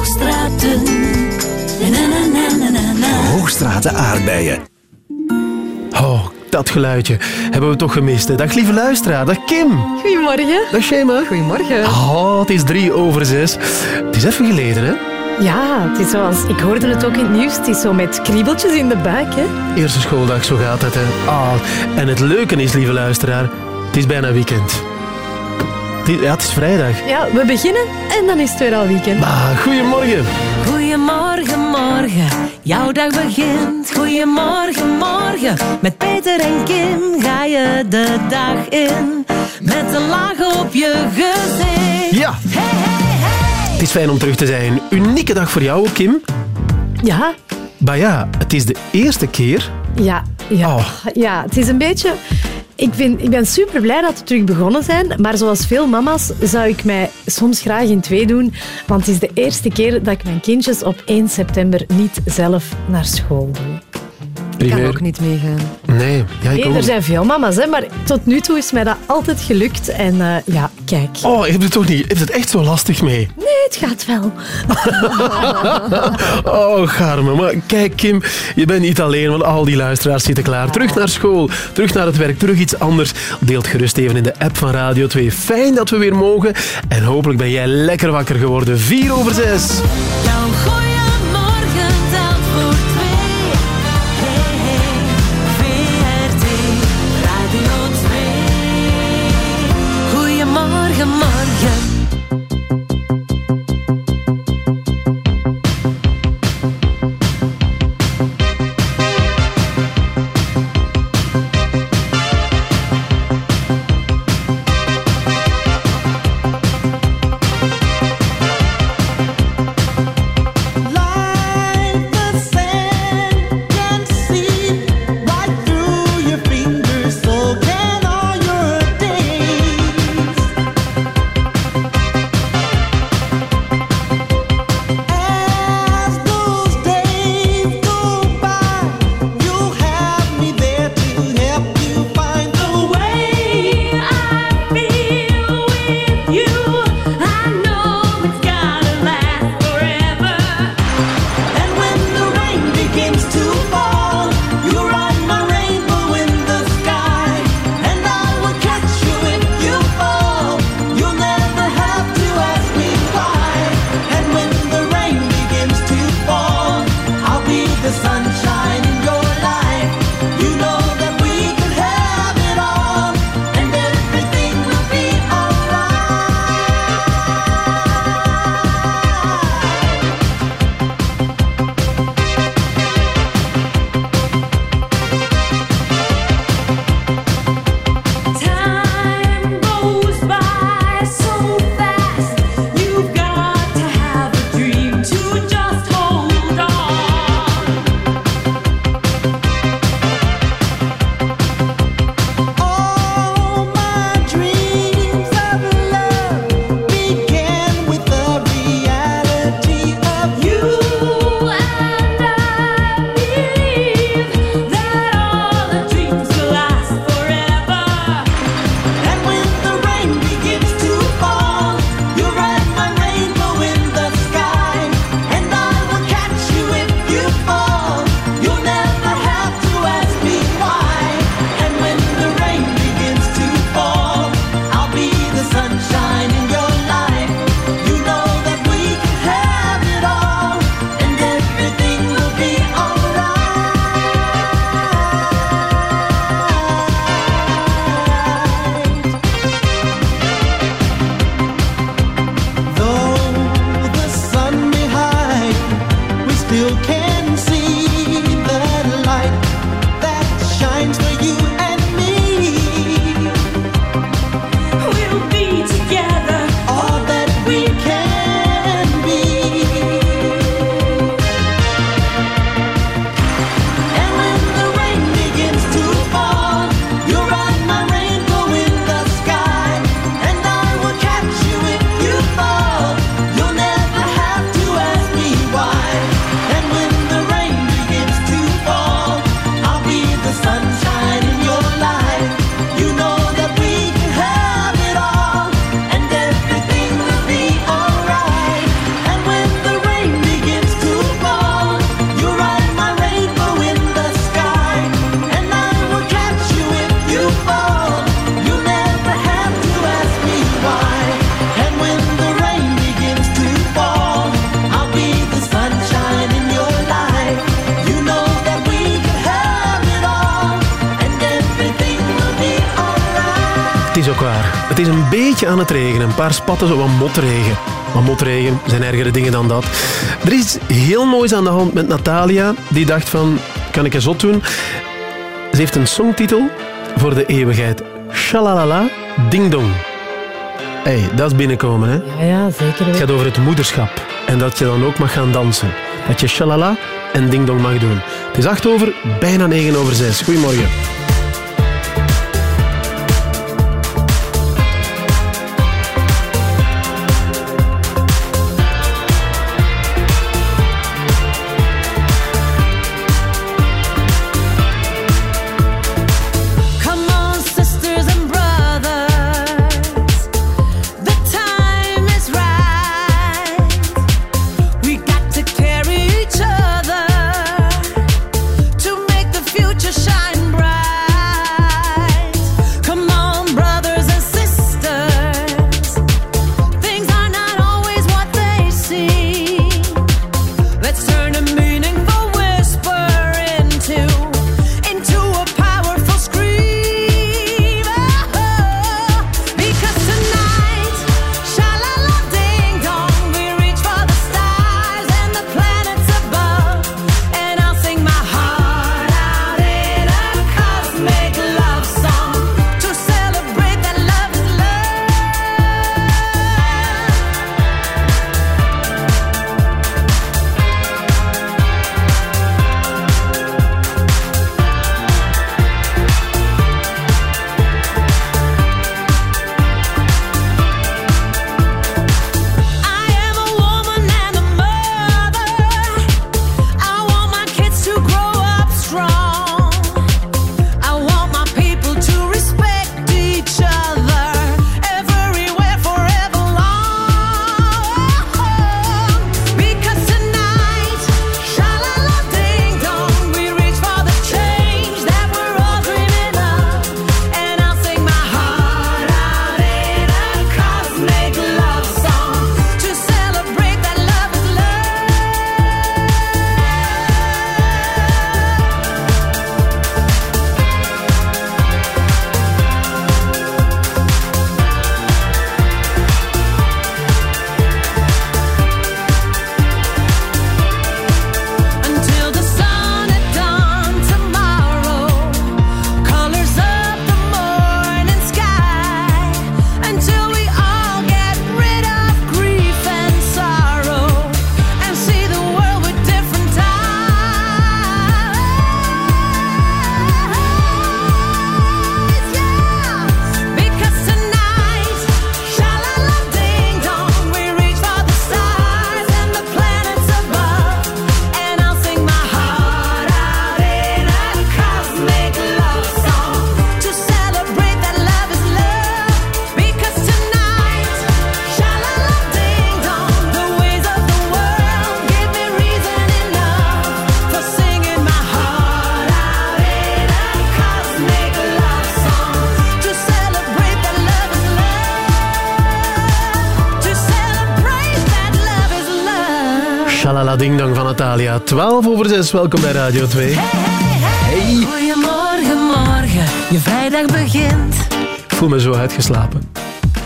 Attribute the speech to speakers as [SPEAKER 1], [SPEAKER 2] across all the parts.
[SPEAKER 1] Hoogstraten. Na, na, na, na, na, na.
[SPEAKER 2] Hoogstraten aardbeien.
[SPEAKER 3] Oh, dat geluidje hebben we toch gemist. Hè? Dag lieve luisteraar, dag Kim.
[SPEAKER 4] Goedemorgen.
[SPEAKER 3] Dag Shema.
[SPEAKER 4] Goedemorgen.
[SPEAKER 3] Oh, het is drie over zes. Het is even geleden, hè?
[SPEAKER 4] Ja, het is zoals, ik hoorde het ook in het nieuws, het is zo met kriebeltjes in de buik. Hè?
[SPEAKER 3] Eerste schooldag, zo gaat het. Hè? Ah, en het leuke is, lieve luisteraar, het is bijna weekend. Het is- Ja, het is vrijdag.
[SPEAKER 4] Ja, we beginnen en dan is het weer al weekend.
[SPEAKER 3] Ah, goedemorgen.
[SPEAKER 1] Goedemorgen, morgen, jouw dag begint. Goedemorgen, morgen, met Peter en Kim ga je de dag in. Met een laag op je gezicht.
[SPEAKER 3] Ja,
[SPEAKER 1] Hey, hey, hey.
[SPEAKER 3] het is fijn om terug te zijn. Unieke dag voor jou, Kim.
[SPEAKER 4] Ja,
[SPEAKER 3] Maar ja, het is de eerste keer.
[SPEAKER 4] ja, ja.
[SPEAKER 3] Oh.
[SPEAKER 4] ja het is een beetje... Ik ben, ik ben super blij dat we terug begonnen zijn, maar zoals veel mama's zou ik mij soms graag in twee doen, want het is de eerste keer dat ik mijn kindjes op 1 september niet zelf naar school doe.
[SPEAKER 5] Ik kan ook niet meegaan.
[SPEAKER 3] Nee, ja, ik
[SPEAKER 4] Nee,
[SPEAKER 3] ook.
[SPEAKER 4] er zijn veel mama's, hè, maar tot nu toe is mij dat altijd gelukt. En eh, ja, kijk.
[SPEAKER 3] Oh, je hebt het toch niet? Je hebt het echt zo lastig mee?
[SPEAKER 4] Nee, het gaat wel.
[SPEAKER 3] Oh, garme. Maar kijk, Kim, je bent niet alleen, want al die luisteraars zitten klaar. Terug naar school, terug naar het werk, terug iets anders. Deelt gerust even in de app van Radio 2. Fijn dat we weer mogen. En hopelijk ben jij lekker wakker geworden. 4 over 6.
[SPEAKER 1] Paar spatten, zo wat motregen. Maar motregen zijn ergere dingen dan dat. Er is heel moois aan de hand met Natalia. Die dacht van, kan ik eens zot doen? Ze heeft een songtitel voor de eeuwigheid. Shalalala, ding dong. hey, dat is binnenkomen, hè?
[SPEAKER 4] Ja, ja zeker.
[SPEAKER 1] Het gaat over het moederschap. En dat je dan ook mag gaan dansen. Dat je shalala en ding dong mag doen. Het is acht over, bijna negen over zes. Goedemorgen. Dong van Natalia. 12 over 6, welkom bij Radio 2.
[SPEAKER 3] Hey, Goedemorgen, morgen. Je vrijdag begint.
[SPEAKER 1] Ik voel me zo uitgeslapen.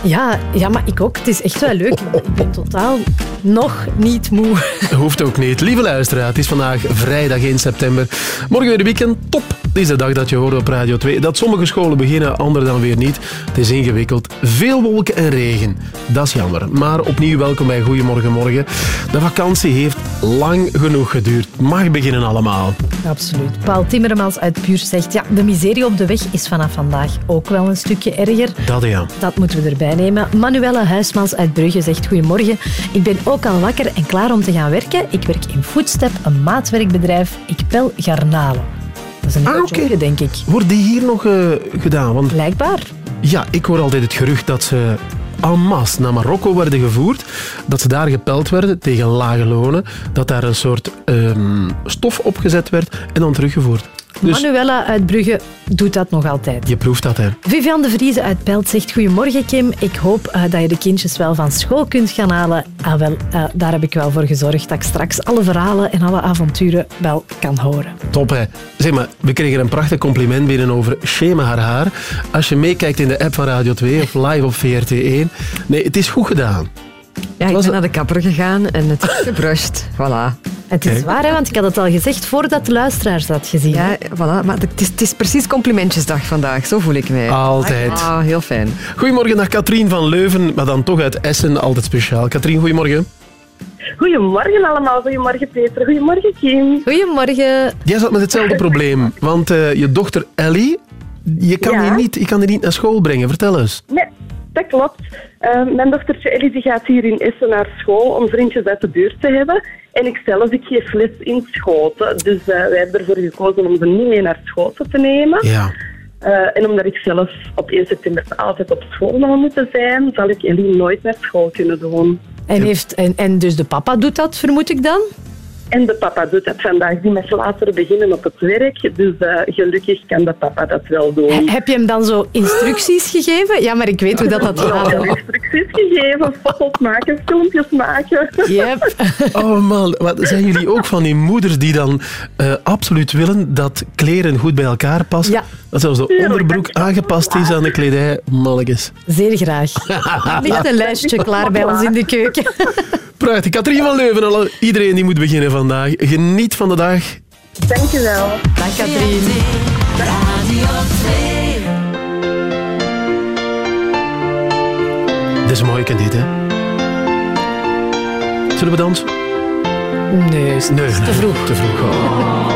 [SPEAKER 4] Ja, ja, maar ik ook. Het is echt wel leuk. Ik ben totaal nog niet moe.
[SPEAKER 1] Hoeft ook niet. Lieve luisteraar, het is vandaag vrijdag 1 september. Morgen weer de weekend. Top. Dit is de dag dat je hoort op Radio 2. Dat sommige scholen beginnen, andere dan weer niet. Het is ingewikkeld. Veel wolken en regen. Dat is jammer. Maar opnieuw welkom bij Goedemorgen Morgen. De vakantie heeft lang genoeg geduurd. Mag beginnen allemaal.
[SPEAKER 4] Absoluut. Paul Timmermans uit Puur zegt, ja, de miserie op de weg is vanaf vandaag ook wel een stukje erger.
[SPEAKER 1] Dat ja.
[SPEAKER 4] Dat moeten we erbij nemen. Manuela Huismans uit Brugge zegt, goedemorgen. Ik ben ook al wakker en klaar om te gaan werken. Ik werk in Foodstep, een maatwerkbedrijf. Ik pel garnalen. Dat is een
[SPEAKER 1] Ah, oké.
[SPEAKER 4] denk ik.
[SPEAKER 1] Wordt die hier nog eh, gedaan? Want
[SPEAKER 4] Blijkbaar.
[SPEAKER 1] Ja, ik hoor altijd het gerucht dat ze en masse naar Marokko werden gevoerd, dat ze daar gepeld werden tegen lage lonen, dat daar een soort ehm, stof opgezet werd en dan teruggevoerd.
[SPEAKER 3] Dus-
[SPEAKER 4] Manuela uit Brugge doet dat nog altijd.
[SPEAKER 3] Je proeft dat, hè.
[SPEAKER 4] Vivian de Vrieze uit Pelt zegt Goedemorgen Kim. Ik hoop eh, dat je de kindjes wel van school kunt gaan halen. Ah, wel, eh, daar heb ik wel voor gezorgd dat ik straks alle verhalen en alle avonturen wel kan horen.
[SPEAKER 3] Top, hè. Zeg maar, we kregen een prachtig compliment binnen over Shema haar haar. Als je meekijkt in de app van Radio 2 of live op VRT1. Nee, het is goed gedaan.
[SPEAKER 5] Ja, ik
[SPEAKER 3] Was
[SPEAKER 5] ben naar de kapper gegaan en het is gebrushed. Voilà.
[SPEAKER 4] Het is
[SPEAKER 3] Kijk.
[SPEAKER 4] waar, hè, want ik had het al gezegd voordat de luisteraars dat gezien
[SPEAKER 5] Ja, voilà. Maar het is, het is precies complimentjesdag vandaag. Zo voel ik mij.
[SPEAKER 3] Altijd.
[SPEAKER 5] Ah, heel fijn.
[SPEAKER 3] Goedemorgen naar Katrien van Leuven, maar dan toch uit Essen, altijd speciaal. Katrien, goedemorgen.
[SPEAKER 6] Goedemorgen allemaal, goedemorgen Peter, goedemorgen Kim.
[SPEAKER 4] Goedemorgen.
[SPEAKER 3] Jij zat met hetzelfde probleem, want eh, je dochter Ellie, je kan,
[SPEAKER 6] Ja.
[SPEAKER 3] die niet, je kan die niet naar school brengen. Vertel eens.
[SPEAKER 6] Nee, dat klopt. Eh, mijn dochtertje Ellie die gaat hier in Essen naar school om vriendjes uit de buurt te hebben. En ik zelf, ik geef les in Schoten. Dus eh, wij hebben ervoor gekozen om ze niet mee naar Schoten te nemen.
[SPEAKER 3] Ja.
[SPEAKER 6] Eh, en omdat ik zelf op 1 september altijd op school zal moeten zijn, zal ik Ellie nooit naar school kunnen doen.
[SPEAKER 4] En, heeft, en, en dus de papa doet dat, vermoed ik dan?
[SPEAKER 6] En de papa doet dat vandaag. Die mag later beginnen op het werk. Dus eh, gelukkig kan de papa dat wel doen.
[SPEAKER 4] He- Heb je hem dan zo instructies gegeven? Ja, maar ik weet hoe dat, dat
[SPEAKER 6] Ja, instructies gegeven, foto's maken, filmpjes maken.
[SPEAKER 4] Yep.
[SPEAKER 3] Oh man, wat zijn jullie ook van die moeders die dan eh, absoluut willen dat kleren goed bij elkaar passen?
[SPEAKER 4] Ja.
[SPEAKER 3] Dat zelfs de onderbroek aangepast is aan de kledij. Mannetjes.
[SPEAKER 4] Zeer graag. Er ligt een lijstje klaar bij ons in de keuken.
[SPEAKER 3] Prachtig. Katrien van Leuven, iedereen die moet beginnen vandaag. Geniet van de dag.
[SPEAKER 6] Dankjewel.
[SPEAKER 4] Dag Katrien.
[SPEAKER 1] Radio 2.
[SPEAKER 3] Dit is mooi, ik ken dit, hè. Zullen we dansen?
[SPEAKER 4] Nee, is
[SPEAKER 3] Nee,
[SPEAKER 4] te vroeg.
[SPEAKER 3] Te vroeg. Oh.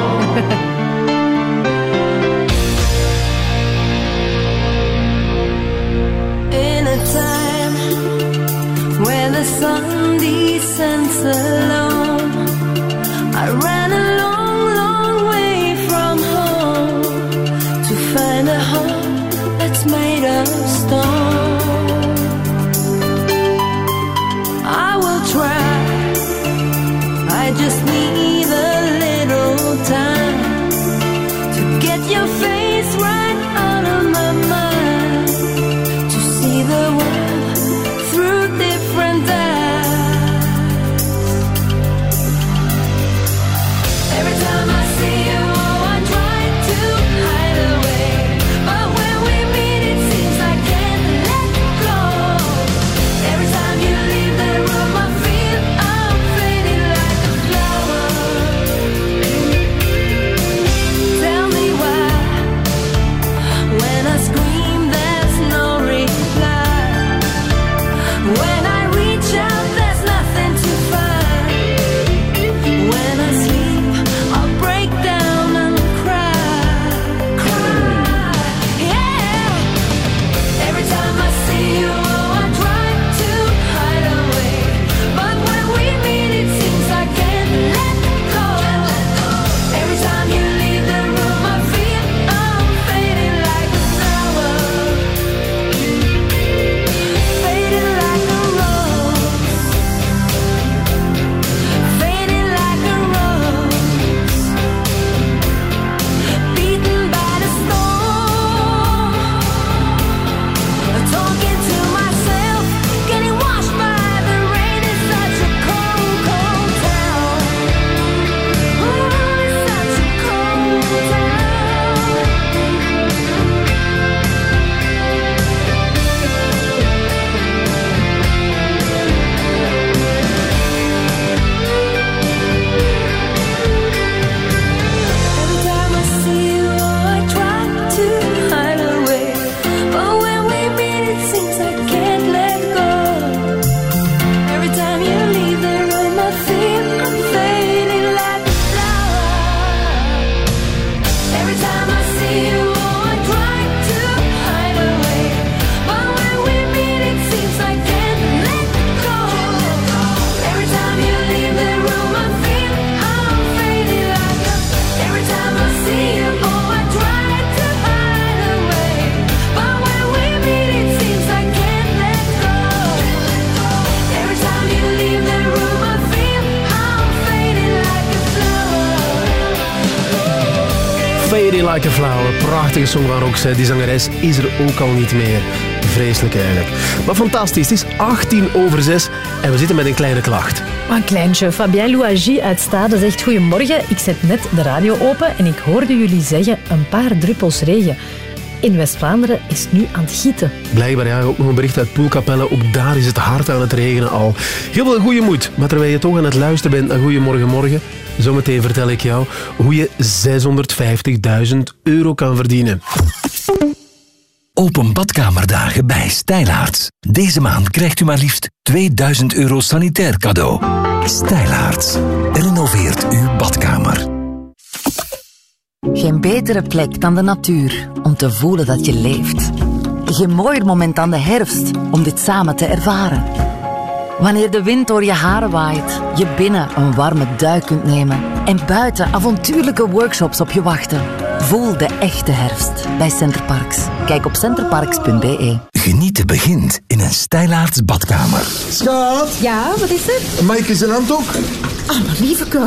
[SPEAKER 1] In a time when the sun descends alone,
[SPEAKER 3] Like a Flower. Prachtige song van Roxette. Die zangeres is er ook al niet meer. Vreselijk eigenlijk. Maar fantastisch. Het is 18 over 6 en we zitten met een kleine klacht.
[SPEAKER 4] Maar een kleintje. Fabien Louagie uit Stade zegt Goedemorgen, ik zet net de radio open en ik hoorde jullie zeggen een paar druppels regen. In West-Vlaanderen is het nu aan het gieten.
[SPEAKER 3] Blijkbaar ja, ook nog een bericht uit Poelkapelle. Ook daar is het hard aan het regenen al. Heel veel goede moed. Maar terwijl je toch aan het luisteren bent naar Goedemorgen Morgen, zometeen vertel ik jou hoe je 650.000 euro kan verdienen.
[SPEAKER 2] Open badkamerdagen bij Stijlaarts. Deze maand krijgt u maar liefst 2000 euro sanitair cadeau. Stijlaarts. Renoveert uw badkamer.
[SPEAKER 7] Geen betere plek dan de natuur om te voelen dat je leeft. Geen mooier moment dan de herfst om dit samen te ervaren. Wanneer de wind door je haren waait, je binnen een warme duik kunt nemen en buiten avontuurlijke workshops op je wachten. Voel de echte herfst bij Centerparks. Kijk op centerparks.be.
[SPEAKER 2] Genieten begint in een Stijlaarts badkamer.
[SPEAKER 8] Schat,
[SPEAKER 9] Ja, wat is er?
[SPEAKER 8] Mike is een handdoek.
[SPEAKER 9] Ah, maar lieveke,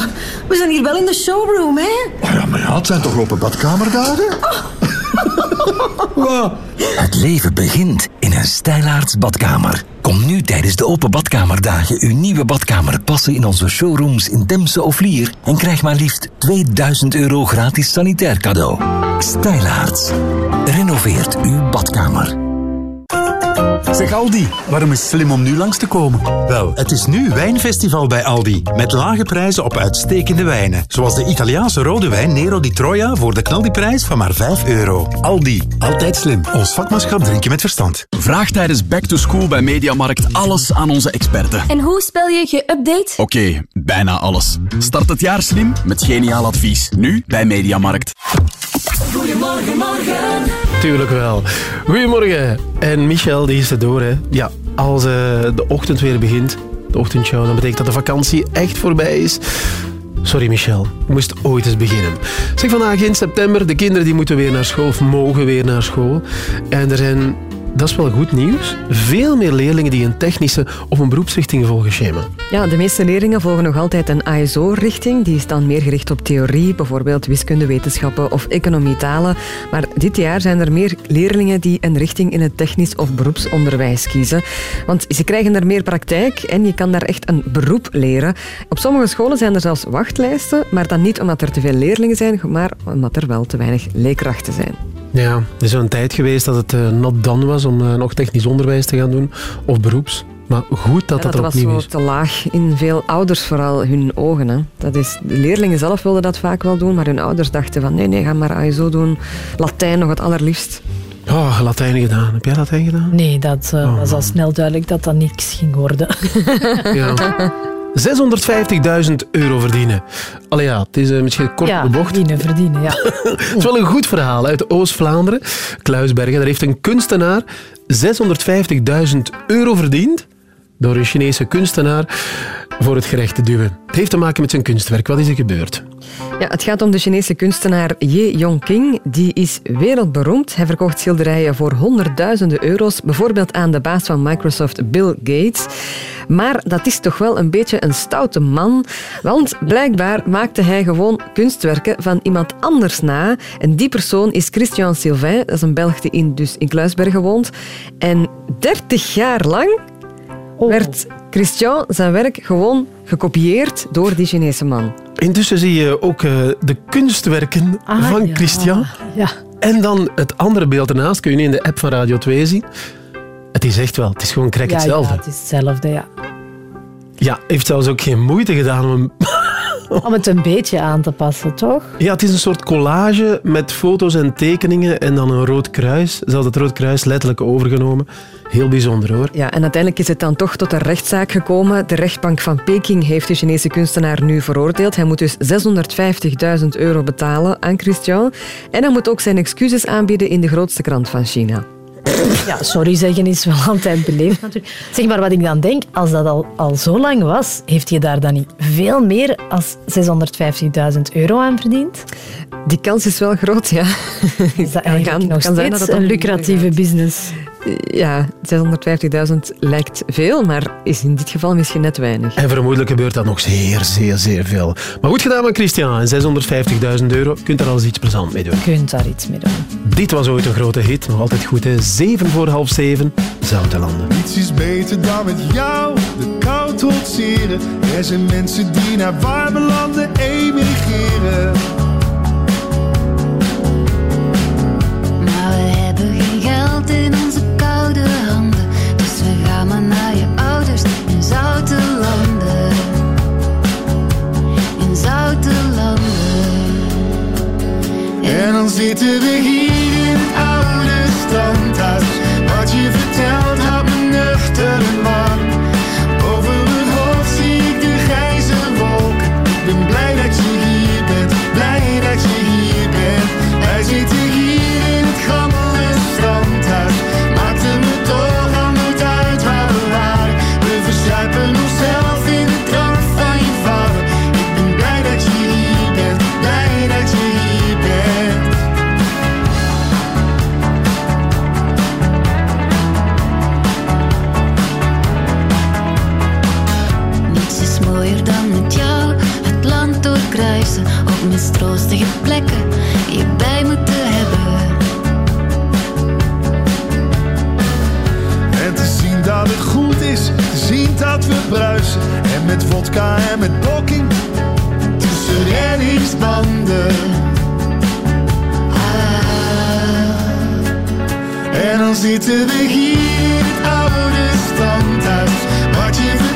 [SPEAKER 9] we zijn hier wel in de showroom, hè?
[SPEAKER 8] Oh ja, maar ja, het zijn toch open badkamerdagen? Wat?
[SPEAKER 2] Het leven begint in een Stijlaarts badkamer. Kom nu tijdens de open badkamerdagen uw nieuwe badkamer passen in onze showrooms in Temse of Lier en krijg maar liefst 2000 euro gratis sanitair cadeau. Stijlaarts. Renoveert uw badkamer.
[SPEAKER 10] Zeg Aldi, waarom is het slim om nu langs te komen? Wel, het is nu wijnfestival bij Aldi. Met lage prijzen op uitstekende wijnen. Zoals de Italiaanse rode wijn Nero di Troia voor de knaldiprijs van maar 5 euro. Aldi, altijd slim. Ons vakmanschap drink je met verstand.
[SPEAKER 11] Vraag tijdens Back to School bij Mediamarkt alles aan onze experten.
[SPEAKER 9] En hoe spel je geüpdate?
[SPEAKER 11] Oké, bijna alles. Start het jaar slim met geniaal advies. Nu bij Mediamarkt.
[SPEAKER 1] Goedemorgen, morgen.
[SPEAKER 3] Tuurlijk wel. Goedemorgen. En Michel, die is door. Hè. Ja, als eh, de ochtend weer begint, de ochtendshow, dan betekent dat de vakantie echt voorbij is. Sorry Michel, moest ooit eens beginnen. Zeg, vandaag in september, de kinderen die moeten weer naar school, of mogen weer naar school. En er zijn, dat is wel goed nieuws, veel meer leerlingen die een technische of een beroepsrichting volgen, Shema.
[SPEAKER 5] Ja, de meeste leerlingen volgen nog altijd een ASO-richting. Die is dan meer gericht op theorie, bijvoorbeeld wiskunde, wetenschappen of economie talen. Maar dit jaar zijn er meer leerlingen die een richting in het technisch of beroepsonderwijs kiezen. Want ze krijgen er meer praktijk en je kan daar echt een beroep leren. Op sommige scholen zijn er zelfs wachtlijsten, maar dan niet omdat er te veel leerlingen zijn, maar omdat er wel te weinig leerkrachten zijn.
[SPEAKER 3] Ja, er is wel een tijd geweest dat het uh, not done was om uh, nog technisch onderwijs te gaan doen, of beroeps. Maar goed dat
[SPEAKER 5] Ja,
[SPEAKER 3] dat, er
[SPEAKER 5] was
[SPEAKER 3] opnieuw
[SPEAKER 5] zo
[SPEAKER 3] is.
[SPEAKER 5] te laag in veel ouders vooral hun ogen. Hè. Dat is, de leerlingen zelf wilden dat vaak wel doen, maar hun ouders dachten van nee, nee, ga maar ASO doen. Latijn nog het allerliefst.
[SPEAKER 3] Oh, Latijn gedaan. Heb jij Latijn gedaan?
[SPEAKER 4] Nee, dat eh, was al snel duidelijk dat dat niks ging worden.
[SPEAKER 3] Ja. 650.000 euro verdienen. Allee ja, het is eh, misschien kort
[SPEAKER 4] ja,
[SPEAKER 3] op de bocht.
[SPEAKER 4] verdienen, verdienen, ja.
[SPEAKER 3] Het is wel een goed verhaal uit Oost-Vlaanderen. Kluisbergen, daar heeft een kunstenaar 650.000 euro verdiend door een Chinese kunstenaar voor het gerecht te duwen. Het heeft te maken met zijn kunstwerk. Wat is er gebeurd?
[SPEAKER 5] Ja, het gaat om de Chinese kunstenaar Ye Yongqing. Die is wereldberoemd. Hij verkocht schilderijen voor honderdduizenden euro's, bijvoorbeeld aan de baas van Microsoft, Bill Gates. Maar dat is toch wel een beetje een stoute man, want blijkbaar maakte hij gewoon kunstwerken van iemand anders na. En die persoon is Christian Sylvain, dat is een Belg die in, dus in Kluisbergen woont. En 30 jaar lang werd Christian zijn werk gewoon gekopieerd door die Chinese man.
[SPEAKER 3] Intussen zie je ook eh, de kunstwerken
[SPEAKER 4] Ah,
[SPEAKER 3] van
[SPEAKER 4] ja.
[SPEAKER 3] Christian.
[SPEAKER 4] Ja.
[SPEAKER 3] En dan het andere beeld ernaast kun je in de app van Radio 2 zien. Het is echt wel, het is gewoon krek
[SPEAKER 4] Ja,
[SPEAKER 3] hetzelfde.
[SPEAKER 4] ja, het is hetzelfde, ja.
[SPEAKER 3] Ja, heeft zelfs ook geen moeite gedaan om
[SPEAKER 4] Om het een beetje aan te passen, toch?
[SPEAKER 3] Ja, het is een soort collage met foto's en tekeningen en dan een rood kruis. Ze had het rood kruis letterlijk overgenomen. Heel bijzonder hoor.
[SPEAKER 5] Ja, en uiteindelijk is het dan toch tot een rechtszaak gekomen. De rechtbank van Peking heeft de Chinese kunstenaar nu veroordeeld. Hij moet dus 650.000 euro betalen aan Christian. En hij moet ook zijn excuses aanbieden in de grootste krant van China.
[SPEAKER 4] Ja, sorry zeggen is wel altijd beleefd natuurlijk. Zeg maar wat ik dan denk, als dat al, al zo lang was, heeft je daar dan niet veel meer als 650.000 euro aan verdiend?
[SPEAKER 12] Die kans is wel groot, ja.
[SPEAKER 4] Is dat eigenlijk nog
[SPEAKER 12] kan
[SPEAKER 4] steeds
[SPEAKER 12] dat
[SPEAKER 4] een lucratieve business?
[SPEAKER 12] Eh, ja, 650.000 lijkt veel, maar is in dit geval misschien net weinig.
[SPEAKER 3] En vermoedelijk gebeurt dat nog zeer, zeer, zeer veel. Maar goed gedaan Christian. 650.000 euro, kunt daar al eens iets plezant mee doen.
[SPEAKER 4] Kunt daar iets mee doen.
[SPEAKER 3] Dit was ooit een grote hit, nog altijd goed hè. 7 voor half 7, Zoutelanden.
[SPEAKER 8] Niets is beter dan met jou de kou trotseren. Er zijn mensen die naar warme landen emigreren.
[SPEAKER 9] Maar we hebben geen geld in
[SPEAKER 8] En dan zitten we hier. dat we bruisen. En met vodka en met poking tussen reddingsbanden. Ah. En dan zitten we hier, het oude standhuis. Wat je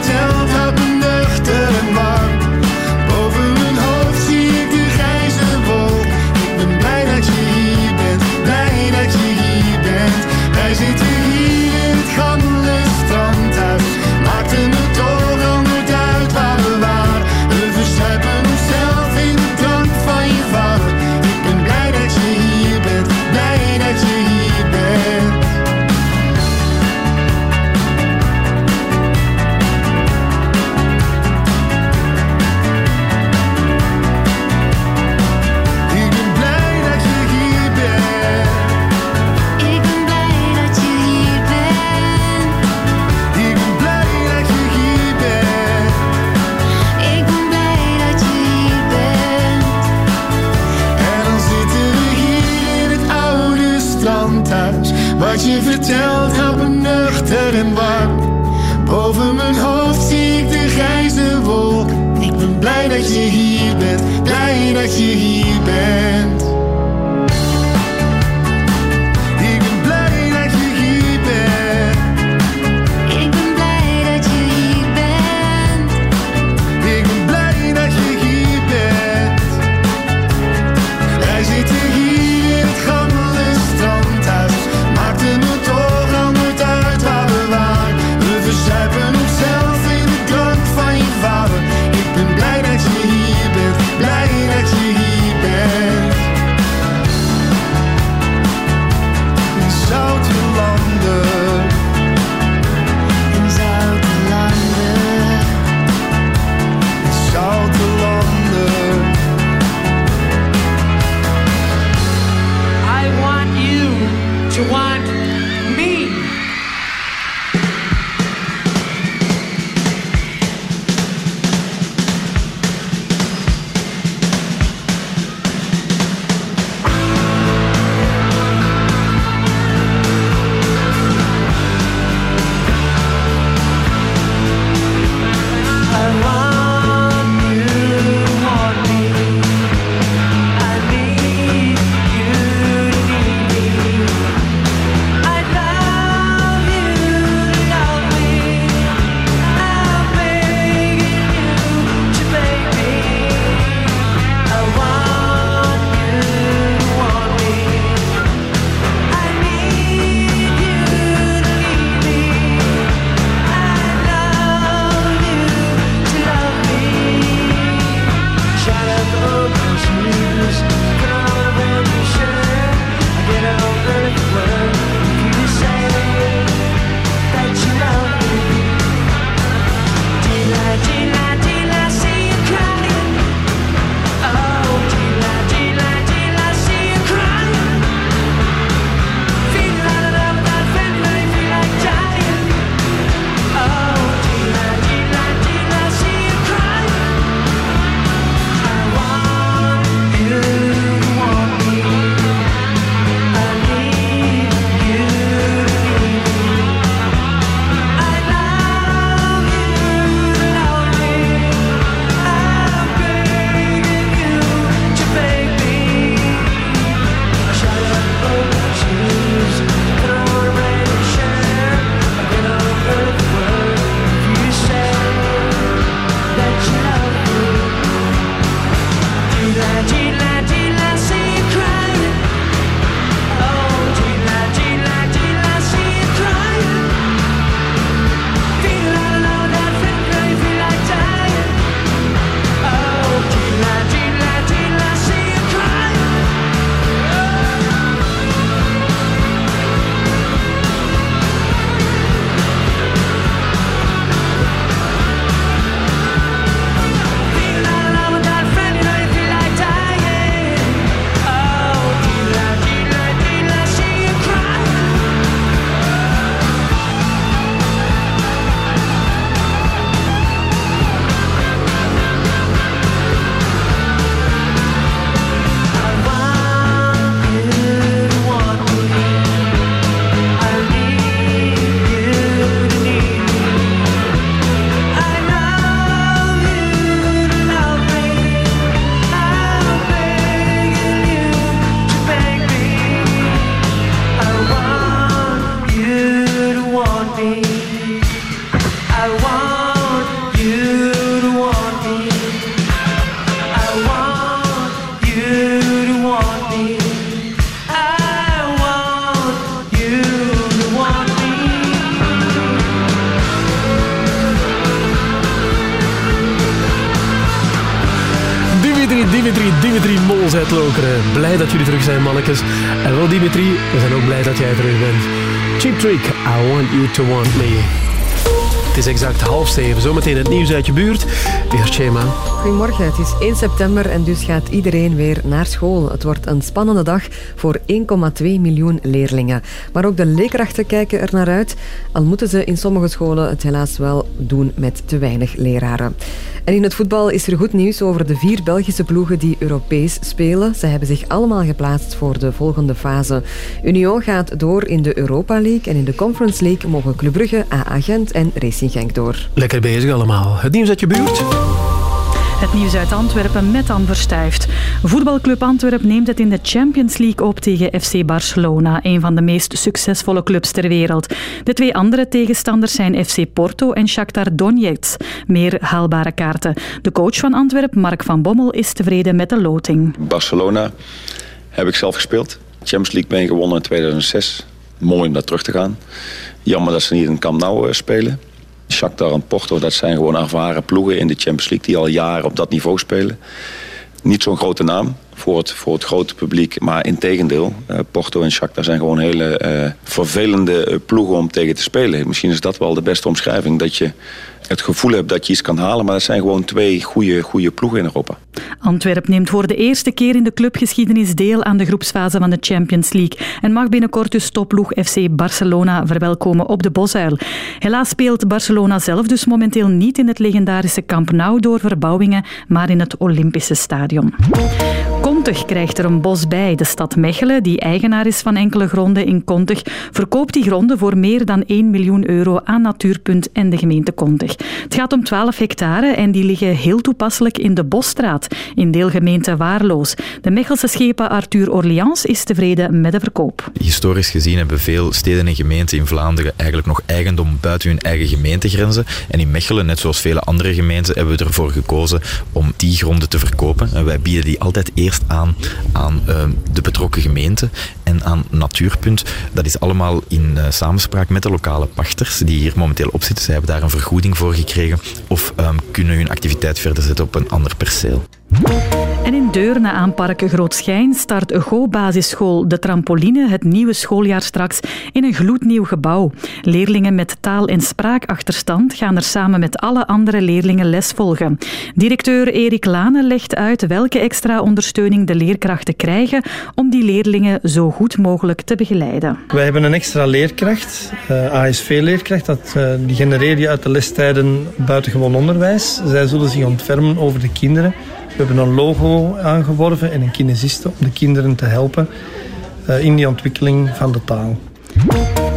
[SPEAKER 3] zijn, mannetjes. En wel, Dimitri, we zijn ook blij dat jij terug bent. Cheap Trick, I want you to want me. Het is exact half zeven. Zometeen het nieuws uit je buurt. Weer Chema.
[SPEAKER 5] Goedemorgen, het is 1 september en dus gaat iedereen weer naar school. Het wordt een spannende dag voor 1,2 miljoen leerlingen. Maar ook de leerkrachten kijken er naar uit, al moeten ze in sommige scholen het helaas wel doen met te weinig leraren. En in het voetbal is er goed nieuws over de vier Belgische ploegen die Europees spelen. Ze hebben zich allemaal geplaatst voor de volgende fase. Union gaat door in de Europa League en in de Conference League mogen Club Brugge, AA Gent en Racing Genk door.
[SPEAKER 3] Lekker bezig allemaal. Het nieuws uit je buurt.
[SPEAKER 13] Het nieuws uit Antwerpen met Anne. Voetbalclub Antwerpen neemt het in de Champions League op tegen FC Barcelona, een van de meest succesvolle clubs ter wereld. De twee andere tegenstanders zijn FC Porto en Shakhtar Donetsk. Meer haalbare kaarten. De coach van Antwerpen, Mark van Bommel, is tevreden met de loting.
[SPEAKER 14] Barcelona heb ik zelf gespeeld. Champions League ben gewonnen in 2006. Mooi om daar terug te gaan. Jammer dat ze niet in Camp Nou eh, spelen. Shakhtar en Porto, dat zijn gewoon ervaren ploegen in de Champions League... die al jaren op dat niveau spelen. Niet zo'n grote naam voor het, voor het grote publiek, maar in tegendeel. eh, Porto en Shakhtar zijn gewoon hele eh, vervelende eh, ploegen om tegen te spelen. Misschien is dat wel de beste omschrijving. Dat je het gevoel hebt dat je iets kan halen... maar dat zijn gewoon twee goede, goede ploegen in Europa.
[SPEAKER 13] Antwerpen neemt voor de eerste keer in de clubgeschiedenis deel aan de groepsfase van de Champions League en mag binnenkort dus topploeg FC Barcelona verwelkomen op de Bosuil. Helaas speelt Barcelona zelf dus momenteel niet in het legendarische Camp Nou door verbouwingen, maar in het Olympische Stadion. Kontig krijgt er een bos bij. De stad Mechelen, die eigenaar is van enkele gronden in Kontig, verkoopt die gronden voor meer dan 1 miljoen euro aan Natuurpunt en de gemeente Kontig. Het gaat om 12 hectare en die liggen heel toepasselijk in de Bosstraat, in deelgemeente Waarloos. De Mechelse schepen Arthur Orleans is tevreden met de verkoop.
[SPEAKER 15] Historisch gezien hebben veel steden en gemeenten in Vlaanderen eigenlijk nog eigendom buiten hun eigen gemeentegrenzen. En in Mechelen, net zoals vele andere gemeenten, hebben we ervoor gekozen om die gronden te verkopen. En wij bieden die altijd eerst aan aan eh, de betrokken gemeente en aan Natuurpunt. Dat is allemaal in eh, samenspraak met de lokale pachters die hier momenteel op zitten. Zij hebben daar een vergoeding voor gekregen of ehm, kunnen hun activiteit verder zetten op een ander perceel.
[SPEAKER 13] En in Deurne aan Parken Grootschijn start Go-basisschool De Trampoline het nieuwe schooljaar straks in een gloednieuw gebouw. Leerlingen met taal- en spraakachterstand gaan er samen met alle andere leerlingen les volgen. Directeur Erik Lane legt uit welke extra ondersteuning de leerkrachten krijgen om die leerlingen zo goed mogelijk te begeleiden.
[SPEAKER 16] Wij hebben een extra leerkracht, eh, ASV-leerkracht, dat, eh, die genereer je uit de lestijden buitengewoon onderwijs. Zij zullen zich ontfermen over de kinderen. We hebben een logo aangeworven en een kinesiste om de kinderen te helpen eh, in die ontwikkeling van de taal.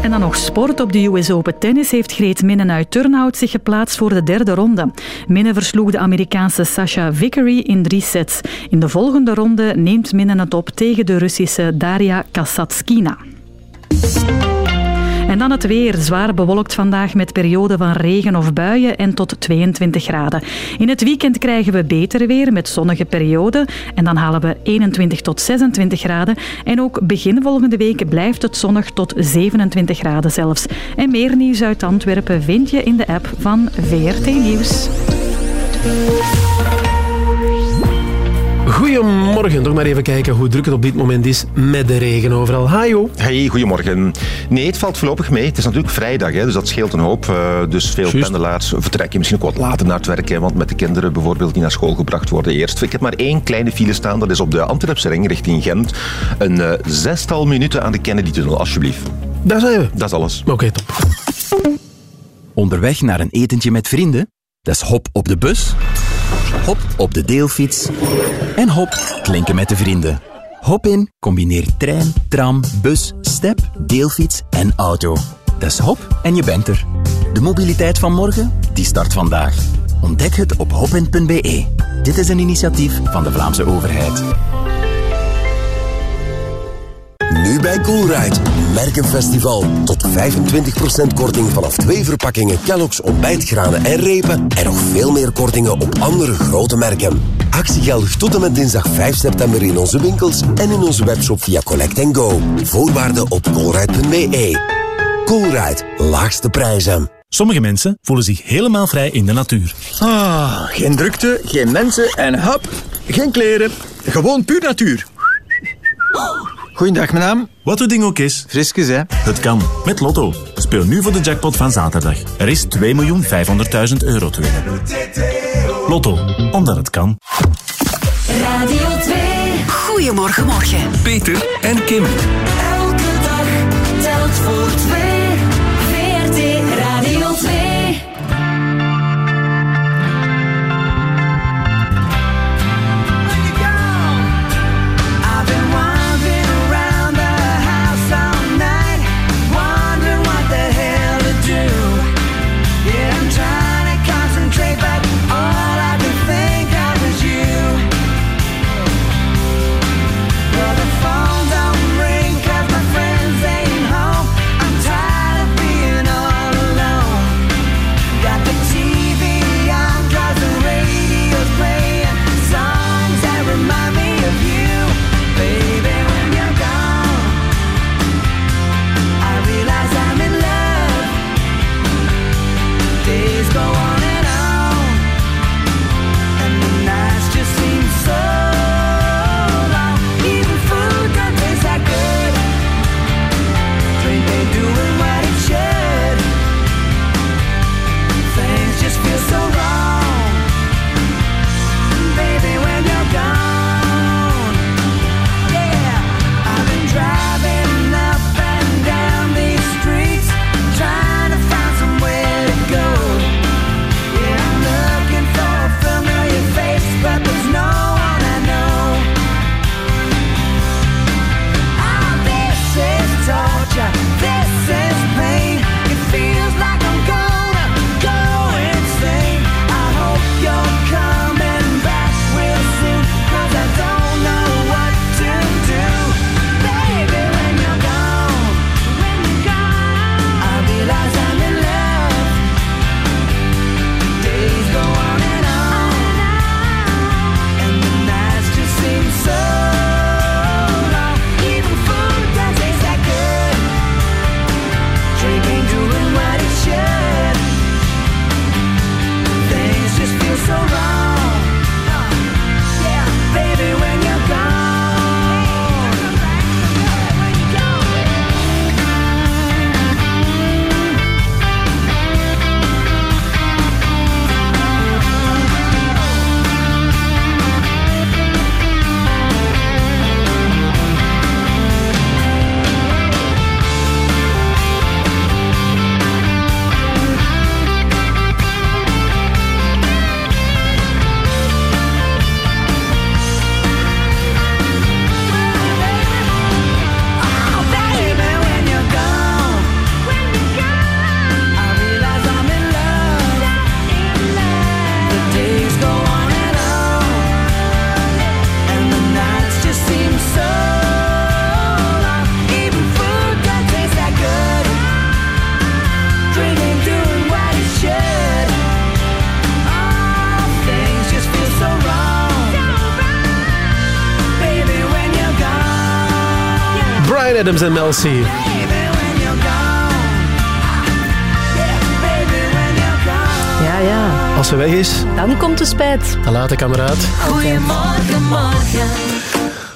[SPEAKER 13] En dan nog sport. Op de US Open Tennis heeft Greet Minnen uit Turnhout zich geplaatst voor de derde ronde. Minnen versloeg de Amerikaanse Sasha Vickery in drie sets. In de volgende ronde neemt Minnen het op tegen de Russische Daria Kasatskina. En dan het weer. Zwaar bewolkt vandaag met perioden van regen of buien en tot 22 graden. In het weekend krijgen we beter weer met zonnige perioden. En dan halen we 21 tot 26 graden. En ook begin volgende week blijft het zonnig tot 27 graden zelfs. En meer nieuws uit Antwerpen vind je in de app van VRT Nieuws.
[SPEAKER 3] Goedemorgen, toch maar even kijken hoe druk het op dit moment is met de regen overal. Hajo.
[SPEAKER 17] Hey, goedemorgen. Nee, het valt voorlopig mee. Het is natuurlijk vrijdag, hè, dus dat scheelt een hoop. Eh, dus veel pendelaars vertrekken misschien ook wat later naar het werk, hè, want met de kinderen bijvoorbeeld die naar school gebracht worden eerst. Ik heb maar één kleine file staan, dat is op de Antwerpse ring richting Gent. Een eh, zestal minuten aan de Kennedy-tunnel, alsjeblieft.
[SPEAKER 3] Daar zijn we.
[SPEAKER 17] Dat is alles.
[SPEAKER 3] Oké, top.
[SPEAKER 11] Onderweg naar een etentje met vrienden? Dat is hop op de bus, hop op de deelfiets en hop klinken met de vrienden. Hop in combineert trein, tram, bus, step, deelfiets en auto. Dat is hop en je bent er. De mobiliteit van morgen, die start vandaag. Ontdek het op hopin.be. Dit is een initiatief van de Vlaamse overheid.
[SPEAKER 18] Nu bij Coolride. Merkenfestival. Tot 25% korting vanaf twee verpakkingen Kellogg's ontbijtgranen en repen. En nog veel meer kortingen op andere grote merken. Actie geldigt tot en met dinsdag 5 september in onze winkels en in onze webshop via Collect Go. Voorwaarden op coolride.be. Coolride. Laagste prijzen.
[SPEAKER 19] Sommige mensen voelen zich helemaal vrij in de natuur.
[SPEAKER 20] Ah, geen drukte, geen mensen en hop, geen kleren. Gewoon puur natuur. Goeiedag, mijn naam.
[SPEAKER 19] Wat uw ding ook is.
[SPEAKER 20] Friskus, hè?
[SPEAKER 19] Het kan. Met Lotto. Speel nu voor de jackpot van zaterdag. Er is 2.500.000 euro te winnen. Lotto. Omdat het kan.
[SPEAKER 1] Radio 2. Goedemorgen, morgen.
[SPEAKER 21] Peter en Kim.
[SPEAKER 1] Elke dag telt voor twee.
[SPEAKER 3] Adams en Mel C.
[SPEAKER 4] Ja, ja.
[SPEAKER 3] Als ze weg is,
[SPEAKER 4] Dan komt de spijt.
[SPEAKER 3] dan laat de kameraad.
[SPEAKER 1] Goedemorgen, morgen.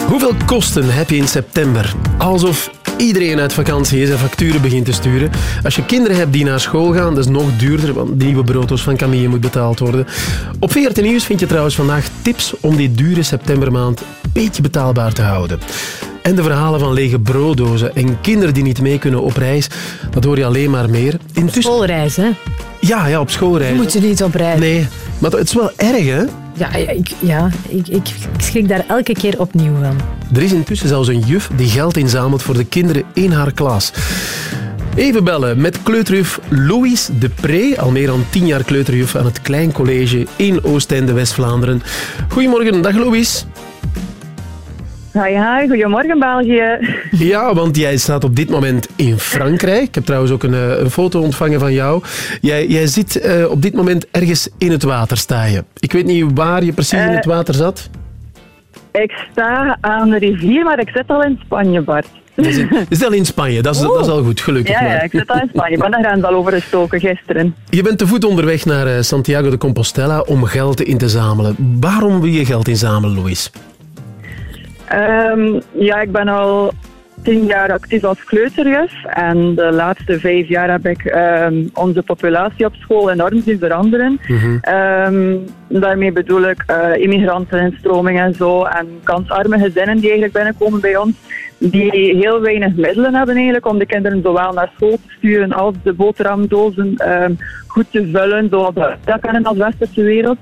[SPEAKER 3] Hoeveel kosten heb je in september? Alsof iedereen uit vakantie is en facturen begint te sturen. Als je kinderen hebt die naar school gaan, dat is nog duurder, want de nieuwe broodjes van Camille moet betaald worden. Op VRT Nieuws vind je trouwens vandaag tips om die dure septembermaand een beetje betaalbaar te houden. En de verhalen van lege brooddozen en kinderen die niet mee kunnen op reis, dat hoor je alleen maar meer. Intussen...
[SPEAKER 4] Schoolreis, hè?
[SPEAKER 3] Ja, ja, op schoolreis.
[SPEAKER 4] Je moet je niet op reis.
[SPEAKER 3] Nee, maar het is wel erg, hè?
[SPEAKER 4] Ja, ja, ik, ja ik, ik, ik schrik daar elke keer opnieuw van.
[SPEAKER 3] Er is intussen zelfs een juf die geld inzamelt voor de kinderen in haar klas. Even bellen met kleuterjuf Louise de Pre, al meer dan tien jaar kleuterjuf aan het Klein College in Oostende, West-Vlaanderen. Goedemorgen, dag Louise.
[SPEAKER 22] Hi, hi, goedemorgen België.
[SPEAKER 3] Ja, want jij staat op dit moment in Frankrijk. Ik heb trouwens ook een, eh, een foto ontvangen van jou. Jij, jij zit eh, op dit moment ergens in het water, sta je. Ik weet niet waar je precies in het
[SPEAKER 22] Eh,
[SPEAKER 3] water zat.
[SPEAKER 22] Ik sta aan de rivier, maar ik zit al in Spanje, Bart.
[SPEAKER 3] Je zit al in Spanje, dat is, dat is al goed, gelukkig.
[SPEAKER 22] Ja, ja, ik zit al in Spanje. Ik ben de grens al overgestoken gisteren.
[SPEAKER 3] Je bent te voet onderweg naar Santiago de Compostela om geld in te zamelen. Waarom wil je geld inzamelen, Louis?
[SPEAKER 22] Ehm, ja, ik ben al tien jaar actief als kleuterjuf. En de laatste vijf jaar heb ik ehm, onze populatie op school enorm zien veranderen. Ehm, daarmee bedoel ik eh immigranteninsstroming en zo. En kansarme gezinnen die eigenlijk binnenkomen bij ons. Die heel weinig middelen hebben eigenlijk om de kinderen zowel naar school te sturen als de boterhamdozen goed te vullen. Zoals we dat kennen als westerse wereld.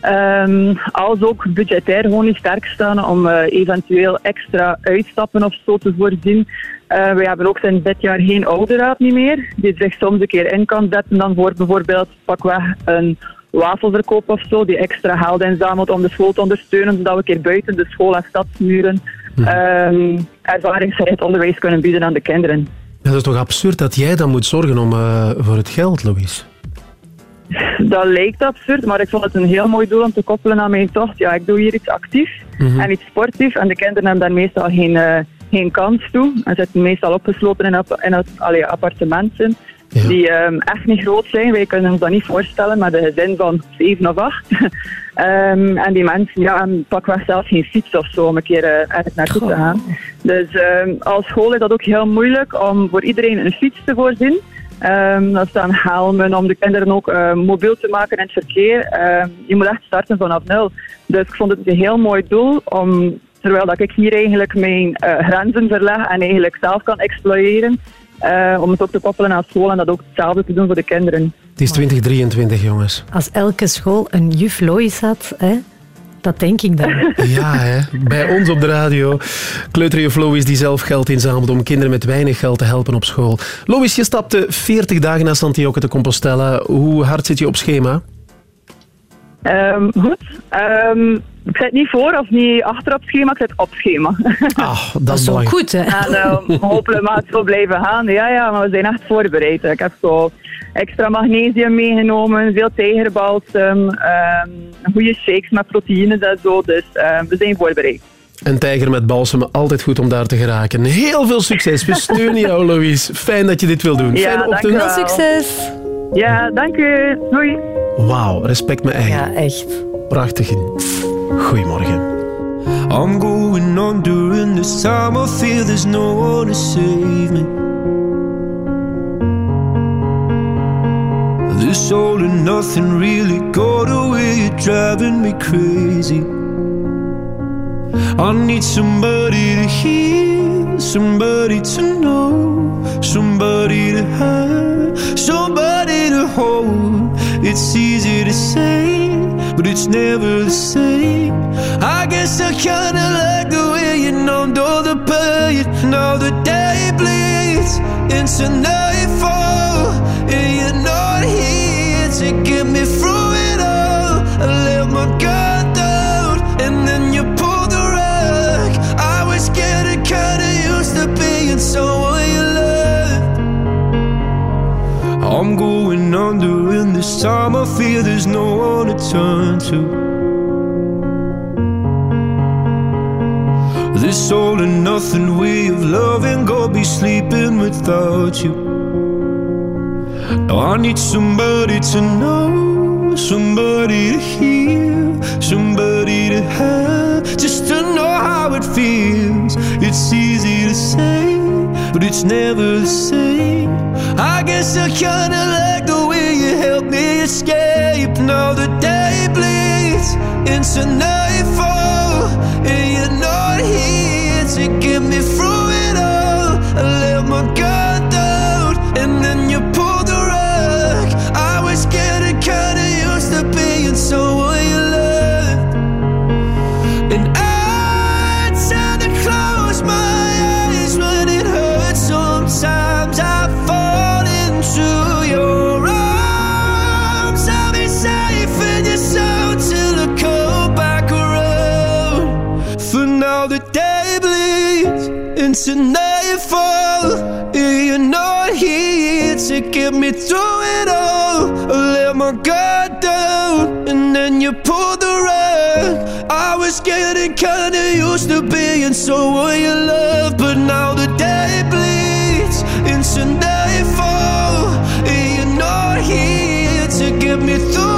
[SPEAKER 22] Ehm, als ook budgetair gewoon niet sterk staan om eh, eventueel extra uitstappen of zo te voorzien. Eh we hebben ook sinds dit jaar geen ouderraad niet meer, die zich soms een keer in kan zetten dan voor bijvoorbeeld pakweg een wafelverkoop of zo, die extra geld inzamelt om de school te ondersteunen, zodat we een keer buiten de school- en stadsmuren ehm ervaringsgericht onderwijs kunnen bieden aan de kinderen.
[SPEAKER 3] Dat is toch absurd dat jij dan moet zorgen om, eh, voor het geld, Louis?
[SPEAKER 22] Dat lijkt absurd, maar ik vond het een heel mooi doel om te koppelen aan mijn tocht. Ja, ik doe hier iets actief
[SPEAKER 3] Mhm.
[SPEAKER 22] en iets sportief en de kinderen hebben daar meestal geen, eh, geen kans toe. En zitten meestal opgesloten in, app- in het, allee, appartementen die ehm, echt niet groot zijn. Wij kunnen ons dat niet voorstellen met een gezin van zeven of acht. Ehm, en die mensen ja, pakweg zelf geen fiets of zo om een keer eh, ergens naartoe te gaan. Dus ehm, als school is dat ook heel moeilijk om voor iedereen een fiets te voorzien. Ehm dat staan helmen om de kinderen ook eh, mobiel te maken in het verkeer. Ehm, je moet echt starten vanaf nul. Dus ik vond het een heel mooi doel om, terwijl dat ik hier eigenlijk mijn eh, grenzen verleg en eigenlijk zelf kan exploiteren, eh, om het ook te koppelen aan school en dat ook hetzelfde te doen voor de kinderen.
[SPEAKER 3] Het is 2023, jongens.
[SPEAKER 4] Als elke school een juf Lois had, hè, dat denk ik dan.
[SPEAKER 3] Ja, hè. bij ons op de radio. Kleuterjuf Louis die zelf geld inzamelt om kinderen met weinig geld te helpen op school. Louis, je stapte 40 dagen naar Santiago de Compostela. Hoe hard zit je op schema?
[SPEAKER 22] Ehm, goed. Ehm, ik zit niet voor of niet achter op schema, ik zit op schema.
[SPEAKER 3] Ah, dat, is belangrijk.
[SPEAKER 4] goed, hè?
[SPEAKER 22] En ehm, hopelijk mag het zo blijven gaan. Ja, ja, maar we zijn echt voorbereid. Ik heb zo extra magnesium meegenomen, veel tijgerbalsem, ehm goede shakes met proteïnes en zo. Dus ehm, we zijn voorbereid.
[SPEAKER 3] Een tijger met balsem, altijd goed om daar te geraken. Heel veel succes. We steunen jou, Louis. Fijn dat je dit wil doen. Fijne
[SPEAKER 22] dank
[SPEAKER 3] ochtend.
[SPEAKER 22] u wel. Ja, dank u. Doei.
[SPEAKER 3] Wauw, respect me eigen.
[SPEAKER 4] Ja, echt.
[SPEAKER 3] Prachtig. Goedemorgen.
[SPEAKER 23] I'm going on during this time. I feel there's no one to save me. This all and nothing really got away. You're driving me crazy. I need somebody to hear, somebody to know, somebody to have, somebody to hold. It's easy to say, but it's never the same. I guess I kinda like the way you numbed all the pain. Now the day bleeds into nightfall, and you're not here to get me through it all. I let my guard being someone you loved. I'm going under, and this time I feel there's no one to turn to. This all and nothing way of loving, go be sleeping without you. Now I need somebody to know, somebody to hear, somebody to have, just to know how it feels. It's easy to say, but it's never the same. I guess I kinda like the way you help me escape. Now the day bleeds into nightfall, and you're not here to get me through and You're not here to get me through it all. I let my guard down and then you pulled the rug. I was getting kinda used to being someone you love, but now the day bleeds into nightfall. and You're not here to get me through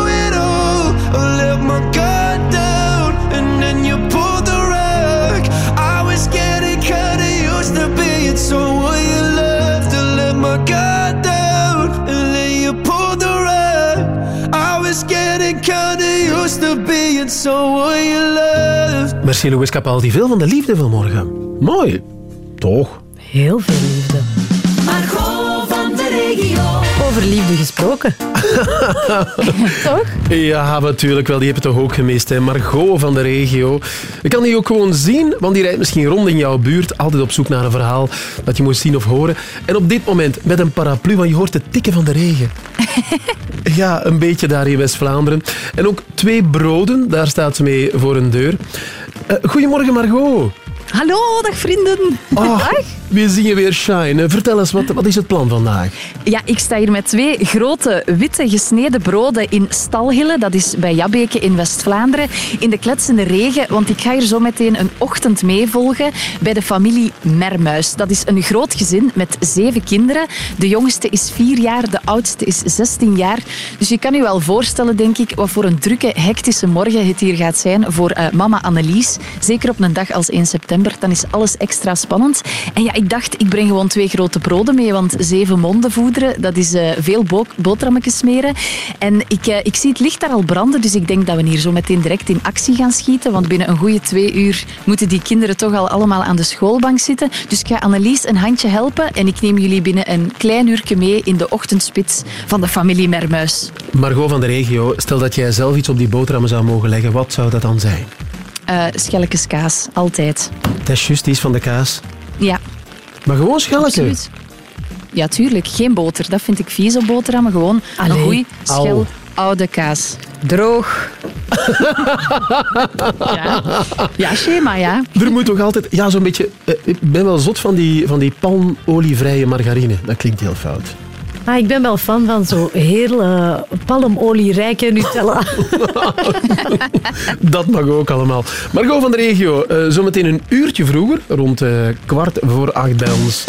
[SPEAKER 3] Merci Louis Capaldi. Veel van de liefde vanmorgen. Mooi. Toch?
[SPEAKER 4] Heel veel liefde.
[SPEAKER 1] Margot van de regio.
[SPEAKER 4] Over liefde gesproken. Toch?
[SPEAKER 3] Ja, natuurlijk wel. Die heb je toch ook gemist. Hè? Margot van de regio. Je kan die ook gewoon zien, want die rijdt misschien rond in jouw buurt. Altijd op zoek naar een verhaal dat je moet zien of horen. En op dit moment met een paraplu, want je hoort het tikken van de regen. Ja, een beetje daar in West-Vlaanderen. En ook twee broden, daar staat ze mee voor een deur. Eh, goedemorgen Margot.
[SPEAKER 24] Hallo, dag vrienden.
[SPEAKER 3] Oh, we zien je weer shine. Vertel eens, wat, wat is het plan vandaag?
[SPEAKER 24] Ja, ik sta hier met twee grote witte gesneden broden in Stalhille. Dat is bij Jabbeke in West-Vlaanderen. In de kletsende regen, want ik ga hier zo meteen een ochtend meevolgen bij de familie Mermuis. Dat is een groot gezin met zeven kinderen. De jongste is vier jaar, de oudste is 16 jaar. Dus je kan je wel voorstellen, denk ik, wat voor een drukke, hectische morgen het hier gaat zijn voor eh, mama Annelies. Zeker op een dag als 1 september, dan is alles extra spannend. En ja, ik dacht, ik breng gewoon twee grote broden mee, want zeven monden voederen, dat is eh, veel bo boterhammetjes smeren. En ik, eh, ik zie het licht daar al branden, dus ik denk dat we hier zo meteen direct in actie gaan schieten, want binnen een goede twee uur moeten die kinderen toch al allemaal aan de schoolbank zitten. Dus ik ga Annelies een handje helpen en ik neem jullie binnen een klein uurtje mee in de ochtendspits van de familie Mermuis.
[SPEAKER 3] Margot van de regio, stel dat jij zelf iets op die boterhammen zou mogen leggen. Wat zou dat dan zijn?
[SPEAKER 24] Eh schelletjes kaas, altijd.
[SPEAKER 3] Dat is juist iets van de kaas.
[SPEAKER 24] Ja.
[SPEAKER 3] Maar gewoon.
[SPEAKER 24] Absoluut. Ja, tuurlijk. Geen boter. Dat vind ik vies op boterhammen. Gewoon
[SPEAKER 4] Allee.
[SPEAKER 24] een goeie,
[SPEAKER 3] Au.
[SPEAKER 24] schel, oude kaas.
[SPEAKER 4] Droog.
[SPEAKER 24] Ja, ja schema, ja.
[SPEAKER 3] Er moet toch altijd... Ja, zo'n beetje... eh, Ik ben wel zot van die, van die palmolievrije margarine. Dat klinkt heel fout.
[SPEAKER 4] Ah, ik ben wel fan van zo heel eh, palmolie-rijke Nutella.
[SPEAKER 3] Dat mag ook allemaal. Margot van de regio, eh, zometeen een uurtje vroeger, rond eh, kwart voor acht bij ons.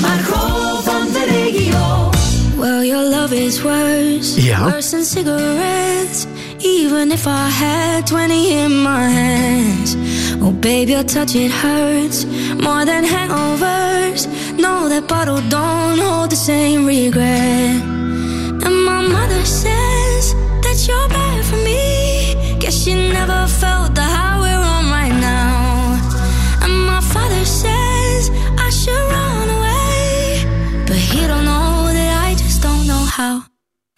[SPEAKER 1] Margot van de regio.
[SPEAKER 9] Well, your love is worse.
[SPEAKER 3] Ja.
[SPEAKER 9] Worse than cigarettes. Even if I had 20 in my hands. Oh, baby, your touch, it hurts. More than hangovers. No, that bottle don't hold the same regret. And my mother says that you're bad for me. Guess she never felt the high we're on right now. And my father says I should run away. But he don't know that I just don't know how.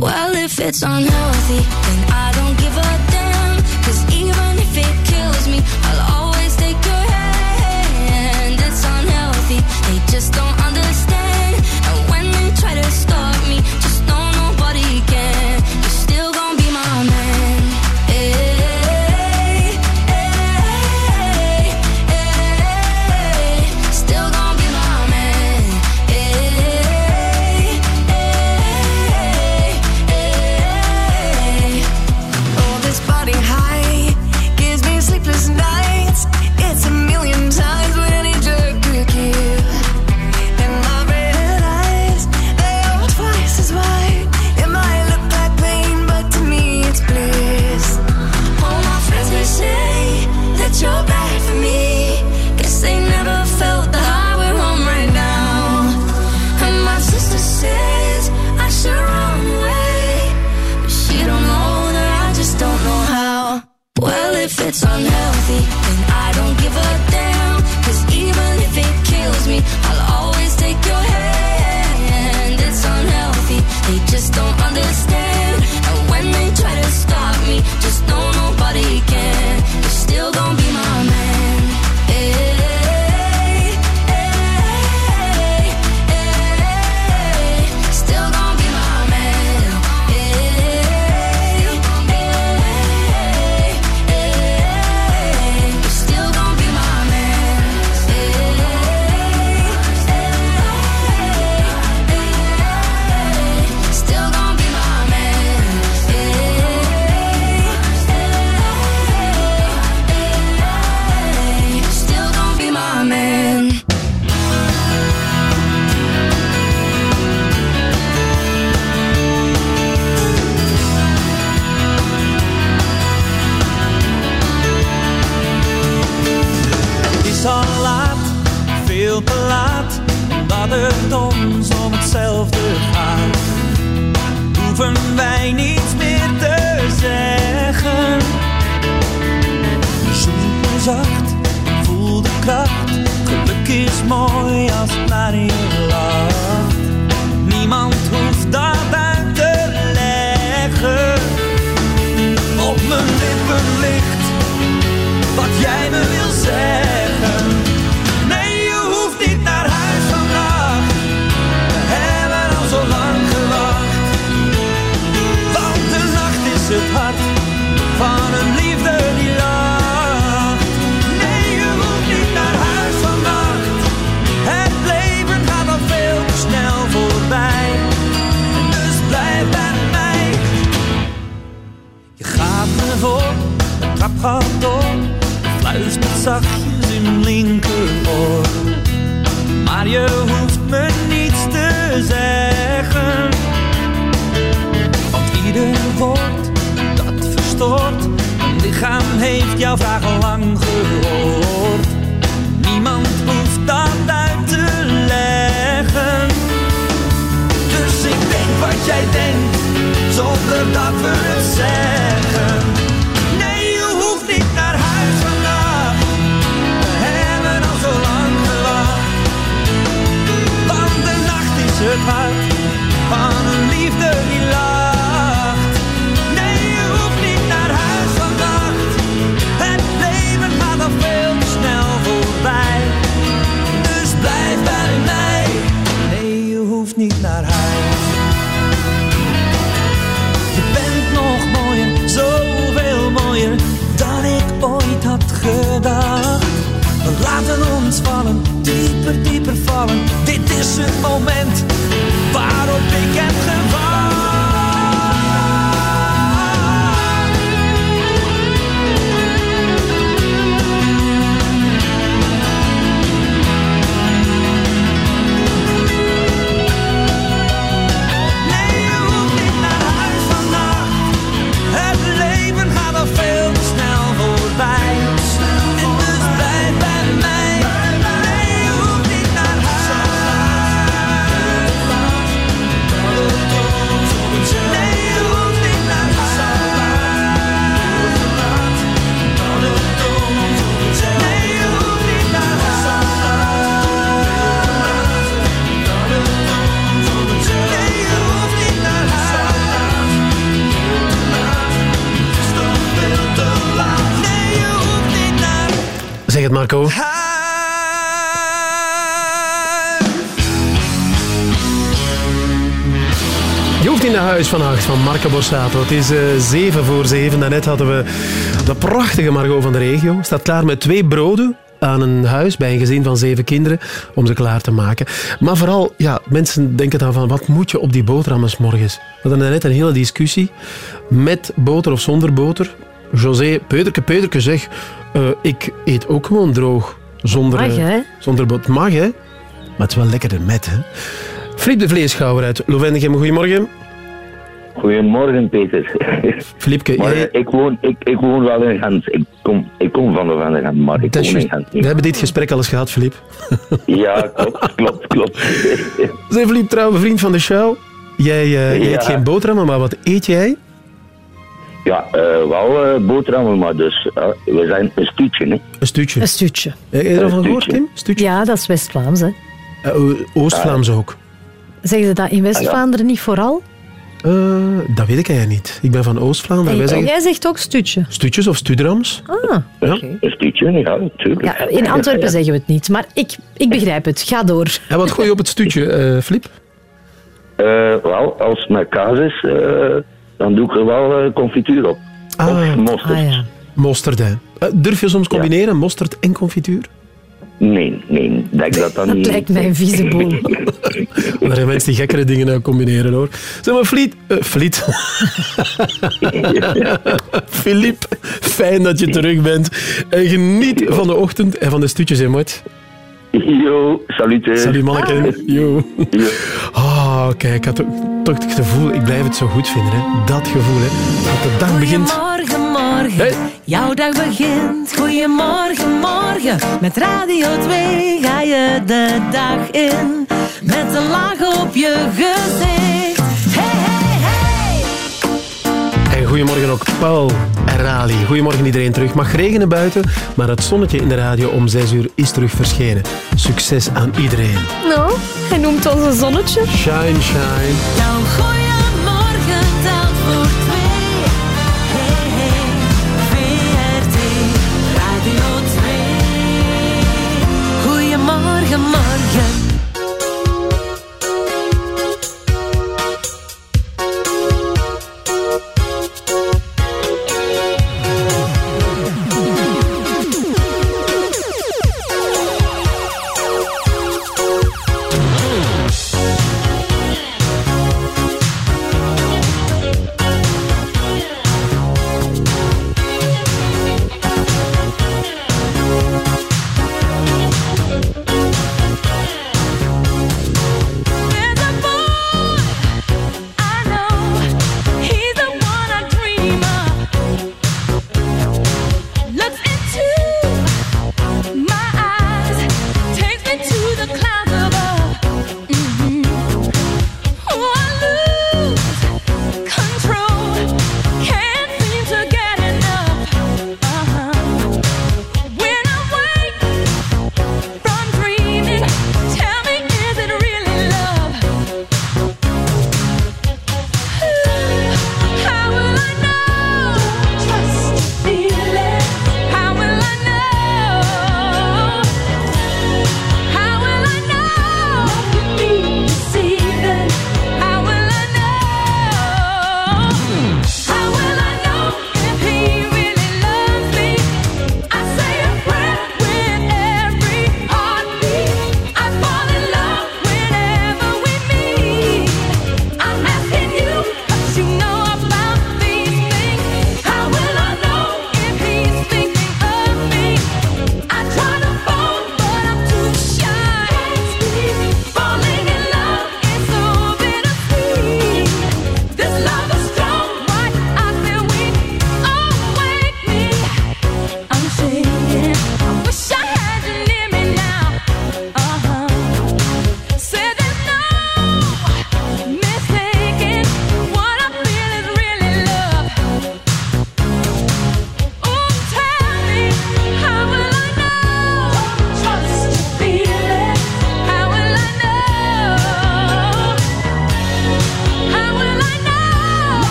[SPEAKER 9] Well, if it's unhealthy, then I don't
[SPEAKER 23] Marco. Je hoeft in de huis vannacht
[SPEAKER 3] van Marco Borsato. Het is eh, uh, 7 voor 7. Daarnet hadden we de prachtige Margot van de regio. Staat klaar met twee broden aan een huis bij een gezin van zeven kinderen om ze klaar te maken. Maar vooral, ja, mensen denken dan van wat moet je op die boterhammen morgens? We hadden net een hele discussie met boter of zonder boter. José, peuterke, peuterke zeg, eh, ik eet ook gewoon droog. Zonder,
[SPEAKER 4] mag,
[SPEAKER 3] eh,
[SPEAKER 4] hè?
[SPEAKER 3] Zonder bot. Mag, hè? Maar het is wel lekkerder met, hè? Filip de Vleeschouwer uit Lovendegem, goedemorgen.
[SPEAKER 25] Goedemorgen, Peter.
[SPEAKER 3] Filipke, jij...
[SPEAKER 25] ik, woon, ik, ik woon wel in Gent. Ik kom, ik kom van de Gent, maar ik.
[SPEAKER 3] We hebben dit gesprek al eens gehad, Filip.
[SPEAKER 25] Ja, klopt, klopt, klopt.
[SPEAKER 3] Zijn Filip, trouwe vriend van de show. Jij
[SPEAKER 25] uh,
[SPEAKER 3] eet geen boterhammen, maar wat eet jij?
[SPEAKER 25] Ja, eh, wel eh, boterhammen, maar dus eh, we zijn een stuutje, hè.
[SPEAKER 3] Een stuutje.
[SPEAKER 4] Een stuutje.
[SPEAKER 3] Heb je ervan gehoord, Kim?
[SPEAKER 4] Ja, dat is West-Vlaams. hè.
[SPEAKER 3] Oost-Vlaams ook.
[SPEAKER 4] Zeggen ze dat in West-Vlaanderen niet vooral?
[SPEAKER 3] Eh, dat weet ik eigenlijk niet. Ik ben van Oost-Vlaanderen.
[SPEAKER 4] Hey,
[SPEAKER 3] zeggen
[SPEAKER 4] Jij zegt ook stuutje.
[SPEAKER 3] stuutjes of studrams.
[SPEAKER 4] Ah.
[SPEAKER 3] Ja.
[SPEAKER 25] Een stuutje, ja, natuurlijk.
[SPEAKER 4] Ja, in Antwerpen zeggen we het niet, maar ik, ik begrijp het. Ga door.
[SPEAKER 3] En wat gooi je op het stuutje, eh, Flip?
[SPEAKER 25] Eh, wel, als het met kaas is, eh, dan doe ik er wel eh, confituur op. Of mosterd.
[SPEAKER 3] Mosterd, hè. Eh, durf je soms combineren, mosterd en confituur?
[SPEAKER 25] Nee, nee, ik denk dat dat niet...
[SPEAKER 4] lijkt mij een vieze boel.
[SPEAKER 3] Er zijn mensen die gekkere dingen aan combineren, hoor. Zeg maar, Fliet... eh, Fliet. Filip, fijn dat je terug bent. En geniet van de ochtend en van de stuutjes, hè, maat.
[SPEAKER 25] Yo, salut.
[SPEAKER 3] Salut, manneke. Yo. Ah, kijk, ik had toch, toch het gevoel, ik blijf het zo goed vinden, hè. Dat gevoel, hè. Dat de dag begint.
[SPEAKER 1] Goedemorgen, morgen. Jouw dag begint. Goedemorgen, morgen. Met Radio 2 ga je de dag in. Met een laag op je gezicht. Hey, hey, hey.
[SPEAKER 3] En goedemorgen ook Paul Rali. Goedemorgen iedereen terug. Mag regenen buiten, maar het zonnetje in de radio om 6 uur is terug verschenen. Succes aan iedereen.
[SPEAKER 4] Nou, hij noemt ons een zonnetje.
[SPEAKER 3] Shine, shine.
[SPEAKER 1] Jouw goeiemorgen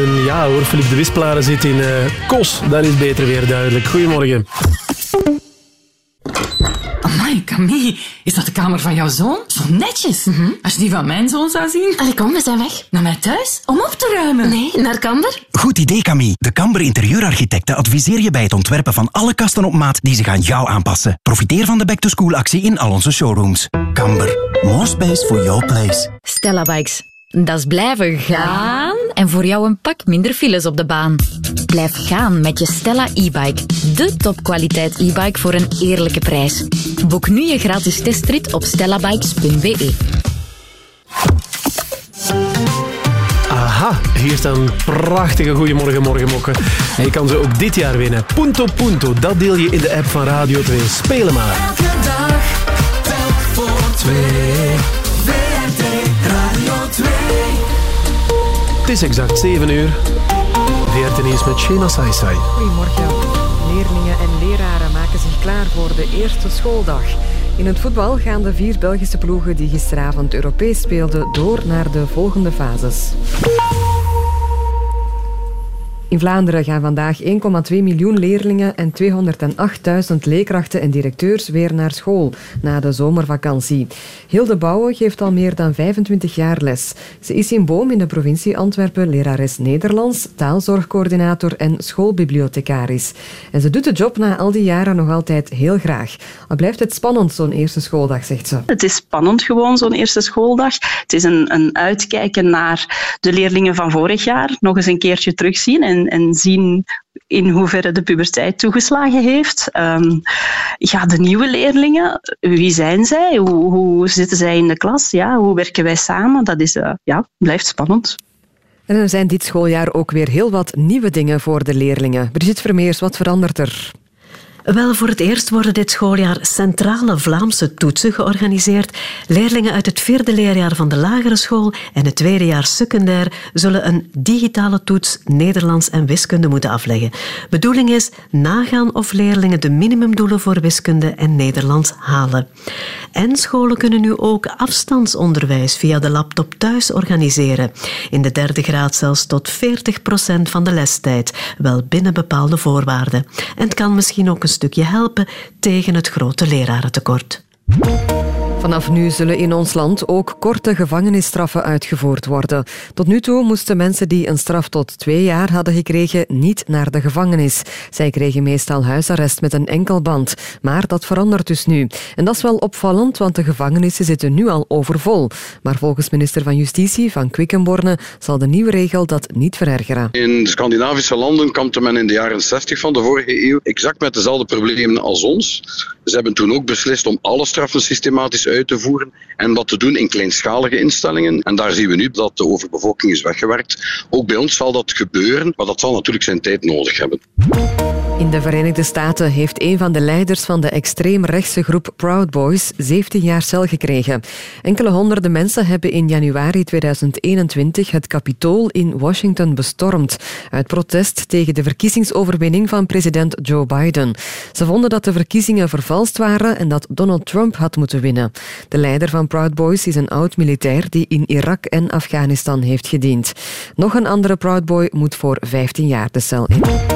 [SPEAKER 3] Ja hoor, Philippe de Wisplaren zit in uh, Kos. Dat is beter weer duidelijk. Goedemorgen.
[SPEAKER 26] Amai, Camille, is dat de kamer van jouw zoon? Zo netjes. Als je die van mijn zoon zou zien.
[SPEAKER 27] Allee, kom, we zijn weg.
[SPEAKER 26] Naar mij thuis? Om op te ruimen?
[SPEAKER 27] Nee, naar Kamber.
[SPEAKER 28] Goed idee, Camille. De Kamber interieurarchitecten adviseer je bij het ontwerpen van alle kasten op maat die zich aan jou aanpassen. Profiteer van de back-to-school actie in al onze showrooms. Kamber. More space for your place.
[SPEAKER 29] Stella Bikes. Dat is blijven gaan en voor jou een pak minder files op de baan. Blijf gaan met je Stella e-bike. De topkwaliteit e-bike voor een eerlijke prijs. Boek nu je gratis testrit op stellabikes.be.
[SPEAKER 3] Aha, hier staan prachtige Goeiemorgen Morgenmokken. En je kan ze ook dit jaar winnen. Punto Punto, dat deel je in de app van Radio 2. Spelen maar.
[SPEAKER 30] Elke dag, telk voor twee. VRT Radio 2.
[SPEAKER 3] Het is exact 7 uur. VRT Nieuws met Shena Saisai.
[SPEAKER 5] Goedemorgen. Leerlingen en leraren maken zich klaar voor de eerste schooldag. In het voetbal gaan de vier Belgische ploegen die gisteravond Europees speelden door naar de volgende fases. In Vlaanderen gaan vandaag 1,2 miljoen leerlingen en 208.000 leerkrachten en directeurs weer naar school na de zomervakantie. Hilde Bouwen geeft al meer dan 25 jaar les. Ze is in Boom in de provincie Antwerpen lerares Nederlands, taalzorgcoördinator en schoolbibliothecaris. En ze doet de job na al die jaren nog altijd heel graag. Al blijft het spannend zo'n eerste schooldag, zegt ze.
[SPEAKER 31] Het is spannend gewoon, zo'n eerste schooldag. Het is een, een uitkijken naar de leerlingen van vorig jaar. Nog eens een keertje terugzien en, en zien in hoeverre de puberteit toegeslagen heeft. Ehm, ja, de nieuwe leerlingen, wie zijn zij? Hoe, hoe zitten zij in de klas? Ja, hoe werken wij samen? Dat is, eh, ja, blijft spannend.
[SPEAKER 5] En er zijn dit schooljaar ook weer heel wat nieuwe dingen voor de leerlingen. Brigitte Vermeers, wat verandert er?
[SPEAKER 32] Wel, voor het eerst worden dit schooljaar centrale Vlaamse toetsen georganiseerd. Leerlingen uit het vierde leerjaar van de lagere school en het tweede jaar secundair zullen een digitale toets Nederlands en wiskunde moeten afleggen. Bedoeling is nagaan of leerlingen de minimumdoelen voor wiskunde en Nederlands halen. En scholen kunnen nu ook afstandsonderwijs via de laptop thuis organiseren. In de derde graad zelfs tot 40% van de lestijd, wel binnen bepaalde voorwaarden. En het kan misschien ook een stukje helpen tegen het grote lerarentekort.
[SPEAKER 5] Vanaf nu zullen in ons land ook korte gevangenisstraffen uitgevoerd worden. Tot nu toe moesten mensen die een straf tot twee jaar hadden gekregen niet naar de gevangenis. Zij kregen meestal huisarrest met een enkelband. Maar dat verandert dus nu. En dat is wel opvallend, want de gevangenissen zitten nu al overvol. Maar volgens minister van Justitie van Quickenborne zal de nieuwe regel dat niet verergeren.
[SPEAKER 33] In Scandinavische landen kampte men in de jaren 60 van de vorige eeuw exact met dezelfde problemen als ons. Ze hebben toen ook beslist om alle straffen systematisch uit te voeren en dat te doen in kleinschalige instellingen. En daar zien we nu dat de overbevolking is weggewerkt. Ook bij ons zal dat gebeuren, maar dat zal natuurlijk zijn tijd nodig hebben.
[SPEAKER 5] In de Verenigde Staten heeft een van de leiders van de extreemrechtse groep Proud Boys 17 jaar cel gekregen. Enkele honderden mensen hebben in januari 2021 het Capitool in Washington bestormd uit protest tegen de verkiezingsoverwinning van president Joe Biden. Ze vonden dat de verkiezingen vervalst waren en dat Donald Trump had moeten winnen. De leider van Proud Boys is een oud-militair die in Irak en Afghanistan heeft gediend. Nog een andere Proud Boy moet voor 15 jaar de cel in.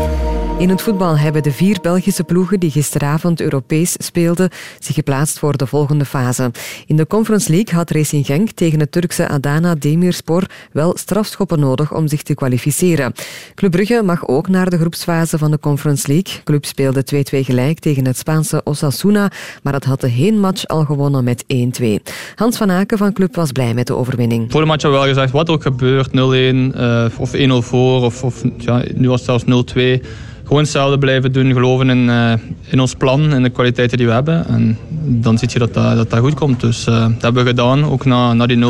[SPEAKER 5] In het voetbal hebben de vier Belgische ploegen die gisteravond Europees speelden zich geplaatst voor de volgende fase. In de Conference League had Racing Genk tegen het Turkse Adana Demirspor wel strafschoppen nodig om zich te kwalificeren. Club Brugge mag ook naar de groepsfase van de Conference League. Club speelde 2-2 gelijk tegen het Spaanse Osasuna, maar het had de heenmatch al gewonnen met 1-2. Hans van Aken van Club was blij met de overwinning.
[SPEAKER 34] Voor de match hebben we wel gezegd, wat ook gebeurt, 0-1 uh, of 1-0 voor, of, of ja, nu was het zelfs 0-2 gewoon hetzelfde blijven doen, geloven in, uh, in ons plan en de kwaliteiten die we hebben. En dan zie je dat dat, dat, goed komt. Dus uh, dat hebben we gedaan, ook na, na die 0-2.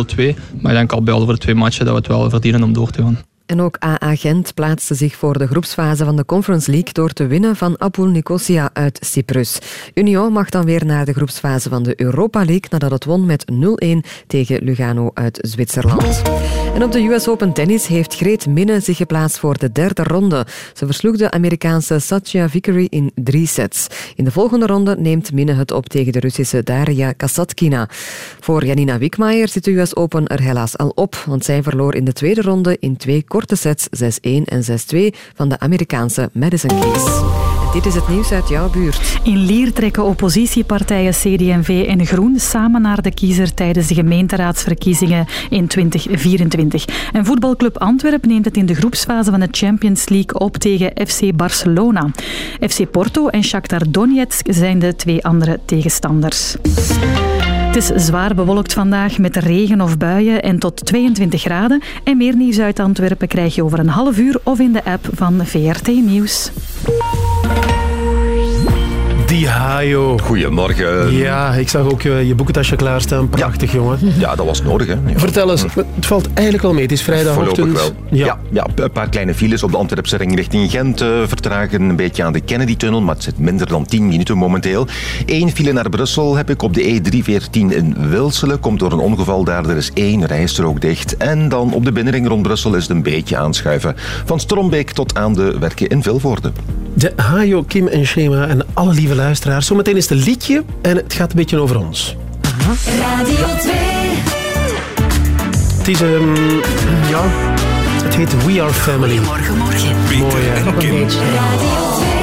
[SPEAKER 34] Maar ik denk al bij alle twee matchen dat we het wel verdienen om door te gaan.
[SPEAKER 5] En ook AA Gent plaatste zich voor de groepsfase van de Conference League door te winnen van Apul Nicosia uit Cyprus. Union mag dan weer naar de groepsfase van de Europa League nadat het won met 0-1 tegen Lugano uit Zwitserland. En op de US Open Tennis heeft Greet Minne zich geplaatst voor de derde ronde. Ze versloeg de Amerikaanse Satya Vickery in drie sets. In de volgende ronde neemt Minne het op tegen de Russische Daria Kasatkina. Voor Janina Wickmaier zit de US Open er helaas al op, want zij verloor in de tweede ronde in twee korte sets 6-1 en 6-2 van de Amerikaanse Madison Keys. Dit is het nieuws uit jouw buurt.
[SPEAKER 13] In Lier trekken oppositiepartijen CD&V en Groen samen naar de kiezer tijdens de gemeenteraadsverkiezingen in 2024. En voetbalclub Antwerpen neemt het in de groepsfase van de Champions League op tegen FC Barcelona. FC Porto en Shakhtar Donetsk zijn de twee andere tegenstanders. Het is zwaar bewolkt vandaag met regen of buien en tot 22 graden. En meer nieuws uit Antwerpen krijg je over een half uur of in de app van VRT Nieuws.
[SPEAKER 3] Die Hajo.
[SPEAKER 17] Goedemorgen.
[SPEAKER 3] Ja, ik zag ook eh, je boekentasje klaarstaan. Prachtig, jongen.
[SPEAKER 17] Ja, dat was nodig. Hè. Ja.
[SPEAKER 3] Vertel eens, het valt eigenlijk wel mee. Het is vrijdagochtend.
[SPEAKER 17] Voorlopig wel. Ja. Ja, een paar kleine files op de Antwerpse ring richting Gent eh, vertragen een beetje aan de Kennedy-tunnel, maar het zit minder dan 10 minuten momenteel. Eén file naar Brussel heb ik op de E314 in Wilselen. Komt door een ongeval daar, er is één rijstrook dicht. En dan op de binnenring rond Brussel is het een beetje aanschuiven. Van Strombeek tot aan de werken in Vilvoorde.
[SPEAKER 3] De Hajo, Kim en Shema en alle lieve luisteraars. Zometeen is het een liedje en het gaat een beetje over ons.
[SPEAKER 30] Radio 2.
[SPEAKER 3] Het is, ehm, ja, het heet We Are Family.
[SPEAKER 30] Morgen, morgen.
[SPEAKER 3] Mooi, hè?
[SPEAKER 30] Radio 2.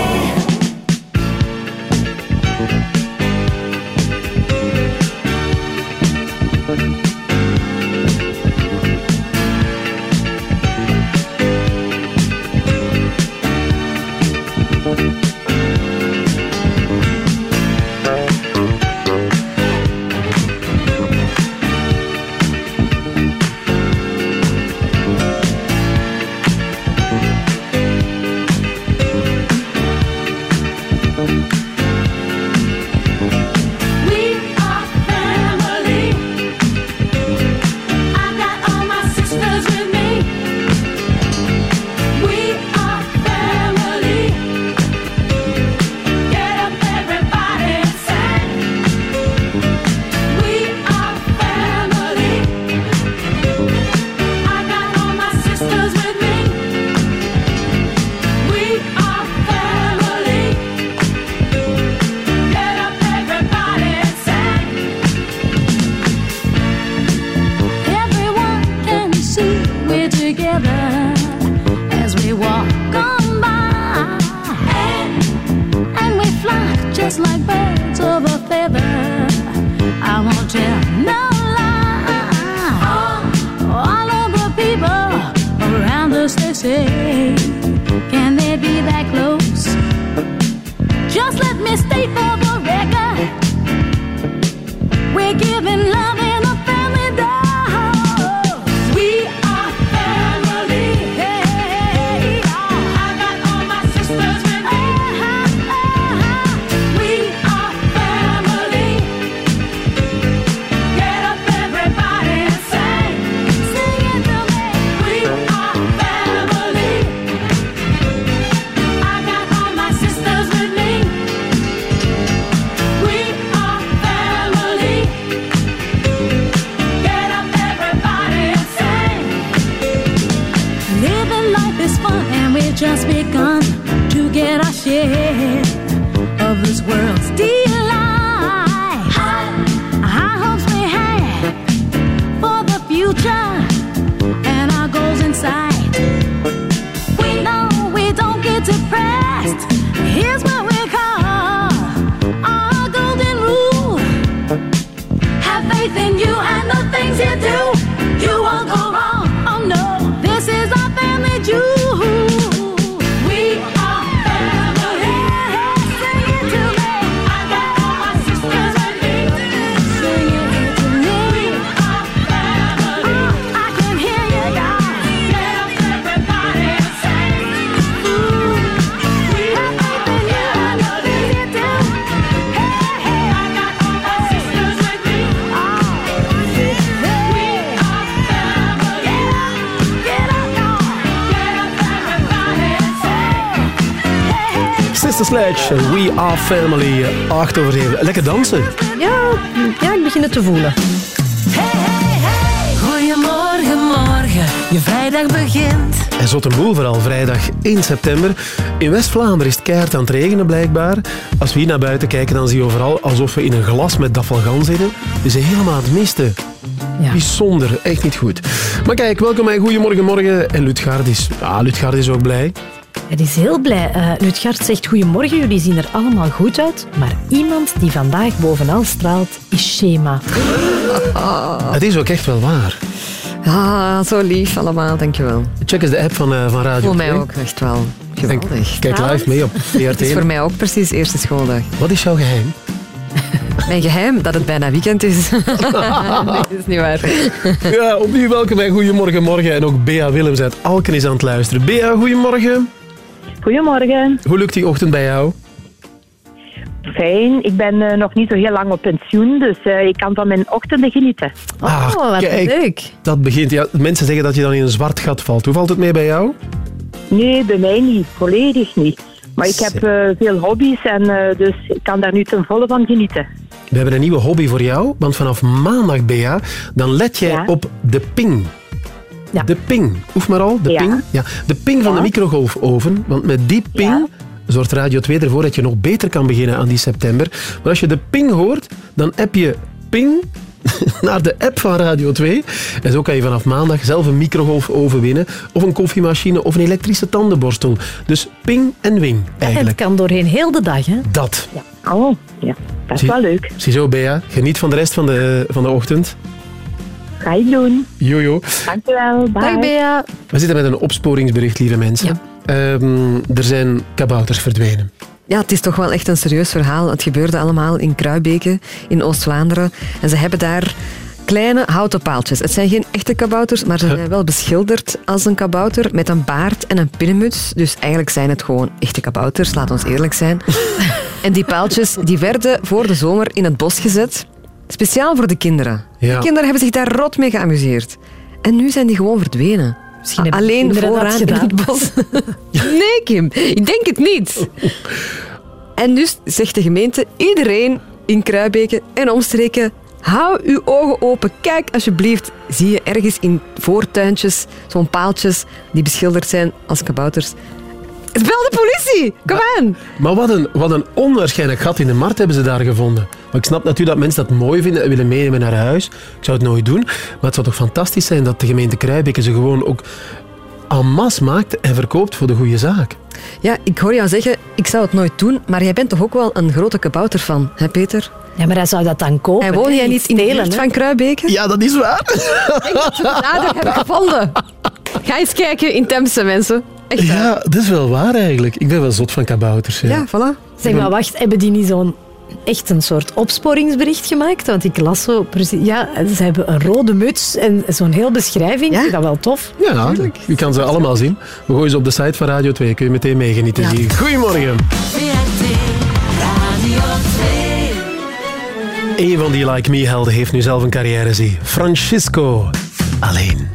[SPEAKER 3] En We Are Family. 8 over 7. Lekker dansen.
[SPEAKER 4] Ja, ja, ik begin het te voelen.
[SPEAKER 35] Goedemorgen, morgen, je vrijdag begint.
[SPEAKER 3] En Zottenboel vooral vrijdag 1 september. In West-Vlaanderen is het keihard aan het regenen blijkbaar. Als we hier naar buiten kijken, dan zie je overal alsof we in een glas met dafalgan zitten. Het is helemaal aan het misten. Bijzonder, echt niet goed. Maar kijk, welkom bij Goedemorgen Morgen. En Lutgaard is, ja, Lutgaard is ook blij.
[SPEAKER 4] Het is heel blij. Uh, Lutgard zegt goedemorgen, jullie zien er allemaal goed uit. Maar iemand die vandaag bovenal straalt, is Shema.
[SPEAKER 3] Het is ook echt wel waar.
[SPEAKER 5] Ah, zo lief allemaal, dankjewel.
[SPEAKER 3] Check eens de app van, uh, van Radio
[SPEAKER 5] Voor mij
[SPEAKER 3] 2.
[SPEAKER 5] ook echt wel geweldig.
[SPEAKER 3] Kijk live mee op VRT.
[SPEAKER 5] Het is voor mij ook precies eerste schooldag.
[SPEAKER 3] Wat is jouw geheim?
[SPEAKER 5] Mijn geheim? Dat het bijna weekend is. nee, dat is niet waar.
[SPEAKER 3] Ja, opnieuw welkom bij Goedemorgen Morgen. En ook Bea Willems uit Alken is aan het luisteren. Bea, goedemorgen.
[SPEAKER 36] Goedemorgen.
[SPEAKER 3] Hoe lukt die ochtend bij jou?
[SPEAKER 36] Fijn. Ik ben eh, nog niet zo heel lang op pensioen, dus eh, ik kan van mijn ochtenden genieten.
[SPEAKER 3] Ah,
[SPEAKER 4] Oh,
[SPEAKER 3] kijk, Dat begint. Ja, mensen zeggen dat je dan in een zwart gat valt. Hoe valt het mee bij jou?
[SPEAKER 36] Nee, bij mij niet. Volledig niet. Maar ik heb eh, veel hobby's en eh, dus ik kan daar nu ten volle van genieten.
[SPEAKER 3] We hebben een nieuwe hobby voor jou. Want vanaf maandag, Bea, dan let jij op de ping. De ping. Oef maar al, de
[SPEAKER 36] Ja.
[SPEAKER 3] ping. Ja. De ping van de microgolfoven. Want met die ping zorgt Radio 2 ervoor dat je nog beter kan beginnen aan die september. Maar als je de ping hoort, dan app je ping naar de app van Radio 2. En zo kan je vanaf maandag zelf een microgolfoven winnen. Of een koffiemachine of een elektrische tandenborstel. Dus ping en wing
[SPEAKER 4] En het
[SPEAKER 3] eigenlijk.
[SPEAKER 4] kan doorheen heel de dag, hè?
[SPEAKER 3] Dat.
[SPEAKER 36] Oh, ja. Dat is wel leuk.
[SPEAKER 3] Ziezo, Bea. Geniet van de rest van de, van de ochtend.
[SPEAKER 36] Ga ik doen.
[SPEAKER 3] Jojo.
[SPEAKER 36] Dankjewel. Bye.
[SPEAKER 4] Dag Bea.
[SPEAKER 3] We zitten met een opsporingsbericht, lieve mensen. Ehm, er zijn kabouters verdwenen.
[SPEAKER 5] Ja, het is toch wel echt een serieus verhaal. Het gebeurde allemaal in Kruibeke, in Oost-Vlaanderen. En ze hebben daar kleine houten paaltjes. Het zijn geen echte kabouters, maar ze zijn wel beschilderd als een kabouter met een baard en een pinnenmuts. Dus eigenlijk zijn het gewoon echte kabouters, laat ons eerlijk zijn. en die paaltjes die werden voor de zomer in het bos gezet. Speciaal voor de kinderen.
[SPEAKER 3] Ja.
[SPEAKER 5] De kinderen hebben zich daar rot mee geamuseerd. En nu zijn die gewoon verdwenen.
[SPEAKER 4] Misschien hebben
[SPEAKER 5] Alleen vooraan in het bos. Nee, Kim, ik denk het niet. En dus zegt de gemeente, iedereen in Kruibeke en omstreken, hou uw ogen open. Kijk alsjeblieft, zie je ergens in voortuintjes zo'n paaltjes die beschilderd zijn als kabouters. Bel de politie, kom aan.
[SPEAKER 3] Maar wat een, wat een onwaarschijnlijk gat in de markt hebben ze daar gevonden. Maar ik snap natuurlijk dat mensen dat mooi vinden en willen meenemen naar huis. Ik zou het nooit doen. Maar het zou toch fantastisch zijn dat de gemeente Kruijbeke ze gewoon ook en masse maakt en verkoopt voor de goede zaak.
[SPEAKER 5] Ja, ik hoor jou zeggen, ik zou het nooit doen, maar jij bent toch ook wel een grote kabouterfan, hè Peter?
[SPEAKER 4] Ja, maar hij zou dat dan kopen.
[SPEAKER 5] En woon jij niet in de buurt van Kruibeke?
[SPEAKER 3] Ja, dat is waar.
[SPEAKER 5] Ik dat we de hebben gevonden. Ga eens kijken in Temse, mensen. Echt waar.
[SPEAKER 3] Ja, dat is wel waar eigenlijk. Ik ben wel zot van kabouters. Ja.
[SPEAKER 5] Ja, voilà.
[SPEAKER 4] Zeg maar, wacht, hebben die niet zo'n echt een soort opsporingsbericht gemaakt? Want ik las zo precies... Ja, ze hebben een rode muts en zo'n heel beschrijving. Ik vind dat wel tof.
[SPEAKER 3] Ja, je kan ze allemaal zien. We gooien ze op de site van Radio 2. Kun je meteen meegenieten. Zie. Goedemorgen. Een van die Like Me helden heeft nu zelf een carrière, zie. Francisco. Alleen.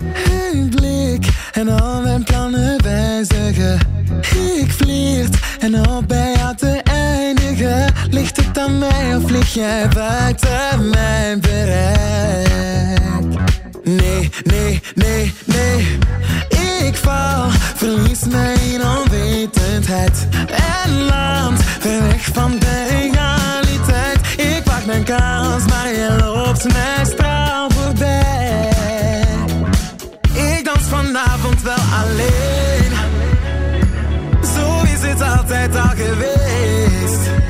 [SPEAKER 8] En al mijn plannen wijzigen. Ik vliert en hoop bij jou te eindigen. Ligt het aan mij of lig jij buiten mijn bereik? Nee, nee, nee, nee. Ik val, verlies mij in onwetendheid. En land, ver weg van de realiteit. Ik pak mijn kans, maar je loopt mij straal wel alleen. Zo is het altijd al geweest.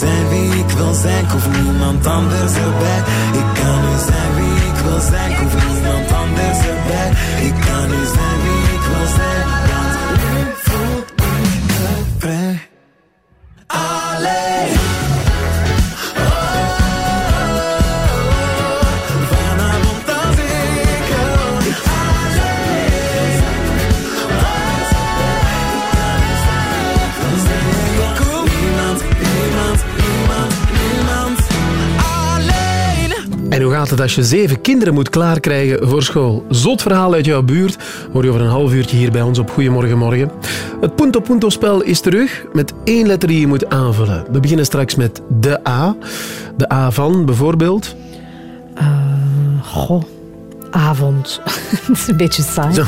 [SPEAKER 8] zijn wie ik wil zijn, ik hoef niemand anders erbij.
[SPEAKER 3] Het als je zeven kinderen moet klaarkrijgen voor school? Zot verhaal uit jouw buurt hoor je over een half uurtje hier bij ons op Goedemorgen Morgen. Het Punto Punto spel is terug met één letter die je moet aanvullen. We beginnen straks met de A. De A van bijvoorbeeld.
[SPEAKER 4] Goh, avond. Dat is een beetje saai.
[SPEAKER 3] Zo.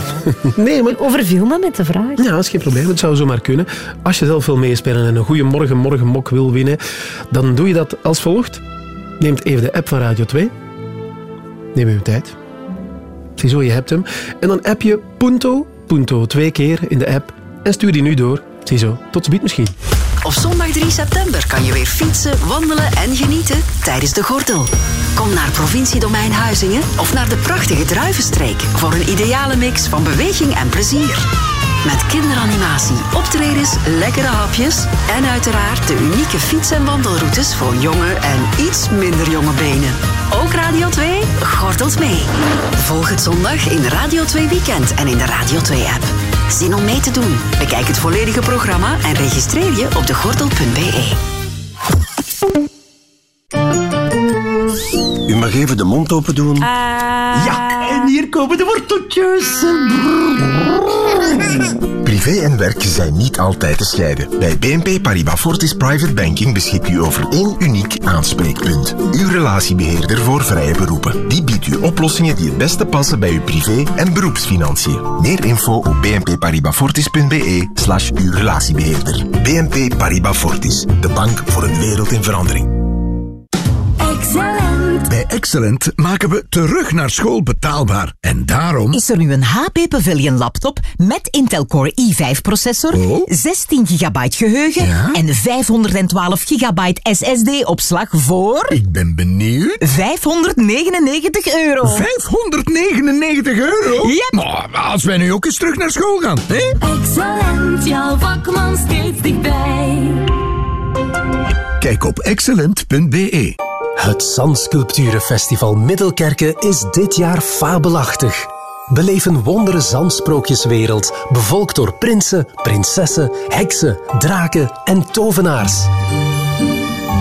[SPEAKER 3] Nee, maar...
[SPEAKER 4] Overviel me met de vraag.
[SPEAKER 3] Ja, dat is geen probleem. Het zou zomaar kunnen. Als je zelf wil meespelen en een goede morgen, morgen mok wil winnen, dan doe je dat als volgt. Neemt even de app van Radio 2. Neem uw tijd. Ziezo, je hebt hem. En dan app je Punto, Punto twee keer in de app en stuur die nu door. Ziezo, tot ziens misschien.
[SPEAKER 37] Op zondag 3 september kan je weer fietsen, wandelen en genieten tijdens de Gordel. Kom naar Provinciedomein Huizingen of naar de prachtige Druivenstreek voor een ideale mix van beweging en plezier. Met kinderanimatie, optredens, lekkere hapjes en uiteraard de unieke fiets- en wandelroutes voor jonge en iets minder jonge benen. Ook Radio 2 gordelt mee. Volg het zondag in Radio 2 Weekend en in de Radio 2-app. Zin om mee te doen? Bekijk het volledige programma en registreer je op degordel.be.
[SPEAKER 38] U mag even de mond open doen. Ja, en hier komen de worteltjes.
[SPEAKER 21] Privé en werk zijn niet altijd te scheiden. Bij BNP Paribas Fortis Private Banking beschikt u over één uniek aanspreekpunt. Uw relatiebeheerder voor vrije beroepen. Die biedt u oplossingen die het beste passen bij uw privé- en beroepsfinanciën. Meer info op bnpparibasfortis.be slash uw relatiebeheerder. BNP Paribas Fortis, de bank voor een wereld in verandering.
[SPEAKER 39] Excellent.
[SPEAKER 40] Bij Excellent maken we terug naar school betaalbaar. En daarom...
[SPEAKER 41] Is er nu een HP Pavilion laptop met Intel Core i5-processor, 16 gigabyte geheugen en 512 gigabyte SSD-opslag voor...
[SPEAKER 40] Ik ben benieuwd.
[SPEAKER 41] 599 euro.
[SPEAKER 40] 599 euro?
[SPEAKER 41] Ja.
[SPEAKER 40] Maar als wij nu ook eens terug naar school gaan, hè?
[SPEAKER 39] Excellent, jouw vakman steeds dichtbij.
[SPEAKER 40] Kijk op excellent.be.
[SPEAKER 42] Het Zandsculpturenfestival Middelkerke is dit jaar fabelachtig. Beleef een wondere zandsprookjeswereld, bevolkt door prinsen, prinsessen, heksen, draken en tovenaars.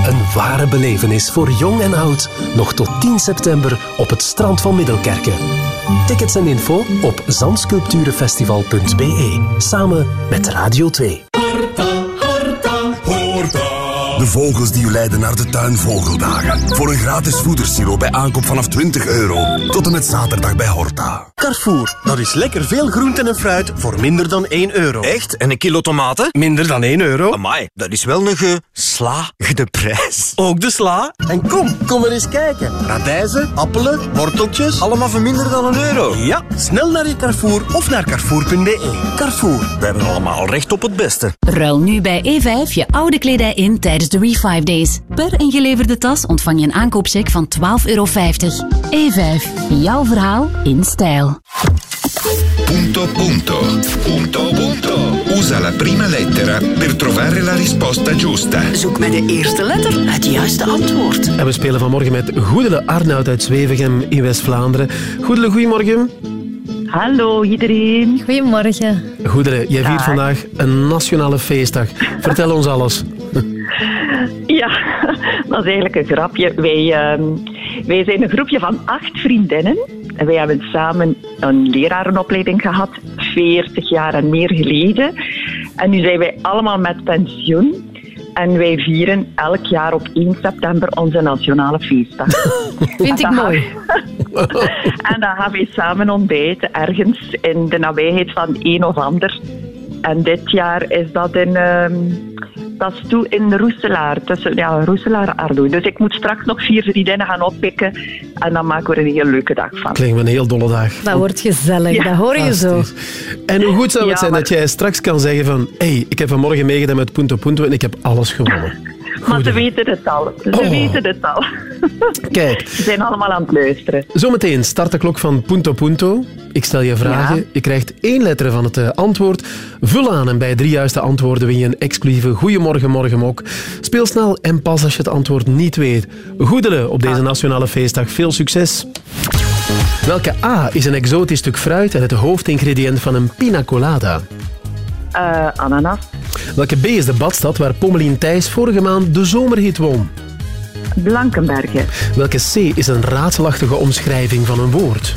[SPEAKER 42] Een ware belevenis voor jong en oud, nog tot 10 september op het strand van Middelkerke. Tickets en info op zandsculpturenfestival.be, samen met Radio 2.
[SPEAKER 43] De vogels die u leiden naar de tuinvogeldagen. Voor een gratis voedersilo bij aankoop vanaf 20 euro. Tot en met zaterdag bij Horta.
[SPEAKER 44] Carrefour, dat is lekker veel groenten en fruit voor minder dan 1 euro.
[SPEAKER 45] Echt? En een kilo tomaten?
[SPEAKER 44] Minder dan 1 euro.
[SPEAKER 45] Amai, dat is wel een geslaagde prijs.
[SPEAKER 44] Ook de sla. En kom, kom er eens kijken. Radijzen, appelen, worteltjes.
[SPEAKER 45] Allemaal voor minder dan een euro?
[SPEAKER 44] Ja, snel naar je Carrefour of naar carrefour.be. Carrefour, we hebben allemaal recht op het beste.
[SPEAKER 7] Ruil nu bij E5 je oude kledij in tijdens de Re5 Days. Per ingeleverde tas ontvang je een aankoopcheck van 12,50 euro. E5, jouw verhaal in stijl.
[SPEAKER 46] Punto punto. Punto punto. Usa la prima lettera per trovare la risposta giusta.
[SPEAKER 37] Zoek met de eerste letter het juiste antwoord.
[SPEAKER 3] En we spelen vanmorgen met Goedele Arnoud uit Zwevegem in West-Vlaanderen. Goedele, goedemorgen.
[SPEAKER 22] Hallo iedereen.
[SPEAKER 4] Goedemorgen.
[SPEAKER 3] Goedele, jij viert vandaag een nationale feestdag. Vertel ons alles.
[SPEAKER 22] Ja, dat is eigenlijk een grapje. Wij, ehm, wij zijn een groepje van acht vriendinnen. En wij hebben samen een lerarenopleiding gehad, 40 jaar en meer geleden. En nu zijn wij allemaal met pensioen. En wij vieren elk jaar op 1 september onze nationale feestdag.
[SPEAKER 4] Vind ik mooi.
[SPEAKER 22] En dan gaan wij samen ontbijten ergens in de nabijheid van een of ander. En dit jaar is dat in, ehm dat is toe in Roeselaar, tussen ja, Roeselaar en Ardooi. Dus ik moet straks nog vier vriendinnen gaan oppikken en dan maken we er een heel leuke dag van.
[SPEAKER 3] Klinkt een heel dolle dag.
[SPEAKER 4] Dat wordt gezellig, dat hoor je zo.
[SPEAKER 3] En hoe goed zou het
[SPEAKER 22] Ja,
[SPEAKER 3] zijn
[SPEAKER 22] maar-
[SPEAKER 3] dat jij straks kan zeggen van hey, ik heb vanmorgen meegedaan met Punto Punto en ik heb alles gewonnen.
[SPEAKER 22] Maar ze weten het al. Ze
[SPEAKER 3] Oh.
[SPEAKER 22] weten het al.
[SPEAKER 3] Kijk,
[SPEAKER 22] Ze zijn allemaal aan het luisteren.
[SPEAKER 3] zometeen start de klok van Punto Punto. Ik stel je vragen.
[SPEAKER 22] Ja.
[SPEAKER 3] Je krijgt één letter van het eh, antwoord. Vul aan en bij drie juiste antwoorden win je een exclusieve Goeiemorgen Morgenmok. Speel snel en pas als je het antwoord niet weet. Goedelen op deze nationale feestdag. Veel succes. Welke A is een exotisch stuk fruit en het hoofdingrediënt van een pina colada?
[SPEAKER 22] Eh, ananas.
[SPEAKER 3] Welke B is de badstad waar Pommelien Thijs vorige maand de zomerhit won?
[SPEAKER 22] Blankenbergen.
[SPEAKER 3] Welke C is een raadselachtige omschrijving van een woord?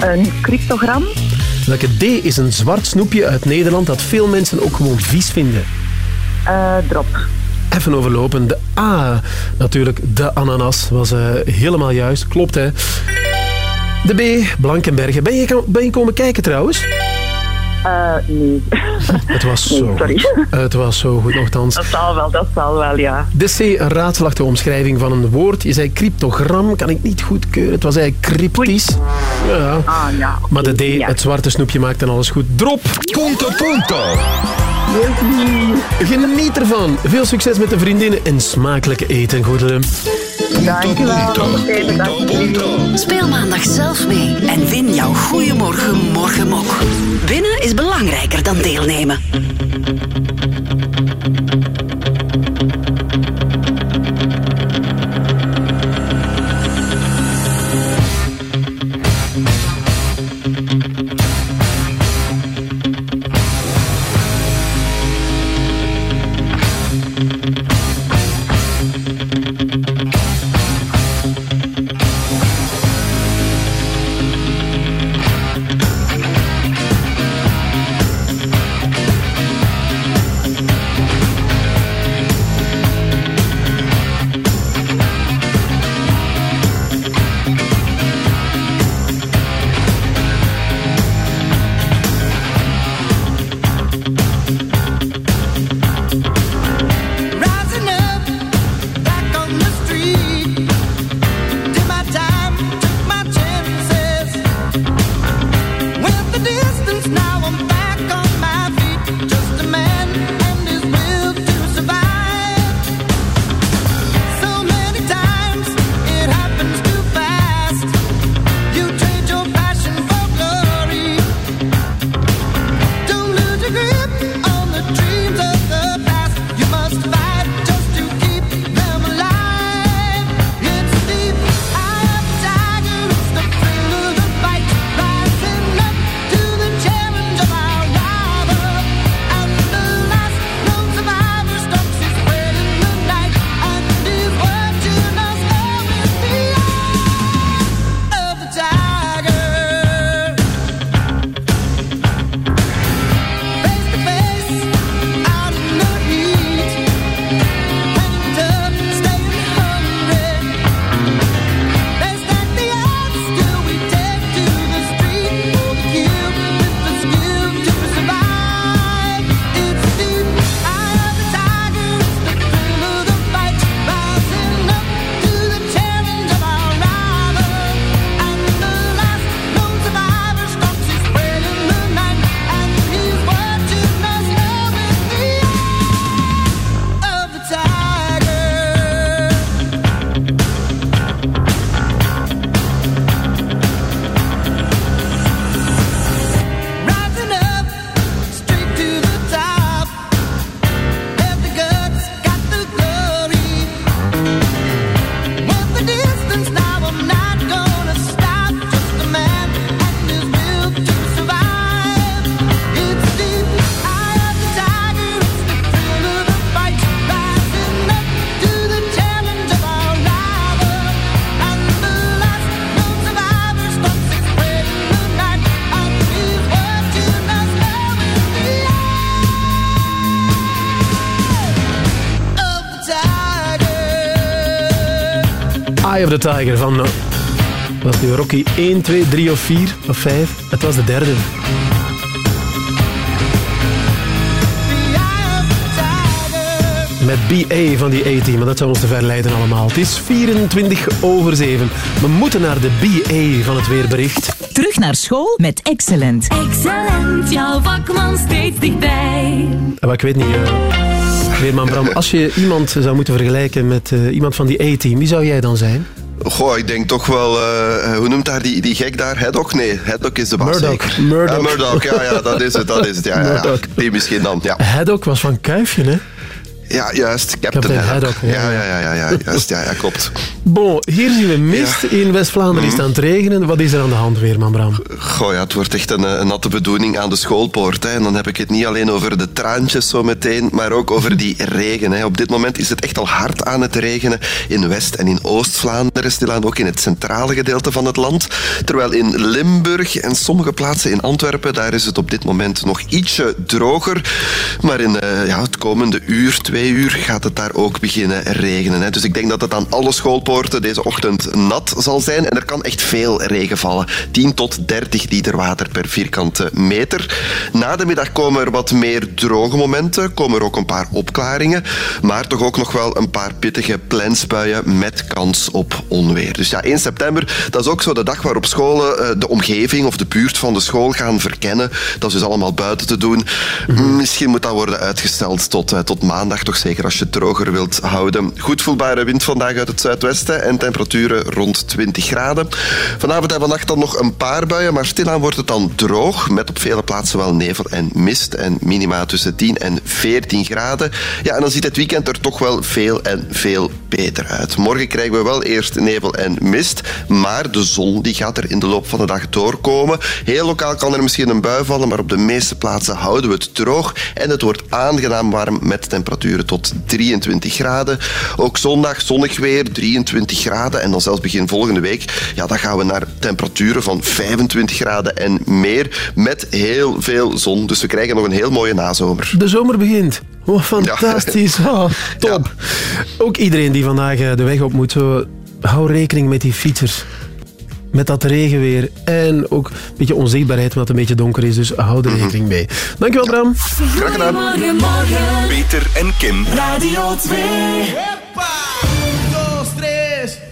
[SPEAKER 22] Een cryptogram.
[SPEAKER 3] Welke D is een zwart snoepje uit Nederland dat veel mensen ook gewoon vies vinden?
[SPEAKER 22] Eh, drop.
[SPEAKER 3] Even overlopen. De A, natuurlijk de ananas, was eh, helemaal juist. Klopt, hè? De B, Blankenbergen. Ben je, ben je komen kijken trouwens?
[SPEAKER 22] Eh, nee.
[SPEAKER 3] Het was
[SPEAKER 22] Nee,
[SPEAKER 3] zo
[SPEAKER 22] sorry.
[SPEAKER 3] goed. Het was zo goed, nogthans.
[SPEAKER 22] Dat zal wel, dat zal wel, ja.
[SPEAKER 3] De C, een raadselachtige omschrijving van een woord. Je zei cryptogram, kan ik niet goedkeuren. Het was eigenlijk cryptisch. Ja.
[SPEAKER 22] Ah, ja.
[SPEAKER 3] Maar de D,
[SPEAKER 22] ja.
[SPEAKER 3] het zwarte snoepje maakt dan alles goed. Drop!
[SPEAKER 21] Punto punto.
[SPEAKER 3] Geniet ervan. Veel succes met de vriendinnen en smakelijke eten, goedelen.
[SPEAKER 22] Dankjewel.
[SPEAKER 1] Speel maandag zelf mee en win jouw Goeiemorgen Morgenmok. Winnen is belangrijker dan deelnemen.
[SPEAKER 47] The Tiger
[SPEAKER 3] van... eh, Was die Rocky 1, 2, 3 of 4 of 5? Het was de derde. Met BA van die A-team, maar dat zou ons te ver leiden allemaal. Het is 24 over 7. We moeten naar de BA van het weerbericht.
[SPEAKER 48] Terug naar school met Excellent.
[SPEAKER 49] Excellent, jouw vakman steeds dichtbij.
[SPEAKER 3] Maar ik weet niet... Weerman Bram, als je iemand zou moeten vergelijken met eh, iemand van die A-team, wie zou jij dan zijn?
[SPEAKER 50] Goh, ik denk toch wel, eh, hoe noemt daar die, die gek daar? Haddock? Nee, Haddock is de baas.
[SPEAKER 3] Murdoch.
[SPEAKER 50] zeker.
[SPEAKER 3] Murdoch.
[SPEAKER 50] Ja, Murdoch, ja, ja, dat is het, dat is het. Ja, ja, ja. Die misschien dan, ja.
[SPEAKER 3] Haddock was van Kuifje, hè?
[SPEAKER 50] Ja, juist, Captain,
[SPEAKER 3] Captain
[SPEAKER 50] Haddock.
[SPEAKER 3] Haddock, ja.
[SPEAKER 50] Ja, ja, ja, ja, ja, juist, ja, ja, klopt.
[SPEAKER 3] Bon, hier zien we mist. In West-Vlaanderen is het aan het regenen. Wat is er aan de hand, Weerman Bram?
[SPEAKER 50] Goh, ja, het wordt echt een, een natte bedoeling aan de schoolpoort. Hè. En dan heb ik het niet alleen over de traantjes zo meteen, maar ook over die regen. Hè. Op dit moment is het echt al hard aan het regenen in West- en in Oost-Vlaanderen, stilaan ook in het centrale gedeelte van het land. Terwijl in Limburg en sommige plaatsen in Antwerpen, daar is het op dit moment nog ietsje droger. Maar in eh, ja, het komende uur, twee uur, gaat het daar ook beginnen regenen. Hè. Dus ik denk dat het aan alle schoolpoorten deze ochtend nat zal zijn. En er kan echt veel regen vallen. 10 tot 30 liter water per vierkante meter. Na de middag komen er wat meer droge momenten. Komen er ook een paar opklaringen. Maar toch ook nog wel een paar pittige plensbuien met kans op onweer. Dus ja, 1 september, dat is ook zo de dag waarop scholen eh, de omgeving of de buurt van de school gaan verkennen. Dat is dus allemaal buiten te doen. Misschien moet dat worden uitgesteld tot, eh, tot maandag, toch zeker als je het droger wilt houden. Goed voelbare wind vandaag uit het zuidwesten en temperaturen rond 20 graden. Vanavond en vannacht dan nog een paar buien, maar stilaan wordt het dan droog. Met op vele plaatsen wel nevel en mist en minima tussen 10 en 14 graden. Ja, en dan ziet het weekend er toch wel veel en veel beter uit. Morgen krijgen we wel eerst nevel en mist, maar de zon die gaat er in de loop van de dag doorkomen. Heel lokaal kan er misschien een bui vallen, maar op de meeste plaatsen houden we het droog. En het wordt aangenaam warm met temperaturen tot 23 graden. Ook zondag zonnig weer, 23 graden. En dan zelfs begin volgende week, ja, dan gaan we naar temperaturen van 25 graden en meer. Met heel veel zon. Dus we krijgen nog een heel mooie nazomer.
[SPEAKER 3] De zomer begint. Oh, fantastisch. Oh, top. Ook iedereen die vandaag eh, de weg op moet, zo, hou rekening met die fietsers. Met dat regenweer en ook een beetje onzichtbaarheid omdat het een beetje donker is. Dus hou er rekening mee. Dankjewel, Bram.
[SPEAKER 50] Graag gedaan.
[SPEAKER 49] Morgen, morgen.
[SPEAKER 51] Peter en Kim.
[SPEAKER 49] Radio 2.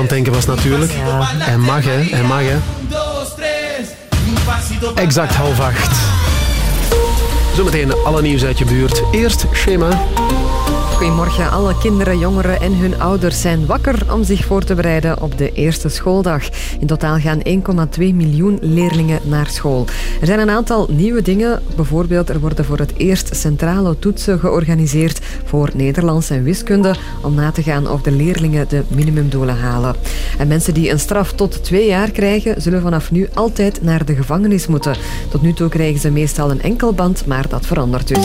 [SPEAKER 3] Aan het denken was natuurlijk. Hij mag, hè. Hij mag, hè. Exact half acht. Zometeen alle nieuws uit je buurt. Eerst schema.
[SPEAKER 5] Goedemorgen. Alle kinderen, jongeren en hun ouders zijn wakker om zich voor te bereiden op de eerste schooldag. In totaal gaan 1,2 miljoen leerlingen naar school. Er zijn een aantal nieuwe dingen. Bijvoorbeeld, er worden voor het eerst centrale toetsen georganiseerd voor Nederlands en wiskunde om na te gaan of de leerlingen de minimumdoelen halen. En mensen die een straf tot twee jaar krijgen, zullen vanaf nu altijd naar de gevangenis moeten. Tot nu toe krijgen ze meestal een enkelband, maar dat verandert dus.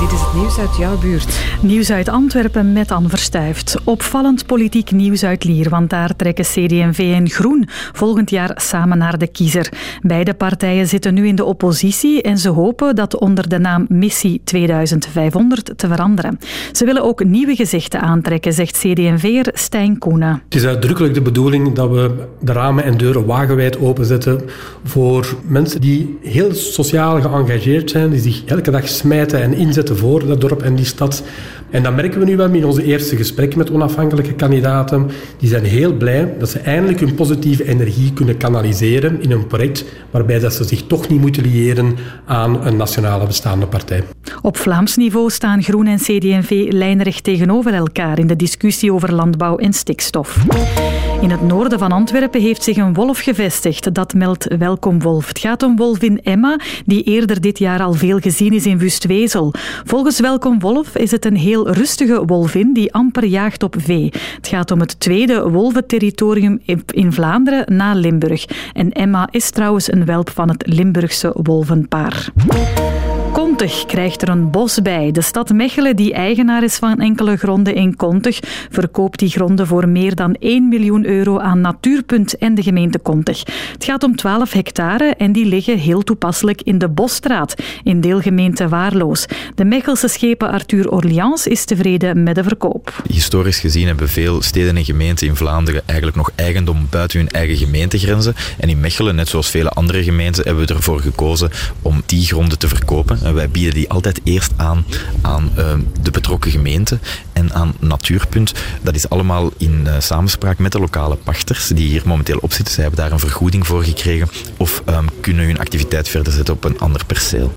[SPEAKER 5] Dit is het nieuws uit jouw buurt.
[SPEAKER 13] Nieuws uit Antwerpen met Anne Verstuift. Opvallend politiek nieuws uit Lier, want daar trekken CD&V en Groen volgend jaar samen naar de kiezer. Beide partijen zitten nu in de oppositie en ze hopen dat onder de naam Missie 2500 te veranderen. Ze willen ook nieuwe gezichten aantrekken, zegt CD&V'er Stijn Koenen.
[SPEAKER 52] Het is uitdrukkelijk de bedoeling dat we de ramen en deuren wagenwijd openzetten voor mensen die heel sociaal geëngageerd zijn, die zich elke dag smijten en inzetten voor dat dorp en die stad. En dat merken we nu wel in onze eerste gesprekken met onafhankelijke kandidaten. Die zijn heel blij dat ze eindelijk hun positieve energie kunnen kanaliseren in een project waarbij dat ze zich toch niet moeten liëren aan een nationale bestaande partij.
[SPEAKER 13] Op Vlaams niveau staan Groen en CD&V lijnrecht tegenover elkaar in de discussie over landbouw en stikstof. In het noorden van Antwerpen heeft zich een wolf gevestigd. Dat meldt Welkom Wolf. Het gaat om wolvin Emma, die eerder dit jaar al veel gezien is in Wustwezel. Volgens Welkom Wolf is het een heel rustige wolvin die amper jaagt op vee. Het gaat om het tweede wolventerritorium in Vlaanderen na Limburg. En Emma is trouwens een welp van het Limburgse wolvenpaar. Kontig krijgt er een bos bij. De stad Mechelen, die eigenaar is van enkele gronden in Kontig, verkoopt die gronden voor meer dan 1 miljoen euro aan Natuurpunt en de gemeente Kontig. Het gaat om 12 hectare en die liggen heel toepasselijk in de Bosstraat, in deelgemeente Waarloos. De Mechelse schepen Arthur Orleans is tevreden met de verkoop.
[SPEAKER 15] Historisch gezien hebben veel steden en gemeenten in Vlaanderen eigenlijk nog eigendom buiten hun eigen gemeentegrenzen. En in Mechelen, net zoals vele andere gemeenten, hebben we ervoor gekozen om die gronden te verkopen. En wij bieden die altijd eerst aan aan uh, de betrokken gemeente en aan Natuurpunt. Dat is allemaal in uh, samenspraak met de lokale pachters die hier momenteel op zitten. Zij hebben daar een vergoeding voor gekregen of um, kunnen hun activiteit verder zetten op een ander perceel.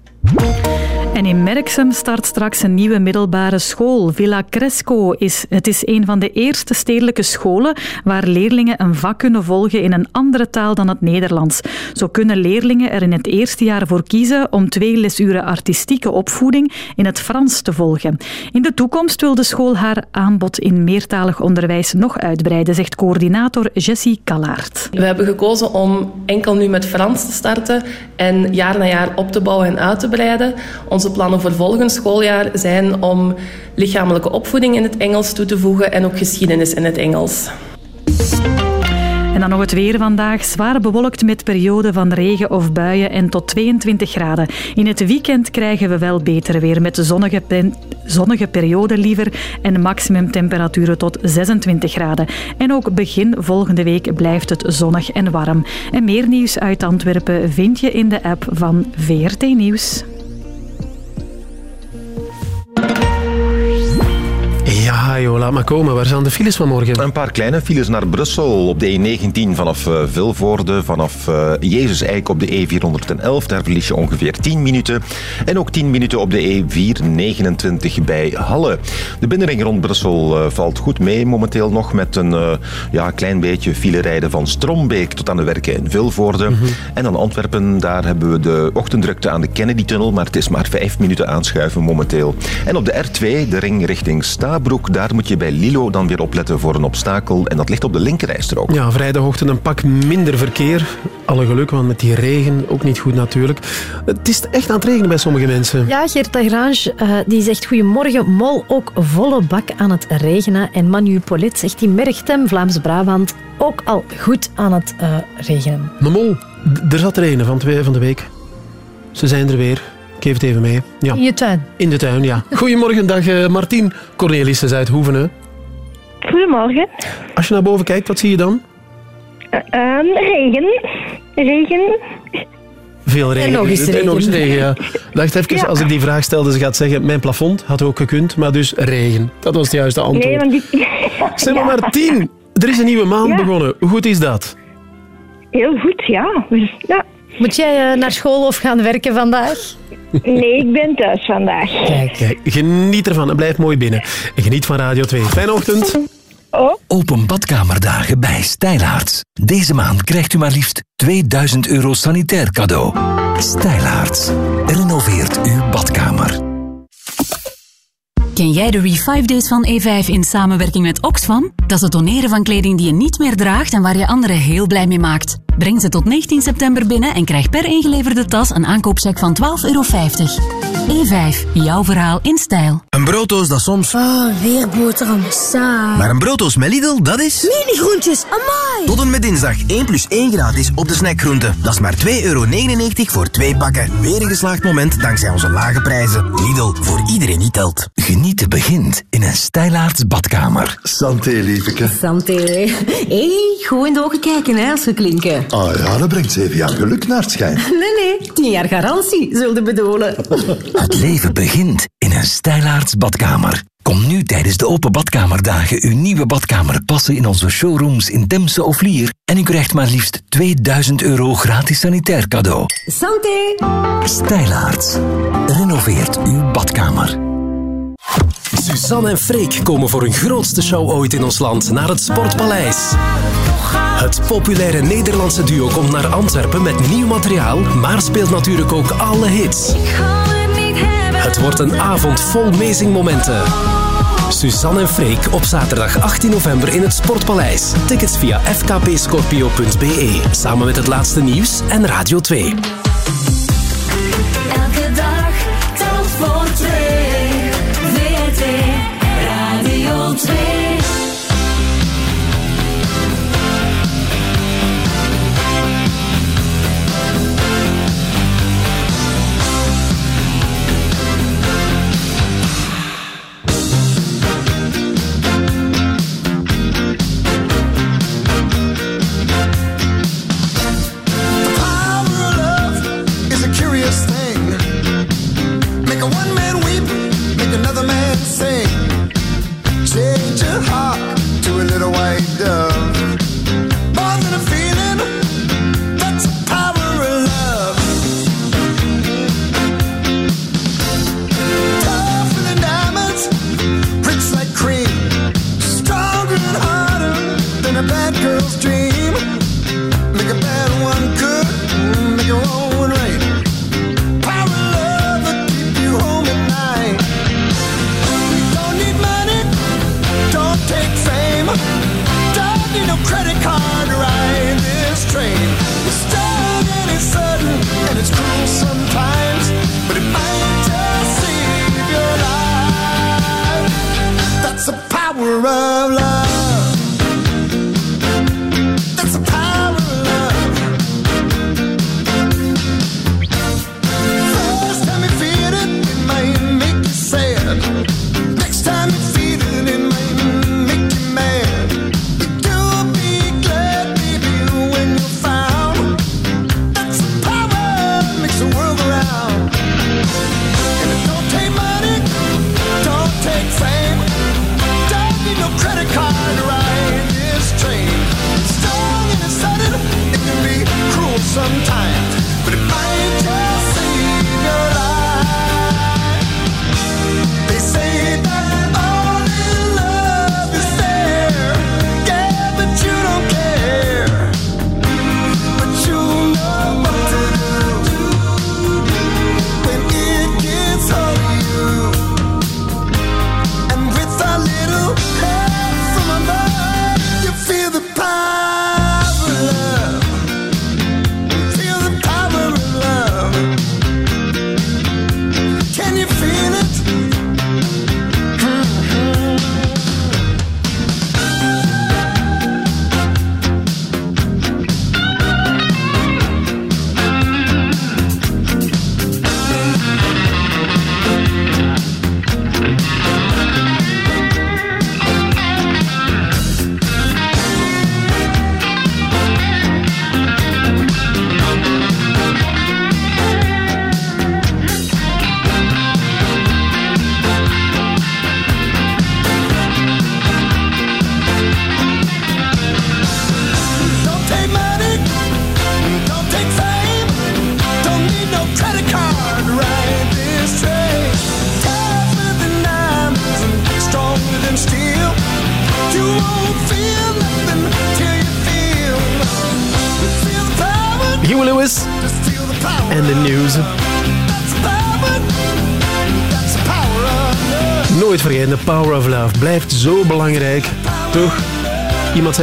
[SPEAKER 13] En in Merksem start straks een nieuwe middelbare school. Villa Cresco is, het is een van de eerste stedelijke scholen waar leerlingen een vak kunnen volgen in een andere taal dan het Nederlands. Zo kunnen leerlingen er in het eerste jaar voor kiezen om twee lesuren artistieke opvoeding in het Frans te volgen. In de toekomst wil de school haar aanbod in meertalig onderwijs nog uitbreiden, zegt coördinator Jessie Kallaert.
[SPEAKER 53] We hebben gekozen om enkel nu met Frans te starten en jaar na jaar op te bouwen en uit te breiden. Onze plannen voor volgend schooljaar zijn om lichamelijke opvoeding in het Engels toe te voegen en ook geschiedenis in het Engels.
[SPEAKER 13] En dan nog het weer vandaag. Zwaar bewolkt met perioden van regen of buien en tot 22 graden. In het weekend krijgen we wel beter weer met zonnige, zonnige perioden liever en maximumtemperaturen tot 26 graden. En ook begin volgende week blijft het zonnig en warm. En meer nieuws uit Antwerpen vind je in de app van VRT Nieuws.
[SPEAKER 3] Ja, joh, laat maar komen. Waar zijn de files van morgen?
[SPEAKER 17] Een paar kleine files naar Brussel op de E19 vanaf eh, Vilvoorde, vanaf eh, Jezus Eik op de E411. Daar verlies je ongeveer 10 minuten. En ook 10 minuten op de E429 bij Halle. De binnenring rond Brussel eh, valt goed mee momenteel nog met een ja, klein beetje file rijden van Strombeek tot aan de werken in Vilvoorde. En dan Antwerpen, daar hebben we de ochtenddrukte aan de Kennedy-tunnel, maar het is maar 5 minuten aanschuiven momenteel. En op de R2, de ring richting Stabroek, daar moet je bij Lilo dan weer opletten voor een obstakel. En dat ligt op de linkerrijstrook.
[SPEAKER 3] Ja, vrijdagochtend een pak minder verkeer. Alle geluk, want met die regen ook niet goed natuurlijk. Het is echt aan het regenen bij sommige mensen.
[SPEAKER 4] Ja, Geert Lagrange eh, die zegt goedemorgen, mol ook volle bak aan het regenen. En Manu Polet zegt die merkt hem, Vlaams-Brabant, ook al goed aan het eh, regenen.
[SPEAKER 3] Maar mol, er zat regen van, twee, van de week. Ze zijn er weer. Ik geef het even mee. Ja.
[SPEAKER 4] In je tuin.
[SPEAKER 3] In de tuin, ja. Goedemorgen, dag eh, Martien. Cornelis is uit Hoevenen.
[SPEAKER 6] Goedemorgen.
[SPEAKER 3] Als je naar boven kijkt, wat zie je dan?
[SPEAKER 6] Ehm, regen. Regen.
[SPEAKER 3] Veel regen.
[SPEAKER 6] En nog eens
[SPEAKER 3] En nog eens
[SPEAKER 6] regen.
[SPEAKER 3] regen, ja. Dacht even, als ik die vraag stelde, ze gaat zeggen, mijn plafond had ook gekund, maar dus regen. Dat was het juiste antwoord.
[SPEAKER 6] Nee, want die...
[SPEAKER 3] Zeg maar, Martien, er is een nieuwe maand begonnen. Hoe goed is dat?
[SPEAKER 6] Heel goed, ja. Dus, ja.
[SPEAKER 4] Moet jij eh, naar school of gaan werken vandaag?
[SPEAKER 6] Nee, ik ben thuis vandaag.
[SPEAKER 3] Kijk, geniet ervan en blijf mooi binnen. En geniet van Radio 2. Fijne ochtend.
[SPEAKER 2] Open badkamerdagen bij Stijlaarts. Deze maand krijgt u maar liefst 2000 euro sanitair cadeau. Stijlaarts. Renoveert uw badkamer.
[SPEAKER 7] Ken jij de Re5 Days van E5 in samenwerking met Oxfam? Dat is het doneren van kleding die je niet meer draagt en waar je anderen heel blij mee maakt. Breng ze tot 19 september binnen en krijg per ingeleverde tas een aankoopcheck van 12,50 euro. E5, jouw verhaal in stijl.
[SPEAKER 11] Een brooddoos dat soms...
[SPEAKER 54] Oh, weer boterham. Saai.
[SPEAKER 11] Maar een brooddoos met Lidl, dat is...
[SPEAKER 54] Mini groentjes, amai.
[SPEAKER 11] Tot en met dinsdag 1 plus 1 gratis op de snackgroenten. Dat is maar 2,99 euro voor twee pakken. Weer een geslaagd moment dankzij onze lage prijzen. Lidl, voor iedereen die telt.
[SPEAKER 2] Genieten begint in een Stijlaarts badkamer.
[SPEAKER 55] Santé, lieveke.
[SPEAKER 54] Santé. Hé, hey, goed in de ogen kijken hè, als we klinken.
[SPEAKER 55] Ah ja, dat brengt zeven jaar geluk naar het schijn.
[SPEAKER 54] Nee, nee, tien jaar garantie, zullen bedoelen.
[SPEAKER 2] Het leven begint in een Stijlaarts badkamer. Kom nu tijdens de open badkamerdagen uw nieuwe badkamer passen in onze showrooms in Temse of Lier en u krijgt maar liefst 2000 euro gratis sanitair cadeau.
[SPEAKER 54] Santé.
[SPEAKER 2] Stijlaarts. Renoveert uw badkamer.
[SPEAKER 8] Suzanne en Freek komen voor hun grootste show ooit in ons land naar het Sportpaleis. Het populaire Nederlandse duo komt naar Antwerpen met nieuw materiaal, maar speelt natuurlijk ook alle hits. Het wordt een avond vol amazing momenten. Suzanne en Freek op zaterdag 18 november in het Sportpaleis. Tickets via fkpscorpio.be. Samen met het laatste nieuws en Radio 2.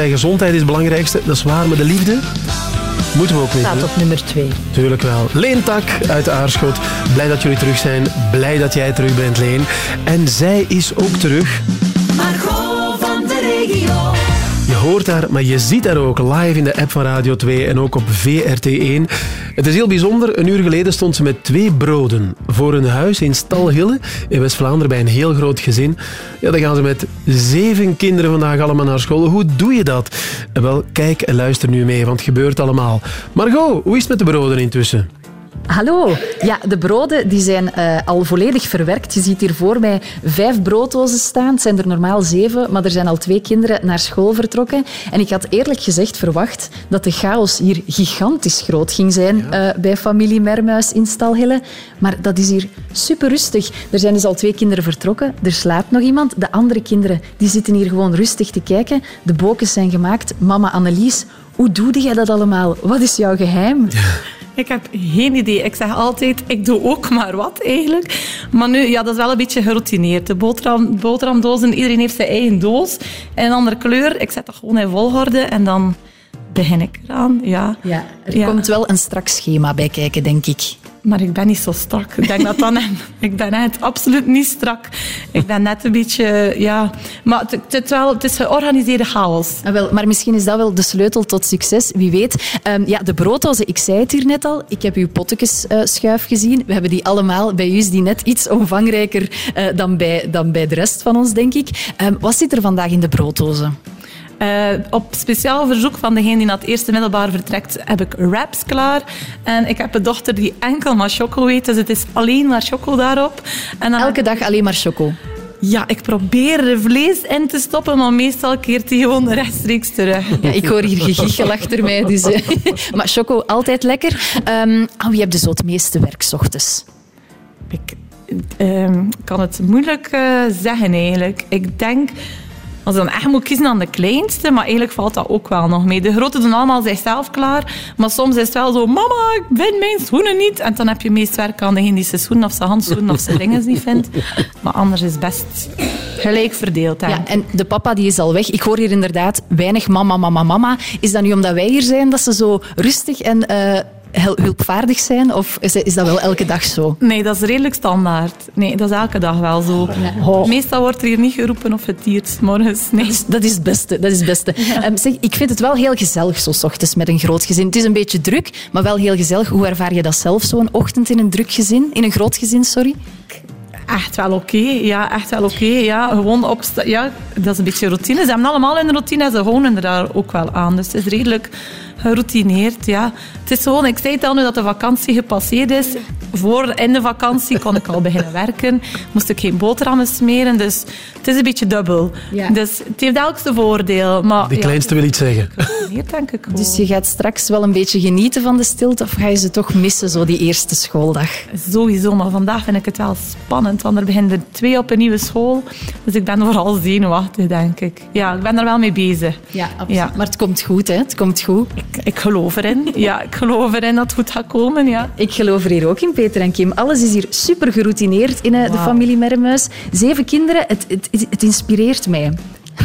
[SPEAKER 3] Gezondheid is het belangrijkste. Dat is waar, maar de liefde moeten we ook niet.
[SPEAKER 4] Staat op nummer twee.
[SPEAKER 3] Tuurlijk wel. Leen Tak uit Aarschot. Blij dat jullie terug zijn. Blij dat jij terug bent, Leen. En zij is ook terug.
[SPEAKER 49] Margot van de regio.
[SPEAKER 3] Je hoort haar, maar je ziet haar ook live in de app van Radio 2 en ook op VRT1. Het is heel bijzonder. Een uur geleden stond ze met twee broden voor een huis in Stalhille in West-Vlaanderen bij een heel groot gezin. Ja, dan gaan ze met zeven kinderen vandaag allemaal naar school. Hoe doe je dat? Wel, kijk en luister nu mee, want het gebeurt allemaal. Margot, hoe is het met de broden intussen?
[SPEAKER 24] Hallo. Ja, de broden die zijn eh, al volledig verwerkt. Je ziet hier voor mij vijf brooddozen staan. Het zijn er normaal zeven, maar er zijn al twee kinderen naar school vertrokken. En ik had eerlijk gezegd verwacht dat de chaos hier gigantisch groot ging zijn eh, bij familie Mermuis in Stalhille. Maar dat is hier super rustig. Er zijn dus al twee kinderen vertrokken. Er slaapt nog iemand. De andere kinderen die zitten hier gewoon rustig te kijken. De bokens zijn gemaakt. Mama Annelies, hoe doe jij dat allemaal? Wat is jouw geheim?
[SPEAKER 56] Ik heb geen idee. Ik zeg altijd, ik doe ook maar wat eigenlijk. Maar nu, ja, dat is wel een beetje geroutineerd. De boterham, boterhamdozen, iedereen heeft zijn eigen doos. En een andere kleur. Ik zet dat gewoon in volgorde en dan begin ik eraan. Ja.
[SPEAKER 24] Ja, er komt wel een strak schema bij kijken, denk ik.
[SPEAKER 56] Maar ik ben niet zo strak. Ik denk dat dan... ik ben echt absoluut niet strak. Ik ben net een beetje... Ja... Maar het, het, is wel, het is georganiseerde chaos.
[SPEAKER 24] Ah, wel, maar misschien is dat wel de sleutel tot succes, wie weet. Ehm, ja, de brooddozen, ik zei het hier net al. Ik heb uw pottekes-schuif gezien. We hebben die allemaal. Bij u is die net iets omvangrijker eh, dan, bij, dan bij de rest van ons, denk ik. Ehm, wat zit er vandaag in de brooddozen?
[SPEAKER 56] Eh, op speciaal verzoek van degene die naar het eerste middelbaar vertrekt, heb ik wraps klaar. En ik heb een dochter die enkel maar choco eet, dus het is alleen maar choco daarop. En dan
[SPEAKER 24] Elke dag alleen maar choco?
[SPEAKER 56] Ja, ik probeer er vlees in te stoppen, maar meestal keert die gewoon rechtstreeks terug.
[SPEAKER 24] Ja, ik hoor hier gegichel achter mij. Dus, eh, maar choco, altijd lekker. Ehm aan wie heb je zo het meeste werk 's ochtends?
[SPEAKER 56] Ik ehm, kan het moeilijk eh, zeggen eigenlijk. Ik denk, als ik dan echt moet kiezen aan de kleinste, maar eigenlijk valt dat ook wel nog mee. De grote doen allemaal zichzelf klaar, maar soms is het wel zo, mama, ik vind mijn schoenen niet. En dan heb je meest werk aan degene die zijn schoenen of zijn handschoenen of zijn dingen niet vindt. Maar anders is het best gelijk verdeeld.
[SPEAKER 24] Ja, en de papa die is al weg. Ik hoor hier inderdaad weinig mama, mama, mama. Is dat nu omdat wij hier zijn dat ze zo rustig en eh, hulpvaardig zijn? Of is, is dat wel elke dag zo?
[SPEAKER 56] Nee, dat is redelijk standaard. Nee, dat is elke dag wel zo. Meestal wordt er hier niet geroepen of getierd, 's morgens. Nee.
[SPEAKER 24] Dat is het beste. Dat is het beste. Ehm, zeg, ik vind het wel heel gezellig zo 's ochtends met een groot gezin. Het is een beetje druk, maar wel heel gezellig. Hoe ervaar je dat zelf, zo'n ochtend in een druk gezin? In een groot gezin, sorry?
[SPEAKER 56] Echt wel oké, ja, echt wel oké. ja. Gewoon opsta ja, dat is een beetje routine. Ze hebben allemaal hun routine en ze houden er daar ook wel aan. Dus het is redelijk geroutineerd, ja. Het is gewoon, ik zei het al nu dat de vakantie gepasseerd is. Voor in de vakantie kon ik al beginnen werken. Moest ik geen boterhammen smeren, dus het is een beetje dubbel.
[SPEAKER 24] Ja.
[SPEAKER 56] Dus het heeft elk zijn voordeel. Maar,
[SPEAKER 3] Die
[SPEAKER 56] ja,
[SPEAKER 3] kleinste wil iets zeggen.
[SPEAKER 56] hier denk ik
[SPEAKER 24] Dus je gaat straks wel een beetje genieten van de stilte of ga je ze toch missen, zo die eerste schooldag?
[SPEAKER 56] Sowieso, maar vandaag vind ik het wel spannend, want er beginnen twee op een nieuwe school. Dus ik ben vooral zenuwachtig, denk ik. Ja, ik ben er wel mee bezig.
[SPEAKER 24] Ja, absoluut. Maar het komt goed, hè? Het komt goed.
[SPEAKER 56] Ik, ik geloof erin. Ja, ik geloof erin dat het goed gaat komen, ja.
[SPEAKER 24] Ik geloof er hier ook in, Peter en Kim. Alles is hier super geroutineerd in eh, de familie Mermuis. Zeven kinderen, het, het, het, het inspireert mij.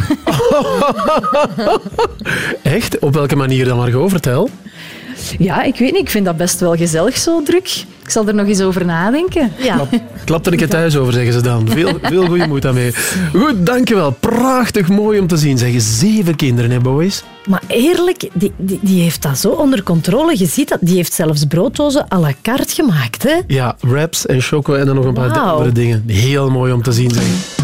[SPEAKER 3] Echt? Op welke manier dan, Margot? Vertel.
[SPEAKER 24] Ja, ik weet niet. Ik vind dat best wel gezellig, zo druk. Ik zal er nog eens over nadenken.
[SPEAKER 4] Ja.
[SPEAKER 3] Klap er een keer thuis over, zeggen ze dan. Veel, veel goede moed daarmee. Goed, dankjewel. Prachtig mooi om te zien. Zeggen zeven kinderen, hè, boys?
[SPEAKER 4] Maar eerlijk, die, die, die heeft dat zo onder controle. Je ziet dat, die heeft zelfs brooddozen à la carte gemaakt. Hè?
[SPEAKER 3] Ja, wraps en choco en dan nog een paar
[SPEAKER 4] Wauw.
[SPEAKER 3] andere dingen. Heel mooi om te zien, zeggen.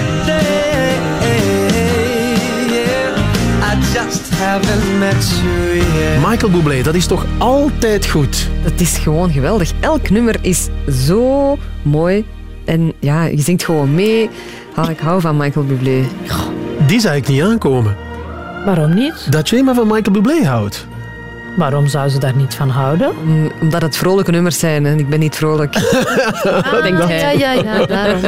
[SPEAKER 3] Michael Bublé, dat is toch altijd goed?
[SPEAKER 5] Het is gewoon geweldig. Elk nummer is zo mooi. En ja, je zingt gewoon mee. Ah, ik hou van Michael Bublé.
[SPEAKER 3] Die zou ik niet aankomen.
[SPEAKER 4] Waarom niet?
[SPEAKER 3] Dat je maar van Michael Bublé houdt.
[SPEAKER 4] Waarom zou ze daar niet van houden?
[SPEAKER 5] Omdat het vrolijke nummers zijn en ik ben niet vrolijk. Denkt hij.
[SPEAKER 4] Ah, ja, ja, ja, daarom.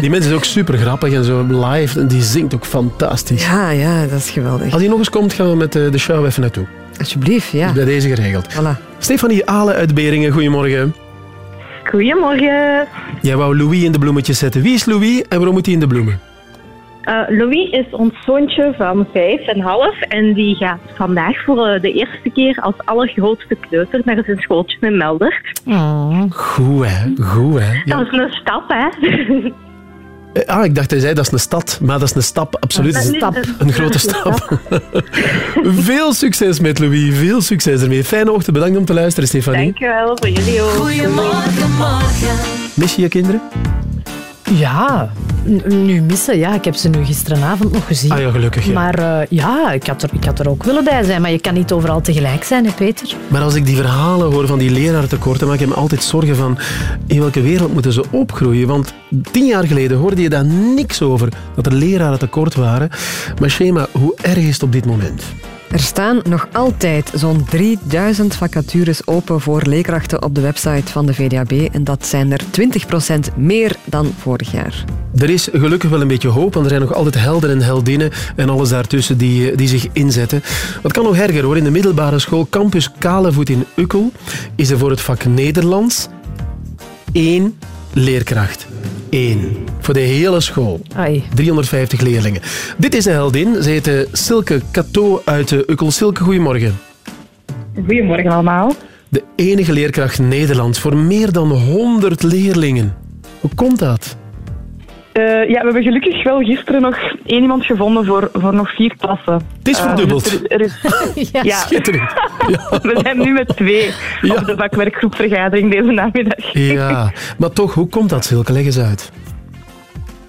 [SPEAKER 3] Die mensen is ook super grappig en zo live. En die zingt ook fantastisch.
[SPEAKER 5] Ja, ja, dat is geweldig.
[SPEAKER 3] Als hij nog eens komt, gaan we met eh, de show even naartoe.
[SPEAKER 5] Alsjeblieft, ja.
[SPEAKER 3] Is bij deze geregeld.
[SPEAKER 5] Voilà.
[SPEAKER 3] Stefanie Ale uit Beringen, goedemorgen.
[SPEAKER 57] Goedemorgen.
[SPEAKER 3] Jij wou Louis in de bloemetjes zetten. Wie is Louis en waarom moet hij in de bloemen?
[SPEAKER 57] Eh, Louis is ons zoontje van vijf en half en die gaat vandaag voor eh, de eerste keer als allergrootste kleuter naar zijn schooltje in Meldert.
[SPEAKER 3] Goed, hè. Goed, hè. Ja.
[SPEAKER 57] Dat is een stap, hè?
[SPEAKER 3] Eh, Ah, ik dacht hij zei dat is een stad, maar dat is een stap, absoluut.
[SPEAKER 57] Dat is een stap.
[SPEAKER 3] Een grote stap. Veel succes met Louis, veel succes ermee. Fijne ochtend, bedankt om te luisteren, Stefanie.
[SPEAKER 57] Dankjewel voor jullie ook.
[SPEAKER 49] Goedemorgen, morgen.
[SPEAKER 3] Mis je je kinderen?
[SPEAKER 4] Ja, nu missen. Ja, ik heb ze nu gisteravond nog gezien.
[SPEAKER 3] Ah ja, gelukkig. Ja.
[SPEAKER 4] Maar eh, ja, ik had, er, ik had er ook willen bij zijn. Maar je kan niet overal tegelijk zijn, hè Peter?
[SPEAKER 3] Maar als ik die verhalen hoor van die leraartekorten, maak ik me altijd zorgen van in welke wereld moeten ze opgroeien. Want tien jaar geleden hoorde je daar niks over, dat er leraren tekort waren. Maar Shema, hoe erg is het op dit moment?
[SPEAKER 5] Er staan nog altijd zo'n 3000 vacatures open voor leerkrachten op de website van de VDAB. En dat zijn er 20% meer dan vorig jaar.
[SPEAKER 3] Er is gelukkig wel een beetje hoop, want er zijn nog altijd helden en heldinnen en alles daartussen die, eh, die zich inzetten. Wat kan nog erger hoor, in de middelbare school Campus Kalevoet in Ukkel is er voor het vak Nederlands één leerkracht. Eén. Voor de hele school. 350 leerlingen. Dit is een heldin. Ze heet Silke Cato uit eh, Ukkel. Silke, goedemorgen.
[SPEAKER 22] Goedemorgen allemaal.
[SPEAKER 3] De enige leerkracht Nederlands voor meer dan 100 leerlingen. Hoe komt dat?
[SPEAKER 22] Eh, ja, we hebben gelukkig wel gisteren nog één iemand gevonden voor, voor nog vier klassen.
[SPEAKER 3] Het is
[SPEAKER 22] Eh,
[SPEAKER 3] verdubbeld.
[SPEAKER 22] dus er, er is, ja,
[SPEAKER 3] Schitterend.
[SPEAKER 22] we zijn nu met twee op de vakwerkgroepvergadering deze namiddag.
[SPEAKER 3] Ja, maar toch, hoe komt dat, Silke? Leg eens uit.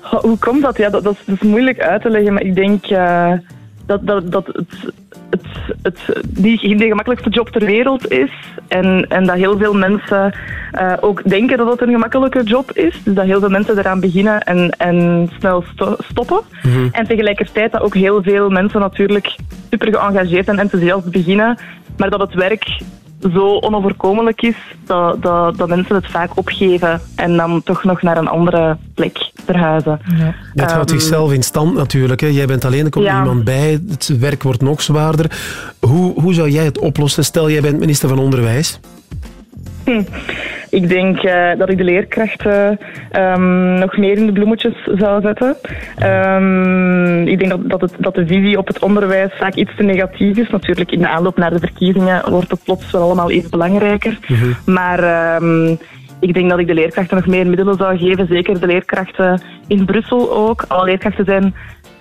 [SPEAKER 22] Hoe komt dat? Ja, dat, dat, is, dat is moeilijk uit te leggen, maar ik denk eh, dat, dat, dat het, het, het die, de gemakkelijkste job ter wereld is. En, en dat heel veel mensen eh, ook denken dat het een gemakkelijke job is. Dus dat heel veel mensen eraan beginnen en, en snel sto- stoppen. En tegelijkertijd dat ook heel veel mensen natuurlijk super geëngageerd en enthousiast beginnen. Maar dat het werk zo onoverkomelijk is dat, dat, dat mensen het vaak opgeven en dan toch nog naar een andere plek verhuizen.
[SPEAKER 3] Dat houdt
[SPEAKER 22] Ehm,
[SPEAKER 3] zichzelf in stand natuurlijk. Hè. Jij bent alleen, er komt
[SPEAKER 22] Ja.
[SPEAKER 3] iemand bij. Het werk wordt nog zwaarder. Hoe, hoe zou jij het oplossen? Stel, jij bent minister van Onderwijs.
[SPEAKER 22] Hm. Ik denk eh, dat ik de leerkrachten ehm, nog meer in de bloemetjes zou zetten. Ehm, ik denk dat, dat, het, dat de visie op het onderwijs vaak iets te negatief is. Natuurlijk, in de aanloop naar de verkiezingen wordt het plots wel allemaal even belangrijker. Maar ehm, ik denk dat ik de leerkrachten nog meer middelen zou geven. Zeker de leerkrachten in Brussel ook. Alle leerkrachten zijn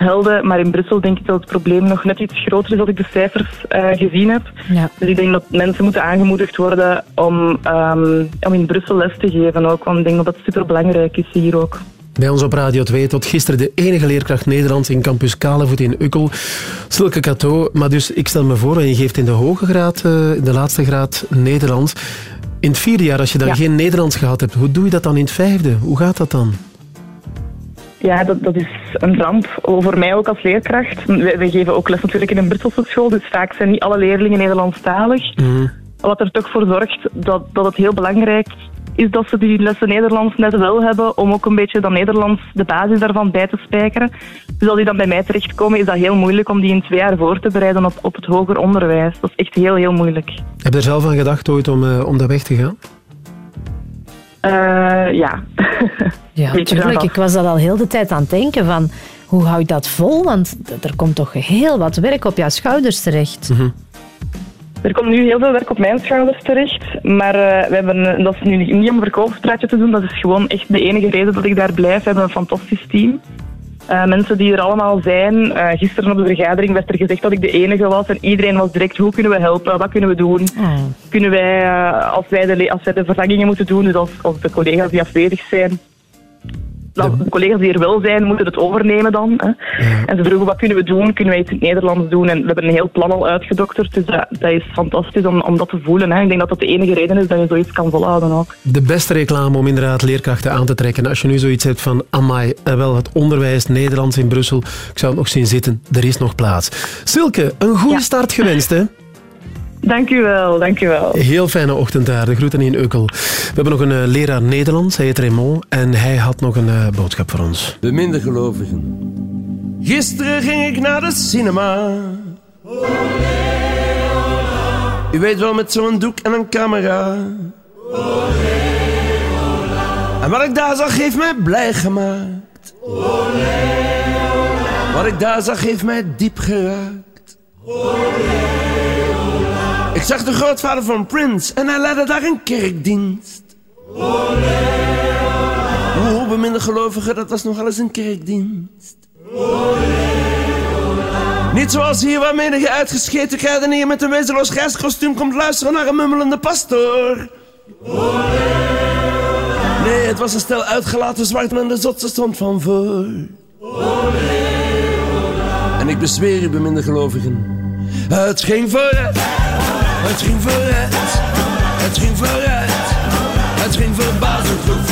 [SPEAKER 22] helden, maar in Brussel denk ik dat het probleem nog net iets groter is als ik de cijfers eh, gezien heb.
[SPEAKER 4] Ja.
[SPEAKER 22] Dus ik denk dat mensen moeten aangemoedigd worden om, ehm, om in Brussel les te geven ook. Want ik denk dat dat superbelangrijk is hier ook.
[SPEAKER 3] Bij ons op Radio 2 tot gisteren de enige leerkracht Nederlands in campus Kalevoet in Ukkel. Silke Cato. Maar dus, ik stel me voor, en je geeft in de hoge graad, eh, in de laatste graad Nederlands. In het vierde jaar, als je dan
[SPEAKER 22] Ja.
[SPEAKER 3] geen Nederlands gehad hebt, hoe doe je dat dan in het vijfde? Hoe gaat dat dan?
[SPEAKER 22] Ja, dat, dat is een ramp. Voor mij ook als leerkracht. We, we geven ook les natuurlijk in een Brusselse school, dus vaak zijn niet alle leerlingen Nederlandstalig. Wat er toch voor zorgt dat, dat het heel belangrijk is dat ze die lessen Nederlands net wel hebben, om ook een beetje dat Nederlands, de basis daarvan, bij te spijkeren. Dus als die dan bij mij terechtkomen, is dat heel moeilijk om die in twee jaar voor te bereiden op, op het hoger onderwijs. Dat is echt heel, heel moeilijk.
[SPEAKER 3] Heb je er zelf aan gedacht ooit om, eh, om dat weg te gaan?
[SPEAKER 22] Eh, ja.
[SPEAKER 4] Ja,
[SPEAKER 22] je
[SPEAKER 4] natuurlijk. Ik was dat al heel de tijd aan het denken van... Hoe hou ik dat vol? Want er komt toch heel wat werk op jouw schouders terecht.
[SPEAKER 22] Er komt nu heel veel werk op mijn schouders terecht, maar eh, we hebben, eh, dat is nu niet om een verkoopspraatje te doen, dat is gewoon echt de enige reden dat ik daar blijf. We hebben een fantastisch team. Eh, mensen die er allemaal zijn. Eh, gisteren op de vergadering werd er gezegd dat ik de enige was en iedereen was direct, hoe kunnen we helpen, wat kunnen we doen? Kunnen wij, eh, als, wij de, als wij de vervangingen moeten doen, dus als, als de collega's die afwezig zijn, de collega's die er wel zijn, moeten het overnemen dan. Hè. En ze vroegen, wat kunnen we doen? Kunnen wij iets in het Nederlands doen? En we hebben een heel plan al uitgedokterd, dus dat, dat is fantastisch om, om dat te voelen. Hè. Ik denk dat dat de enige reden is dat je zoiets kan volhouden ook.
[SPEAKER 3] De beste reclame om inderdaad leerkrachten aan te trekken. Als je nu zoiets hebt van, amai, eh, wel het onderwijs Nederlands in Brussel, ik zou het nog zien zitten, er is nog plaats. Silke, een goede start gewenst, hè?
[SPEAKER 22] Dank u wel, dank u wel.
[SPEAKER 3] Heel fijne ochtend daar, de groeten in Ukkel. We hebben nog een eh, leraar Nederlands, hij heet Raymond, en hij had nog een eh, boodschap voor ons.
[SPEAKER 23] Beminde gelovigen. Gisteren ging ik naar de cinema. U weet wel, met zo'n doek en een camera. En wat ik daar zag, heeft mij blij gemaakt. Wat ik daar zag, heeft mij diep geraakt. Zag de grootvader van Prince en hij leidde daar een kerkdienst. Hoe beminde gelovigen, dat was nogal eens een kerkdienst. Niet zoals hier waar menige uitgescheten kruidenier met een wezenloos grijskostuum komt luisteren naar een mummelende pastoor. Nee, het was een stel uitgelaten zwart en de zotse stond van voor. En ik bezweer u, beminde gelovigen. Het ging vooruit, het ging vooruit, het ging vooruit. Het ging verbazend goed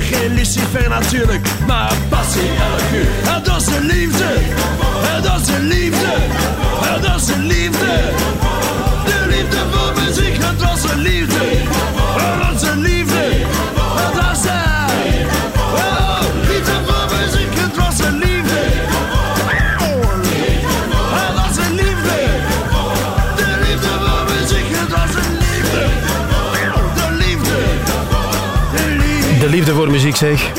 [SPEAKER 23] Geen lucifer natuurlijk, maar passie elk uur. Het was een liefde, het was een liefde, het was een liefde. De liefde voor muziek, het was een liefde. Liefde. De liefde voor muziek,
[SPEAKER 3] zeg.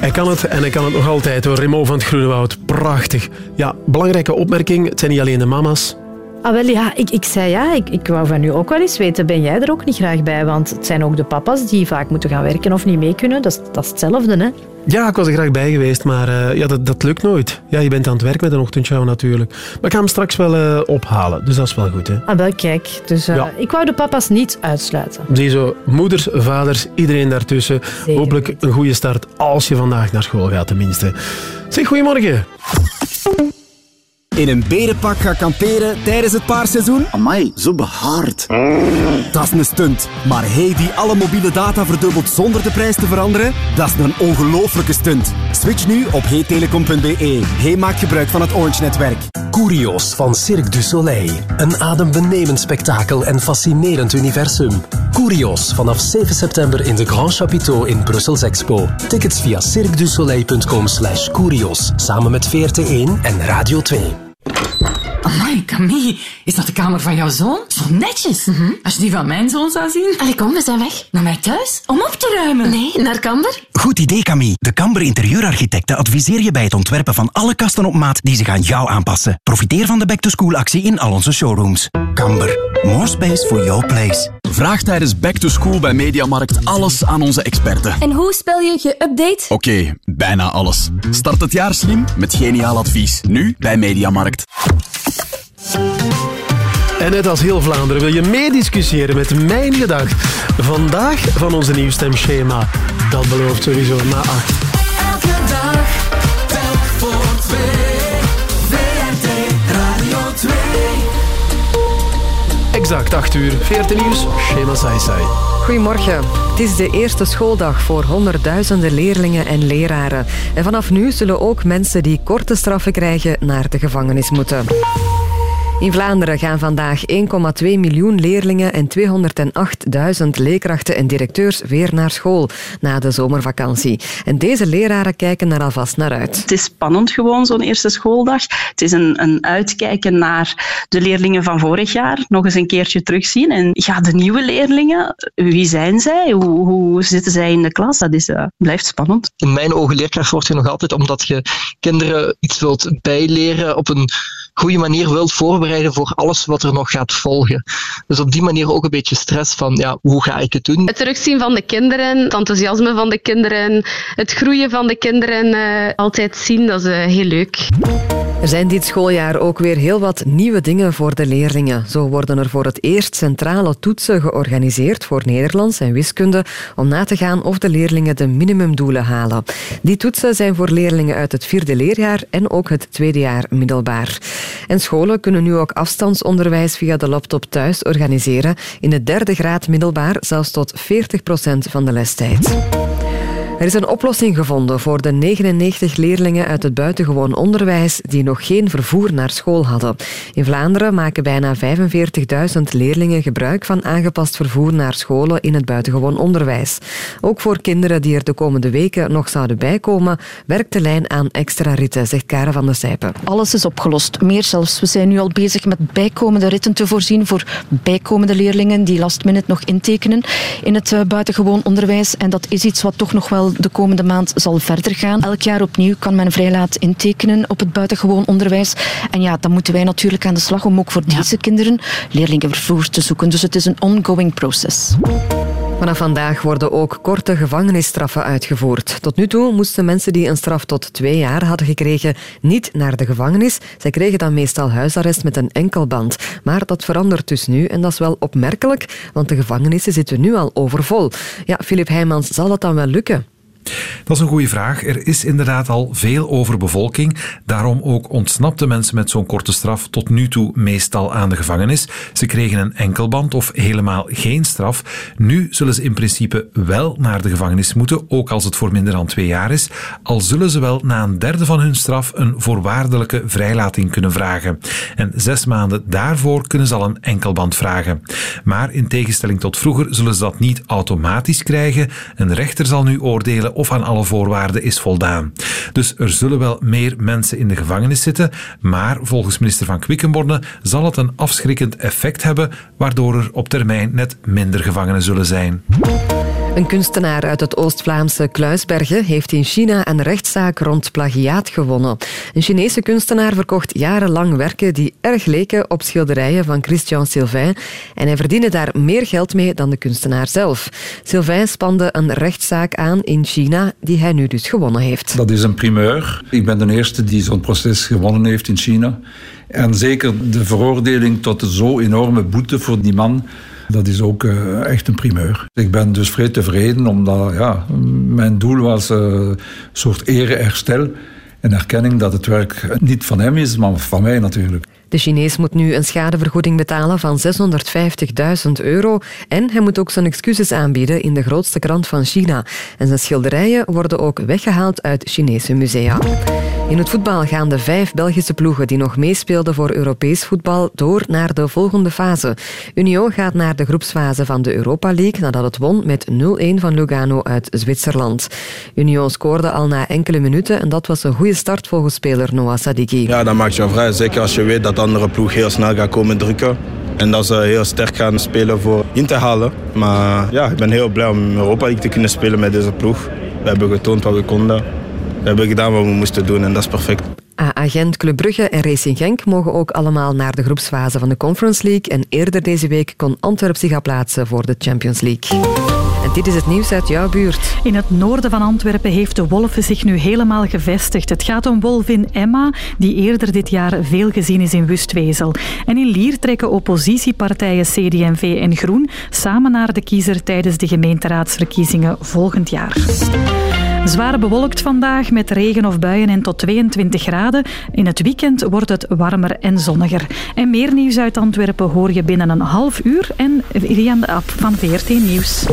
[SPEAKER 3] Hij kan het en hij kan het nog altijd hoor. Remo van het Groene Woud. Prachtig. Ja, belangrijke opmerking. Het zijn niet alleen de mama's.
[SPEAKER 4] Ah, wel ja, ik, ik zei ja, ik, ik wou van u ook wel eens weten, ben jij er ook niet graag bij? Want het zijn ook de papa's die vaak moeten gaan werken of niet mee kunnen. Dat is, dat is hetzelfde, hè?
[SPEAKER 3] Ja, ik was er graag bij geweest, maar eh, ja, dat, dat lukt nooit. Ja, je bent aan het werk met een ochtendshow natuurlijk. Maar ik ga hem straks wel eh, ophalen, dus dat is wel goed. Hè?
[SPEAKER 4] Ah, wel, kijk. Dus eh,
[SPEAKER 3] Ja.
[SPEAKER 4] ik wou de papa's niet uitsluiten.
[SPEAKER 3] Zie zo, moeders, vaders, iedereen daartussen. Hopelijk een goede start als je vandaag naar school gaat, tenminste. Zeg, goedemorgen.
[SPEAKER 11] In een berenpak gaan kamperen tijdens het paarseizoen? Amai, zo behaard. Dat is een stunt. Maar hey, die alle mobiele data verdubbelt zonder de prijs te veranderen? Dat is een ongelofelijke stunt. Switch nu op heytelecom.be. Hey maakt gebruik van het Orange-netwerk.
[SPEAKER 58] Curios van Cirque du Soleil. Een adembenemend spektakel en fascinerend universum.
[SPEAKER 59] Curios, vanaf 7 september in de Grand Chapiteau in Brussels Expo. Tickets via cirquedusoleil.com slash curios, samen met VRT1 en Radio 2.
[SPEAKER 7] Amai, Camille, is dat de kamer van jouw zoon? Zo netjes. Als je die van mijn zoon zou zien. Allee, kom, we zijn weg. Naar mij thuis? Om op te ruimen. Nee, naar Kamber.
[SPEAKER 60] Goed idee, Camille. De Camber interieurarchitecten adviseer je bij het ontwerpen van alle kasten op maat die zich aan jou aanpassen. Profiteer van de back-to-school actie in al onze showrooms. Camber. More space for your place.
[SPEAKER 61] Vraag tijdens Back to School bij Mediamarkt alles aan onze experten.
[SPEAKER 62] En hoe spel je geüpdate?
[SPEAKER 61] Oké, bijna alles. Start het jaar slim met geniaal advies. Nu bij Mediamarkt.
[SPEAKER 3] En net als heel Vlaanderen wil je meediscussiëren met mijn gedacht. Vandaag van onze nieuwstemschema. Dat belooft sowieso na acht.
[SPEAKER 63] Elke dag, telk voor twee.
[SPEAKER 3] Exact 8 uur. 14 nieuws. Schema Sai Sai.
[SPEAKER 5] Goedemorgen. Het is de eerste schooldag voor honderdduizenden leerlingen en leraren. En vanaf nu zullen ook mensen die korte straffen krijgen naar de gevangenis moeten. In Vlaanderen gaan vandaag 1,2 miljoen leerlingen en 208.000 leerkrachten en directeurs weer naar school na de zomervakantie. En deze leraren kijken er alvast naar uit.
[SPEAKER 64] Het is spannend gewoon, zo'n eerste schooldag. Het is een, een uitkijken naar de leerlingen van vorig jaar, nog eens een keertje terugzien. En ja, de nieuwe leerlingen, wie zijn zij? Hoe, hoe zitten zij in de klas? Dat is, eh, blijft spannend.
[SPEAKER 65] In mijn ogen leerkracht word je nog altijd omdat je kinderen iets wilt bijleren, op een goede manier wilt voorbereiden voor alles wat er nog gaat volgen. Dus op die manier ook een beetje stress van, ja, hoe ga ik het doen?
[SPEAKER 66] Het terugzien van de kinderen, het enthousiasme van de kinderen, het groeien van de kinderen eh, altijd zien, dat is eh, heel leuk.
[SPEAKER 5] Er zijn dit schooljaar ook weer heel wat nieuwe dingen voor de leerlingen. Zo worden er voor het eerst centrale toetsen georganiseerd voor Nederlands en wiskunde om na te gaan of de leerlingen de minimumdoelen halen. Die toetsen zijn voor leerlingen uit het vierde leerjaar en ook het tweede jaar middelbaar. En scholen kunnen nu ook afstandsonderwijs via de laptop thuis organiseren. In de derde graad middelbaar zelfs tot 40 procent van de lestijd. Er is een oplossing gevonden voor de 99 leerlingen uit het buitengewoon onderwijs die nog geen vervoer naar school hadden. In Vlaanderen maken bijna 45.000 leerlingen gebruik van aangepast vervoer naar scholen in het buitengewoon onderwijs. Ook voor kinderen die er de komende weken nog zouden bijkomen, werkt de lijn aan extra ritten, zegt Karen van der Sijpen.
[SPEAKER 67] Alles is opgelost. Meer zelfs. We zijn nu al bezig met bijkomende ritten te voorzien voor bijkomende leerlingen die last minute nog intekenen in het eh, buitengewoon onderwijs. En dat is iets wat toch nog wel de komende maand zal verder gaan. Elk jaar opnieuw kan men vrij laat intekenen op het buitengewoon onderwijs. En ja, dan moeten wij natuurlijk aan de slag om ook voor deze kinderen leerlingenvervoer te zoeken. Dus het is een ongoing proces.
[SPEAKER 5] Vanaf vandaag worden ook korte gevangenisstraffen uitgevoerd. Tot nu toe moesten mensen die een straf tot twee jaar hadden gekregen niet naar de gevangenis. Zij kregen dan meestal huisarrest met een enkelband. Maar dat verandert dus nu en dat is wel opmerkelijk, want de gevangenissen zitten nu al overvol. Ja, Filip Heijmans, zal dat dan wel lukken?
[SPEAKER 68] Dat is een goede vraag. Er is inderdaad al veel overbevolking. Daarom ook ontsnapten mensen met zo'n korte straf tot nu toe meestal aan de gevangenis. Ze kregen een enkelband of helemaal geen straf. Nu zullen ze in principe wel naar de gevangenis moeten, ook als het voor minder dan twee jaar is. Al zullen ze wel na een derde van hun straf een voorwaardelijke vrijlating kunnen vragen. En zes maanden daarvoor kunnen ze al een enkelband vragen. Maar in tegenstelling tot vroeger zullen ze dat niet automatisch krijgen. Een rechter zal nu oordelen of aan alle voorwaarden is voldaan. Dus er zullen wel meer mensen in de gevangenis zitten, maar volgens minister van Quickenborne zal het een afschrikkend effect hebben, waardoor er op termijn net minder gevangenen zullen zijn.
[SPEAKER 5] Een kunstenaar uit het Oost-Vlaamse Kluisbergen heeft in China een rechtszaak rond plagiaat gewonnen. Een Chinese kunstenaar verkocht jarenlang werken die erg leken op schilderijen van Christian Sylvain en hij verdiende daar meer geld mee dan de kunstenaar zelf. Sylvain spande een rechtszaak aan in China die hij nu dus gewonnen heeft.
[SPEAKER 69] Dat is een primeur. Ik ben de eerste die zo'n proces gewonnen heeft in China. En zeker de veroordeling tot de zo enorme boete voor die man dat is ook uh, echt een primeur. Ik ben dus vrij tevreden, omdat ja, mijn doel was uh, een soort ere-herstel en erkenning dat het werk niet van hem is, maar van mij natuurlijk.
[SPEAKER 5] De Chinees moet nu een schadevergoeding betalen van 650.000 euro en hij moet ook zijn excuses aanbieden in de grootste krant van China. En zijn schilderijen worden ook weggehaald uit Chinese musea. In het voetbal gaan de vijf Belgische ploegen die nog meespeelden voor Europees voetbal door naar de volgende fase. Union gaat naar de groepsfase van de Europa League nadat het won met 0-1 van Lugano uit Zwitserland. Union scoorde al na enkele minuten en dat was een goede start volgens speler Noah Sadiki.
[SPEAKER 70] Ja, dat maakt je vrij. Zeker als je weet dat de andere ploeg heel snel gaat komen drukken. En dat ze heel sterk gaan spelen voor in te halen. Maar ja, ik ben heel blij om Europa League te kunnen spelen met deze ploeg. We hebben getoond wat we konden. We hebben gedaan wat we moesten doen en dat is perfect.
[SPEAKER 5] A-agent Club Brugge en Racing Genk mogen ook allemaal naar de groepsfase van de Conference League. En eerder deze week kon Antwerp zich al plaatsen voor de Champions League. En dit is het nieuws uit jouw buurt.
[SPEAKER 13] In het noorden van Antwerpen heeft de wolven zich nu helemaal gevestigd. Het gaat om wolvin Emma, die eerder dit jaar veel gezien is in Wustwezel. En in Lier trekken oppositiepartijen CD&V en Groen samen naar de kiezer tijdens de gemeenteraadsverkiezingen volgend jaar. Zwaar bewolkt vandaag met regen of buien en tot 22 graden. In het weekend wordt het warmer en zonniger. En meer nieuws uit Antwerpen hoor je binnen een half uur en via de app van VRT Nieuws.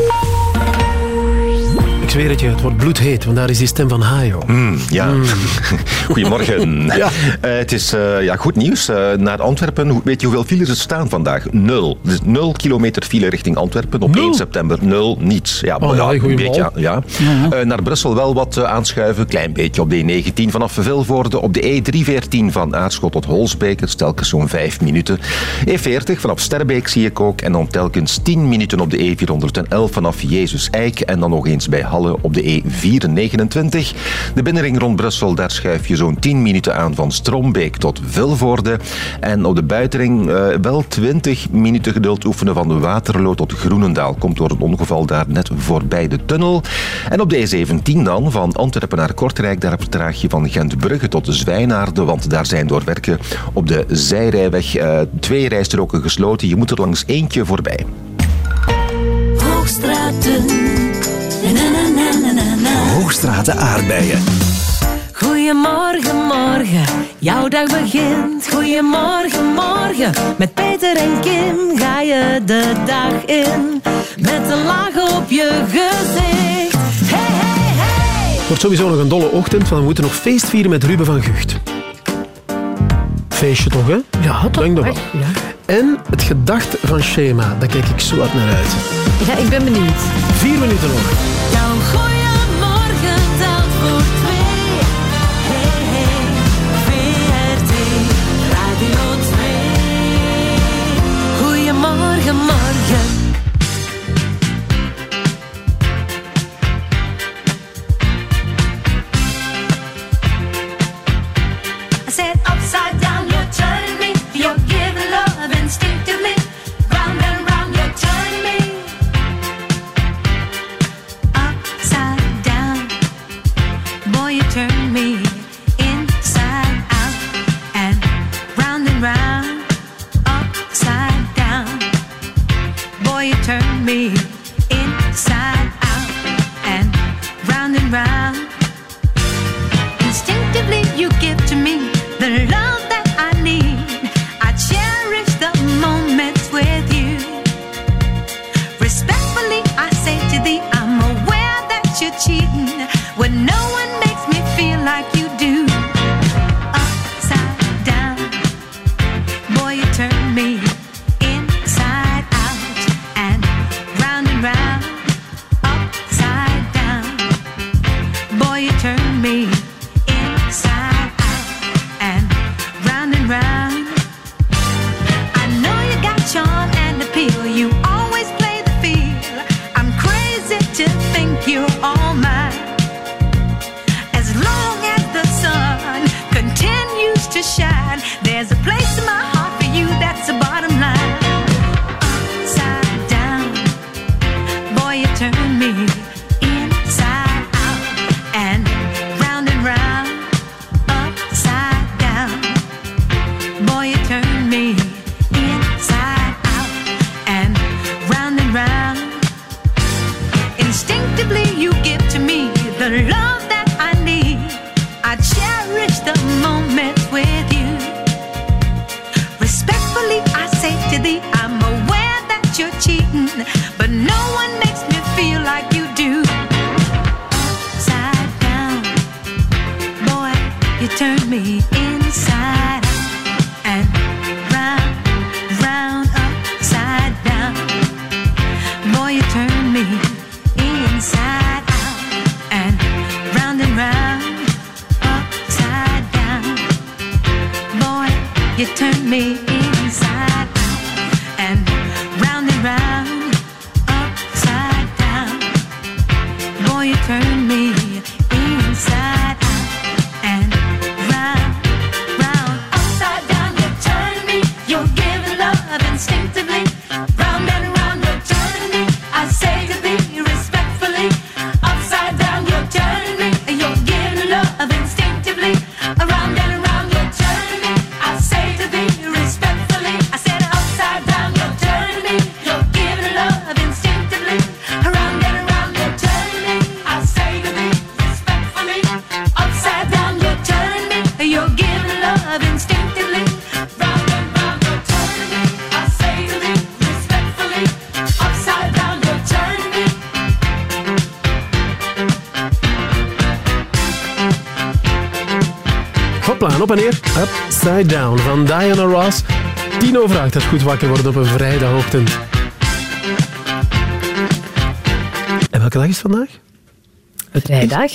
[SPEAKER 3] Ik zweer het je, het wordt bloedheet, want daar is die stem van Hajo.
[SPEAKER 17] Mm, ja.
[SPEAKER 3] Mm.
[SPEAKER 17] Goedemorgen.
[SPEAKER 3] Ja.
[SPEAKER 17] Eh, het is eh, ja, goed nieuws. Eh, naar Antwerpen, weet je hoeveel files er staan vandaag? Nul. Dus nul kilometer file richting Antwerpen op 1 september. Nul, niets. Ja,
[SPEAKER 3] Oh,
[SPEAKER 17] maar
[SPEAKER 3] ja,
[SPEAKER 17] ja, een beetje. Ja. Eh, naar Brussel wel wat aanschuiven. Klein beetje op de E19 vanaf Vilvoorde. Op de E314 van Aarschot tot Holsbeek. Het is telkens zo'n 5 minuten. E40 vanaf Sterbeek zie ik ook. En dan telkens 10 minuten op de E411 vanaf Jezus Eik. En dan nog eens bij Op de E429. De binnenring rond Brussel, daar schuif je zo'n 10 minuten aan van Strombeek tot Vilvoorde. En op de buitenring eh, wel 20 minuten geduld oefenen van de Waterloo tot Groenendaal. Komt door een ongeval daar net voorbij de tunnel. En op de E17 dan, van Antwerpen naar Kortrijk, daar vertraag je van Gentbrugge tot de Zwijnaarden, want daar zijn door werken op de zijrijweg eh, twee rijstroken gesloten. Je moet er langs eentje voorbij.
[SPEAKER 1] Hoogstraten.
[SPEAKER 71] Hoogstraten aardbeien.
[SPEAKER 1] Goedemorgen, morgen, jouw dag begint. Goedemorgen, morgen, met Peter en Kim ga je de dag in. Met een laag op je gezicht. Hey, hey, hey.
[SPEAKER 3] Het wordt sowieso nog een dolle ochtend, want we moeten nog feest vieren met Ruben van Gucht. Feestje toch, hè?
[SPEAKER 4] Ja, toch.
[SPEAKER 3] Denk dat wel.
[SPEAKER 4] Ja.
[SPEAKER 3] En het gedacht van Schema, daar kijk ik zo hard naar uit.
[SPEAKER 4] Ja, ik ben benieuwd.
[SPEAKER 3] Vier minuten nog.
[SPEAKER 1] Upside
[SPEAKER 3] wakker worden op een vrijdagochtend. En welke dag is het vandaag?
[SPEAKER 4] Vrijdag.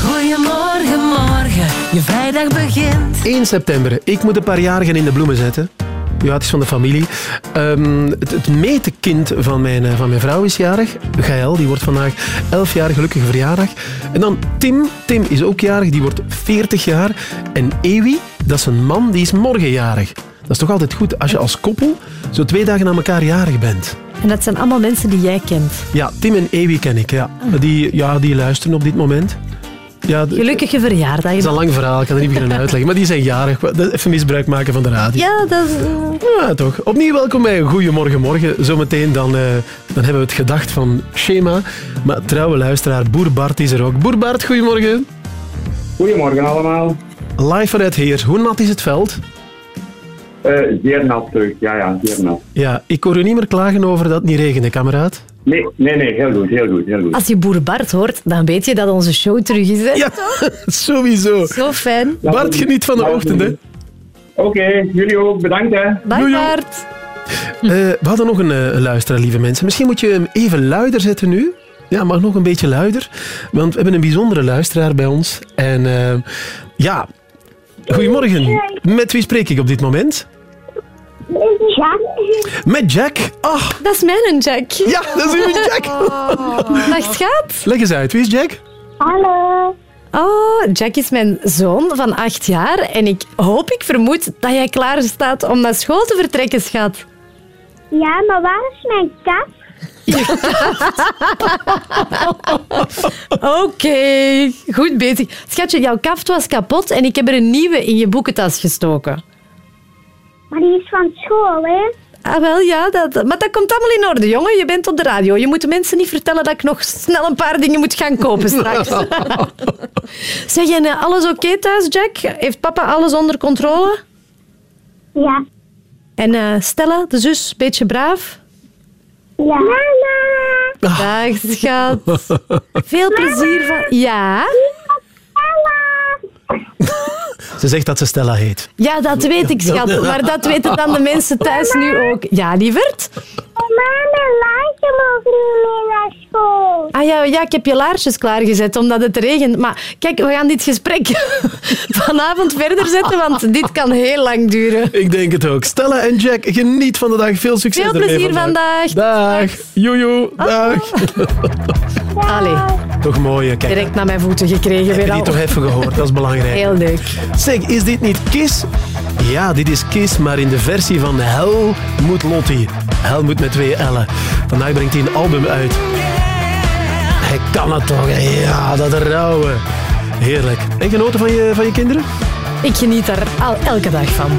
[SPEAKER 49] Goedemorgen, morgen. Je vrijdag begint.
[SPEAKER 3] 1 september. Ik moet een paar jarigen in de bloemen zetten. Ja, het is van de familie. Ehm, het, het metekind van mijn, eh, van mijn vrouw is jarig. Gaël, die wordt vandaag 11 jaar, gelukkige verjaardag. En dan Tim. Tim is ook jarig, die wordt 40 jaar. En Ewi, dat is een man, die is morgen jarig. Dat is toch altijd goed als je als koppel zo twee dagen aan elkaar jarig bent.
[SPEAKER 4] En dat zijn allemaal mensen die jij kent.
[SPEAKER 3] Ja, Tim en Ewi ken ik. Ja. Die, ja, die luisteren op dit moment. Ja,
[SPEAKER 4] Gelukkige verjaardag.
[SPEAKER 3] Het is een lang verhaal, ik kan het niet beginnen uitleggen. Maar die zijn jarig. Dat- Even misbruik maken van de radio.
[SPEAKER 4] Ja, dat is...
[SPEAKER 3] Ja, toch. Opnieuw welkom bij Goedemorgen Morgen. Zometeen dan, eh, dan hebben we het gedacht van Schema. Maar trouwe luisteraar, Boer Bart is er ook. Boer Bart, goedemorgen.
[SPEAKER 72] Goedemorgen allemaal.
[SPEAKER 3] Live vanuit Heer. Hoe nat is het veld?
[SPEAKER 72] Eh, zeer nat terug, ja, ja, zeer nat.
[SPEAKER 3] Ja, ik hoor u niet meer klagen over dat het niet regende, kameraad.
[SPEAKER 72] Nee, nee, nee, heel goed, heel goed, heel goed.
[SPEAKER 4] Als je Boer Bart hoort, dan weet je dat onze show terug is. Hè?
[SPEAKER 3] Ja, sowieso.
[SPEAKER 4] Zo fijn.
[SPEAKER 3] Bart, geniet van de ochtend, hè.
[SPEAKER 72] Oké, jullie ook, bedankt hè.
[SPEAKER 4] Bye Bart.
[SPEAKER 3] Eh, we hadden nog een, eh, een luisteraar, lieve mensen. Misschien moet je hem even luider zetten nu. Ja, mag nog een beetje luider. Want we hebben een bijzondere luisteraar bij ons. En ja, goedemorgen. Met wie spreek ik op dit moment?
[SPEAKER 73] Jack.
[SPEAKER 3] Met Jack. Ah,
[SPEAKER 4] Dat is mijn Jack.
[SPEAKER 3] Ja, dat is uw Jack.
[SPEAKER 4] Dag schat.
[SPEAKER 3] leg eens uit. Wie is Jack?
[SPEAKER 73] Hallo.
[SPEAKER 4] Oh, Jack is mijn zoon van acht jaar. En ik hoop, ik vermoed, dat jij klaar staat om naar school te vertrekken, schat.
[SPEAKER 73] Ja, maar waar is mijn kat?
[SPEAKER 4] Oké, goed bezig. Schatje, jouw kaft was kapot en ik heb er een nieuwe in je boekentas gestoken.
[SPEAKER 73] Maar die is van school, hè?
[SPEAKER 4] Ah, wel, ja, dat, maar dat komt allemaal in orde, jongen. Je bent op de radio. Je moet de mensen niet vertellen dat ik nog snel een paar dingen moet gaan kopen straks. zeg, en eh, alles oké thuis, Jack? Heeft papa alles onder controle?
[SPEAKER 73] Ja.
[SPEAKER 4] En eh, Stella, de zus, beetje braaf?
[SPEAKER 73] Ja. Mama.
[SPEAKER 4] Dag, schat. Veel plezier van... Ja?
[SPEAKER 3] Ze zegt dat ze Stella heet.
[SPEAKER 4] Ja, dat weet ik, schat. Maar dat weten dan de mensen thuis nu ook. Ja, lieverd?
[SPEAKER 73] Mama, laatje mogen niet meer naar school.
[SPEAKER 4] Ah ja, ja, ik heb je laarsjes klaargezet omdat het regent. Maar kijk, we gaan dit gesprek vanavond verder zetten, want dit kan heel lang duren.
[SPEAKER 3] Ik denk het ook. Stella en Jack, geniet van de dag. Veel succes
[SPEAKER 4] Veel
[SPEAKER 3] ermee
[SPEAKER 4] plezier vandaag.
[SPEAKER 3] Dag. Joejoe. Dag.
[SPEAKER 4] Allee,
[SPEAKER 3] Toch mooi, kijk.
[SPEAKER 4] direct naar mijn voeten gekregen
[SPEAKER 3] Heb
[SPEAKER 4] weer
[SPEAKER 3] je die
[SPEAKER 4] al.
[SPEAKER 3] toch even gehoord? Dat is belangrijk.
[SPEAKER 4] Heel leuk.
[SPEAKER 3] Zeg, is dit niet Kiss? Ja, dit is Kiss, maar in de versie van Helmut Lotti. Helmut met twee L'en. Vandaag brengt hij een album uit. Hij kan het toch, ja, dat rauwe. Heerlijk. En genoten van je, van je kinderen?
[SPEAKER 4] Ik geniet er al elke dag van.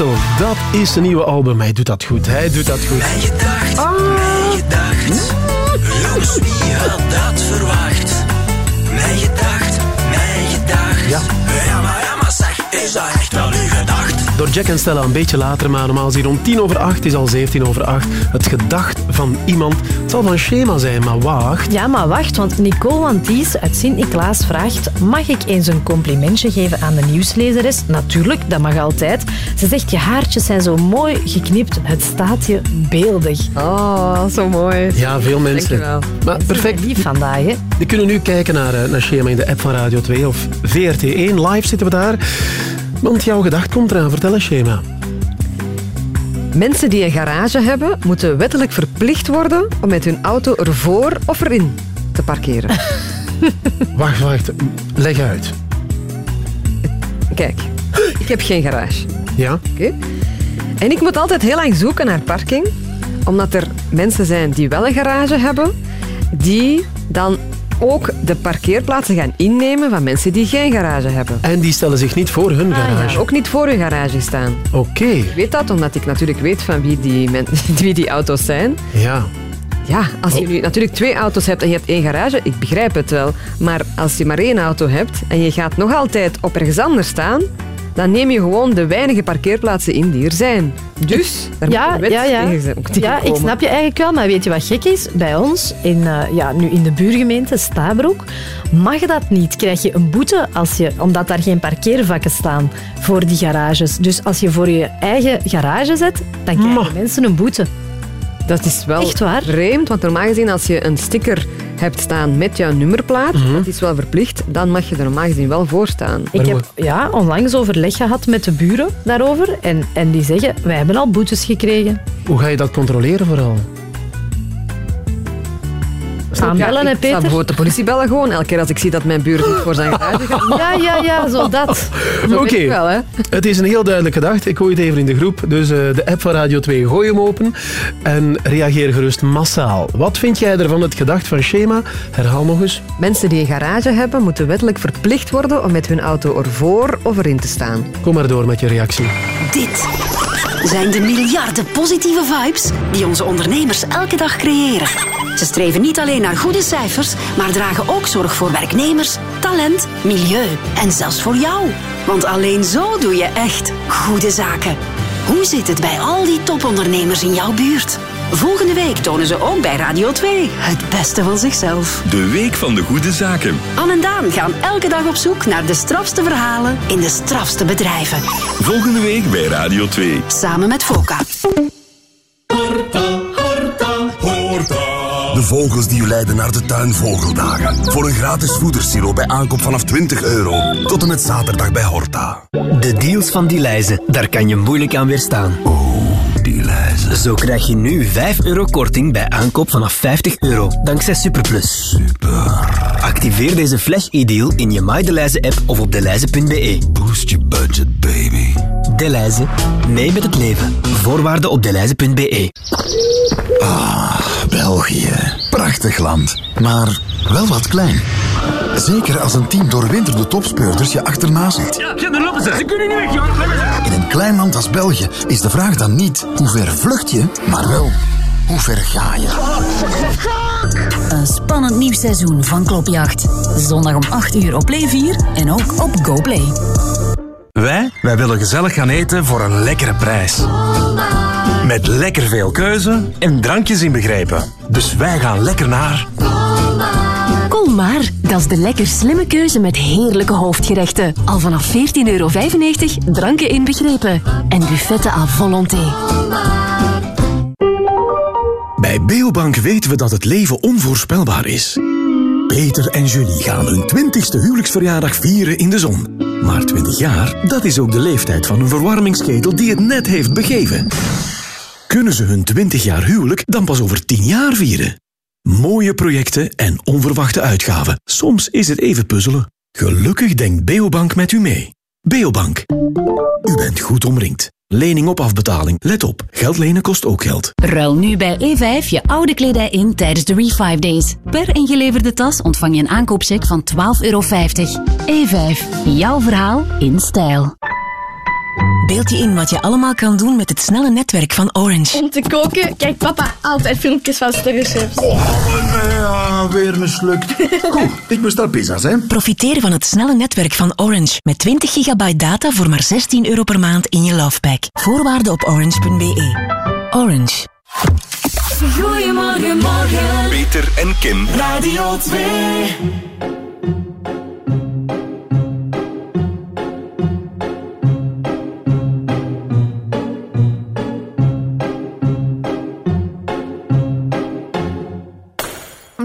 [SPEAKER 3] Metal. Dat is de nieuwe album. Hij doet dat goed. Hij doet dat goed.
[SPEAKER 63] Mijn gedacht, mijn gedacht. Jongens, wie had dat verwacht? Mijn gedacht, mijn gedacht.
[SPEAKER 3] Ja.
[SPEAKER 63] Ja, maar, ja, maar zeg, is dat echt wel uw gedacht?
[SPEAKER 3] Door Jack en Stella een beetje later, maar normaal is hier om tien over acht. Het is al 17 over acht. Het gedacht van iemand. Het zal van schema zijn, maar wacht.
[SPEAKER 4] Ja, maar wacht, want Nicole Wanties uit Sint-Niklaas vraagt mag ik eens een complimentje geven aan de nieuwslezeres? Natuurlijk, dat mag altijd. Ze zegt, je haartjes zijn zo mooi geknipt. Het staat je beeldig.
[SPEAKER 5] Oh, zo mooi.
[SPEAKER 3] Ja, veel mensen.
[SPEAKER 5] Dankjewel.
[SPEAKER 3] Maar perfect.
[SPEAKER 4] Lief vandaag, hè?
[SPEAKER 3] Die kunnen nu kijken naar, eh, naar Schema in de app van Radio 2 of VRT1. Live zitten we daar. Want jouw gedacht komt eraan. Vertel eens, Schema.
[SPEAKER 5] Mensen die een garage hebben, moeten wettelijk verplicht worden om met hun auto ervoor of erin te parkeren.
[SPEAKER 3] Wacht, wacht. Leg uit.
[SPEAKER 5] Kijk, ik heb geen garage.
[SPEAKER 3] Ja?
[SPEAKER 5] Oké. En ik moet altijd heel lang zoeken naar parking, omdat er mensen zijn die wel een garage hebben, die dan ook de parkeerplaatsen gaan innemen van mensen die geen garage hebben.
[SPEAKER 3] En die stellen zich niet voor hun garage.
[SPEAKER 5] Ook niet voor hun garage staan.
[SPEAKER 3] Oké.
[SPEAKER 5] Ik weet dat omdat ik natuurlijk weet van wie die, men- wie die auto's zijn.
[SPEAKER 3] Ja.
[SPEAKER 5] Ja, als je nu natuurlijk twee auto's hebt en je hebt één garage, ik begrijp het wel. Maar als je maar één auto hebt en je gaat nog altijd op ergens anders staan, dan neem je gewoon de weinige parkeerplaatsen in die er zijn. Dus, daar
[SPEAKER 4] Ja,
[SPEAKER 5] moet
[SPEAKER 4] ja, ja.
[SPEAKER 5] tegen, ook tegen
[SPEAKER 4] ja, ik snap je eigenlijk wel, maar weet je wat gek is? Bij ons, in, eh, ja, nu in de buurgemeente Stabroek, mag dat niet. Krijg je een boete als je, omdat daar geen parkeervakken staan voor die garages. Dus als je voor je eigen garage zet, dan krijgen mensen een boete.
[SPEAKER 5] Dat is wel
[SPEAKER 4] Echt waar?
[SPEAKER 5] vreemd, want normaal gezien als je een sticker hebt staan met jouw nummerplaat, dat is wel verplicht, dan mag je er normaal gezien wel voor staan.
[SPEAKER 4] Ik heb ja, onlangs overleg gehad met de buren daarover. En, en die zeggen, wij hebben al boetes gekregen.
[SPEAKER 3] Hoe ga je dat controleren vooral?
[SPEAKER 4] Aanbellen, hè, Peter?
[SPEAKER 5] bijvoorbeeld de politie bellen gewoon, elke keer als ik zie dat mijn buur niet voor zijn garage gaat.
[SPEAKER 4] Ja, ja, ja, zo dat.
[SPEAKER 5] Zo
[SPEAKER 3] Oké,
[SPEAKER 5] ben ik wel, hè.
[SPEAKER 3] het is een heel duidelijk gedacht. Ik gooi het even in de groep. Dus eh, de app van Radio 2, gooi hem open. En reageer gerust massaal. Wat vind jij ervan het gedacht van Schema? Herhaal nog eens.
[SPEAKER 5] Mensen die een garage hebben, moeten wettelijk verplicht worden om met hun auto ervoor of erin te staan.
[SPEAKER 3] Kom maar door met je reactie.
[SPEAKER 7] Dit zijn de miljarden positieve vibes die onze ondernemers elke dag creëren. Ze streven niet alleen naar goede cijfers, maar dragen ook zorg voor werknemers, talent, milieu en zelfs voor jou. Want alleen zo doe je echt goede zaken. Hoe zit het bij al die topondernemers in jouw buurt? Volgende week tonen ze ook bij Radio 2 het beste van zichzelf.
[SPEAKER 74] De Week van de Goede Zaken.
[SPEAKER 7] Anne en Daan gaan elke dag op zoek naar de strafste verhalen in de strafste bedrijven.
[SPEAKER 74] Volgende week bij Radio 2.
[SPEAKER 7] Samen met Foka.
[SPEAKER 75] De vogels die u leiden naar de tuinvogeldagen. Voor een gratis voedersilo bij aankoop vanaf 20 euro. Tot en met zaterdag bij Horta.
[SPEAKER 76] De deals van Dielijze, daar kan je moeilijk aan weerstaan.
[SPEAKER 75] Oh,
[SPEAKER 76] Zo krijg je nu 5 euro korting bij aankoop vanaf 50 euro, dankzij Superplus.
[SPEAKER 75] Super.
[SPEAKER 76] Activeer deze flash e-deal in je MyDelijze-app of op delijze.be.
[SPEAKER 75] Boost je budget, baby.
[SPEAKER 76] Delijze, mee met het leven. Voorwaarden op delijze.be.
[SPEAKER 75] Ah, België. Prachtig land. Maar wel wat klein. Zeker als een team doorwinterde topspeurders je achterna zit.
[SPEAKER 76] Ja, daar lopen ze. Ze kunnen niet weg, joh.
[SPEAKER 75] In een klein land als België is de vraag dan niet hoe ver vlucht je, maar wel hoe ver ga je.
[SPEAKER 7] Een spannend nieuw seizoen van Klopjacht. Zondag om 8 uur op Play 4 en ook op GoPlay.
[SPEAKER 77] Wij, wij willen gezellig gaan eten voor een lekkere prijs. Met lekker veel keuze en drankjes inbegrepen. Dus wij gaan lekker naar...
[SPEAKER 62] Colmar, dat is de lekker slimme keuze met heerlijke hoofdgerechten. Al vanaf 14,95 euro, dranken inbegrepen. En buffetten à volonté.
[SPEAKER 78] Bij Beobank weten we dat het leven onvoorspelbaar is. Peter en Julie gaan hun 20ste huwelijksverjaardag vieren in de zon. Maar 20 jaar, dat is ook de leeftijd van een verwarmingsketel die het net heeft begeven. Kunnen ze hun 20 jaar huwelijk dan pas over 10 jaar vieren? Mooie projecten en onverwachte uitgaven. Soms is het even puzzelen. Gelukkig denkt Beobank met u mee. Beobank. U bent goed omringd. Lening op afbetaling. Let op, geld lenen kost ook geld.
[SPEAKER 7] Ruil nu bij E5 je oude kledij in tijdens de Re5 Days. Per ingeleverde tas ontvang je een aankoopcheck van 12,50 euro. E5, jouw verhaal in stijl. Beeld je in wat je allemaal kan doen met het snelle netwerk van Orange.
[SPEAKER 79] Om te koken kijkt papa altijd filmpjes van sterrenchefs.
[SPEAKER 75] Ja, weer mislukt. Goed, ik bestel pizza's, hè.
[SPEAKER 7] Profiteer van het snelle netwerk van Orange. Met 20 gigabyte data voor maar 16 euro per maand in je lovepack. Voorwaarden op orange.be. Orange.
[SPEAKER 49] Goedemorgen, morgen.
[SPEAKER 74] Peter en Kim.
[SPEAKER 49] Radio 2.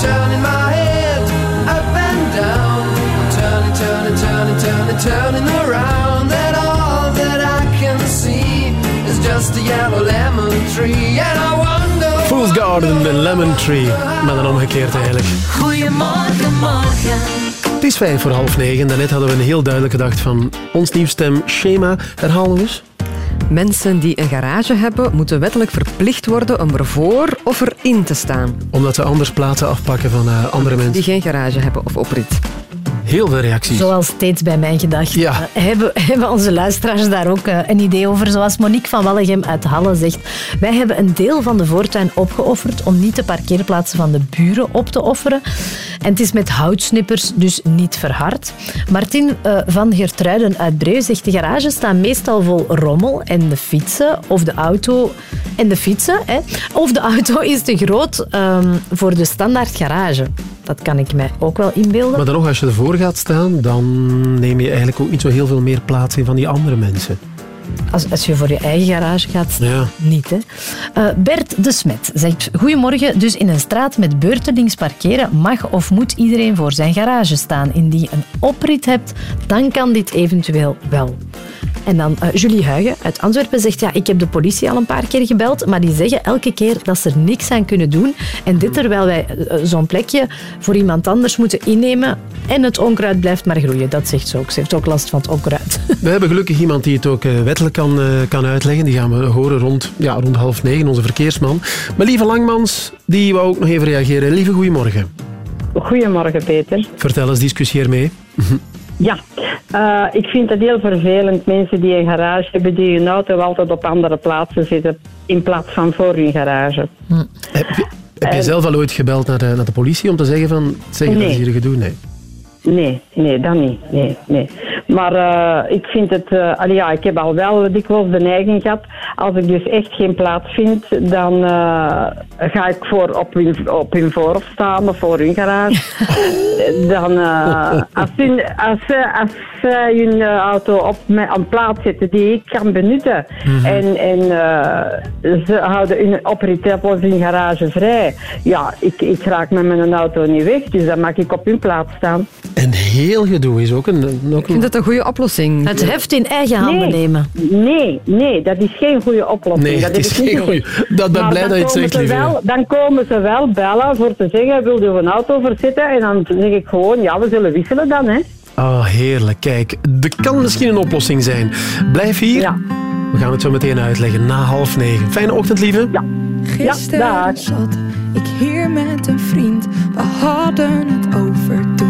[SPEAKER 63] Turning my head up and down. I'm turning, turning, turning, turning, turning around, and all that I can see is just a yellow lemon tree. And I wonder.
[SPEAKER 3] Fool's Garden, de Lemon Tree. Maar dan omgekeerd eigenlijk.
[SPEAKER 49] Goedemorgen, morgen.
[SPEAKER 3] Het is vijf voor half negen. Daarnet hadden we een heel duidelijke dag van ons nieuwstem schema. Herhaal nog eens.
[SPEAKER 5] Mensen die een garage hebben, moeten wettelijk verplicht worden om ervoor of erin te staan.
[SPEAKER 3] Omdat ze anders plaatsen afpakken van eh, andere mensen.
[SPEAKER 5] Die geen garage hebben of oprit.
[SPEAKER 3] Heel veel reacties.
[SPEAKER 4] Zoals steeds bij mijn gedachten. Eh, Hebben, hebben onze luisteraars daar ook eh, een idee over? Zoals Monique van Wallegem uit Halle zegt. Wij hebben een deel van de voortuin opgeofferd om niet de parkeerplaatsen van de buren op te offeren. En het is met houtsnippers, dus niet verhard. Martin eh, van Gertruiden uit Breu zegt de garages staan meestal vol rommel en de fietsen of de auto en de fietsen. Hè, of de auto is te groot ehm, voor de standaard garage. Dat kan ik mij ook wel inbeelden.
[SPEAKER 3] Maar dan nog, als je ervoor gaat staan, dan neem je eigenlijk ook niet zo heel veel meer plaats in van die andere mensen.
[SPEAKER 4] Als, als je voor je eigen garage gaat staan,
[SPEAKER 3] Ja.
[SPEAKER 4] niet. Hè? Eh, Bert de Smet zegt... Goedemorgen, dus in een straat met beurtelings parkeren mag of moet iedereen voor zijn garage staan. Indien je een oprit hebt, dan kan dit eventueel wel. En dan eh, Julie Huigen uit Antwerpen zegt... Ja, ik heb de politie al een paar keer gebeld, maar die zeggen elke keer dat ze er niks aan kunnen doen. En dit terwijl wij eh, zo'n plekje voor iemand anders moeten innemen en het onkruid blijft maar groeien. Dat zegt ze ook. Ze heeft ook last van het onkruid.
[SPEAKER 3] We hebben gelukkig iemand die het ook eh, wettelijk kan, eh, kan uitleggen. Die gaan we horen rond, ja, rond half negen, onze verkeersman. Maar lieve Langmans, die wou ook nog even reageren. Lieve goedemorgen.
[SPEAKER 80] Goedemorgen, Peter.
[SPEAKER 3] Vertel eens, discussieer mee.
[SPEAKER 80] Ja, eh, ik vind het heel vervelend. Mensen die een garage hebben, die hun auto altijd op andere plaatsen zitten in plaats van voor hun garage.
[SPEAKER 3] Heb je, Heb je
[SPEAKER 80] En-
[SPEAKER 3] zelf al ooit gebeld naar de, naar de politie om te zeggen van, zeg, dat
[SPEAKER 80] Nee.
[SPEAKER 3] is hier gedoe? Nee.
[SPEAKER 80] Nee, nee, dat niet. Nee, nee. Maar eh, ik vind het... allee, ja, ik heb al wel dikwijls de neiging gehad. Als ik dus echt geen plaats vind, dan eh, ga ik voor op, hun, op hun voorhof staan of voor hun garage. dan, als, hun, als, als zij hun auto op mijn, aan plaats zetten die ik kan benutten
[SPEAKER 81] Mhm.
[SPEAKER 80] en, en eh, ze houden hun oprit of hun garage vrij, ja, ik, ik raak met mijn auto niet weg, dus dan mag ik op hun plaats staan.
[SPEAKER 3] En heel gedoe is ook een... Ook
[SPEAKER 5] Ik vind dat een goede oplossing.
[SPEAKER 4] Het heft in eigen handen
[SPEAKER 80] Nee.
[SPEAKER 4] nemen.
[SPEAKER 80] Nee, nee, dat is geen goede oplossing.
[SPEAKER 3] Nee,
[SPEAKER 80] dat
[SPEAKER 3] is
[SPEAKER 80] niet
[SPEAKER 3] geen goeie- dat ben
[SPEAKER 80] Maar
[SPEAKER 3] blij
[SPEAKER 80] dan
[SPEAKER 3] dat je het
[SPEAKER 80] komen
[SPEAKER 3] zegt, lieve.
[SPEAKER 80] wel- Dan komen ze wel bellen voor te zeggen, wil je een auto verzetten? En dan zeg ik gewoon, ja, we zullen wisselen dan, hè.
[SPEAKER 3] Oh, heerlijk. Kijk, er kan misschien een oplossing zijn. Blijf hier. We gaan het zo meteen uitleggen na half negen. Fijne ochtend, lieve.
[SPEAKER 80] Ja.
[SPEAKER 81] Gisteren zat ik hier met een vriend. We hadden het over toen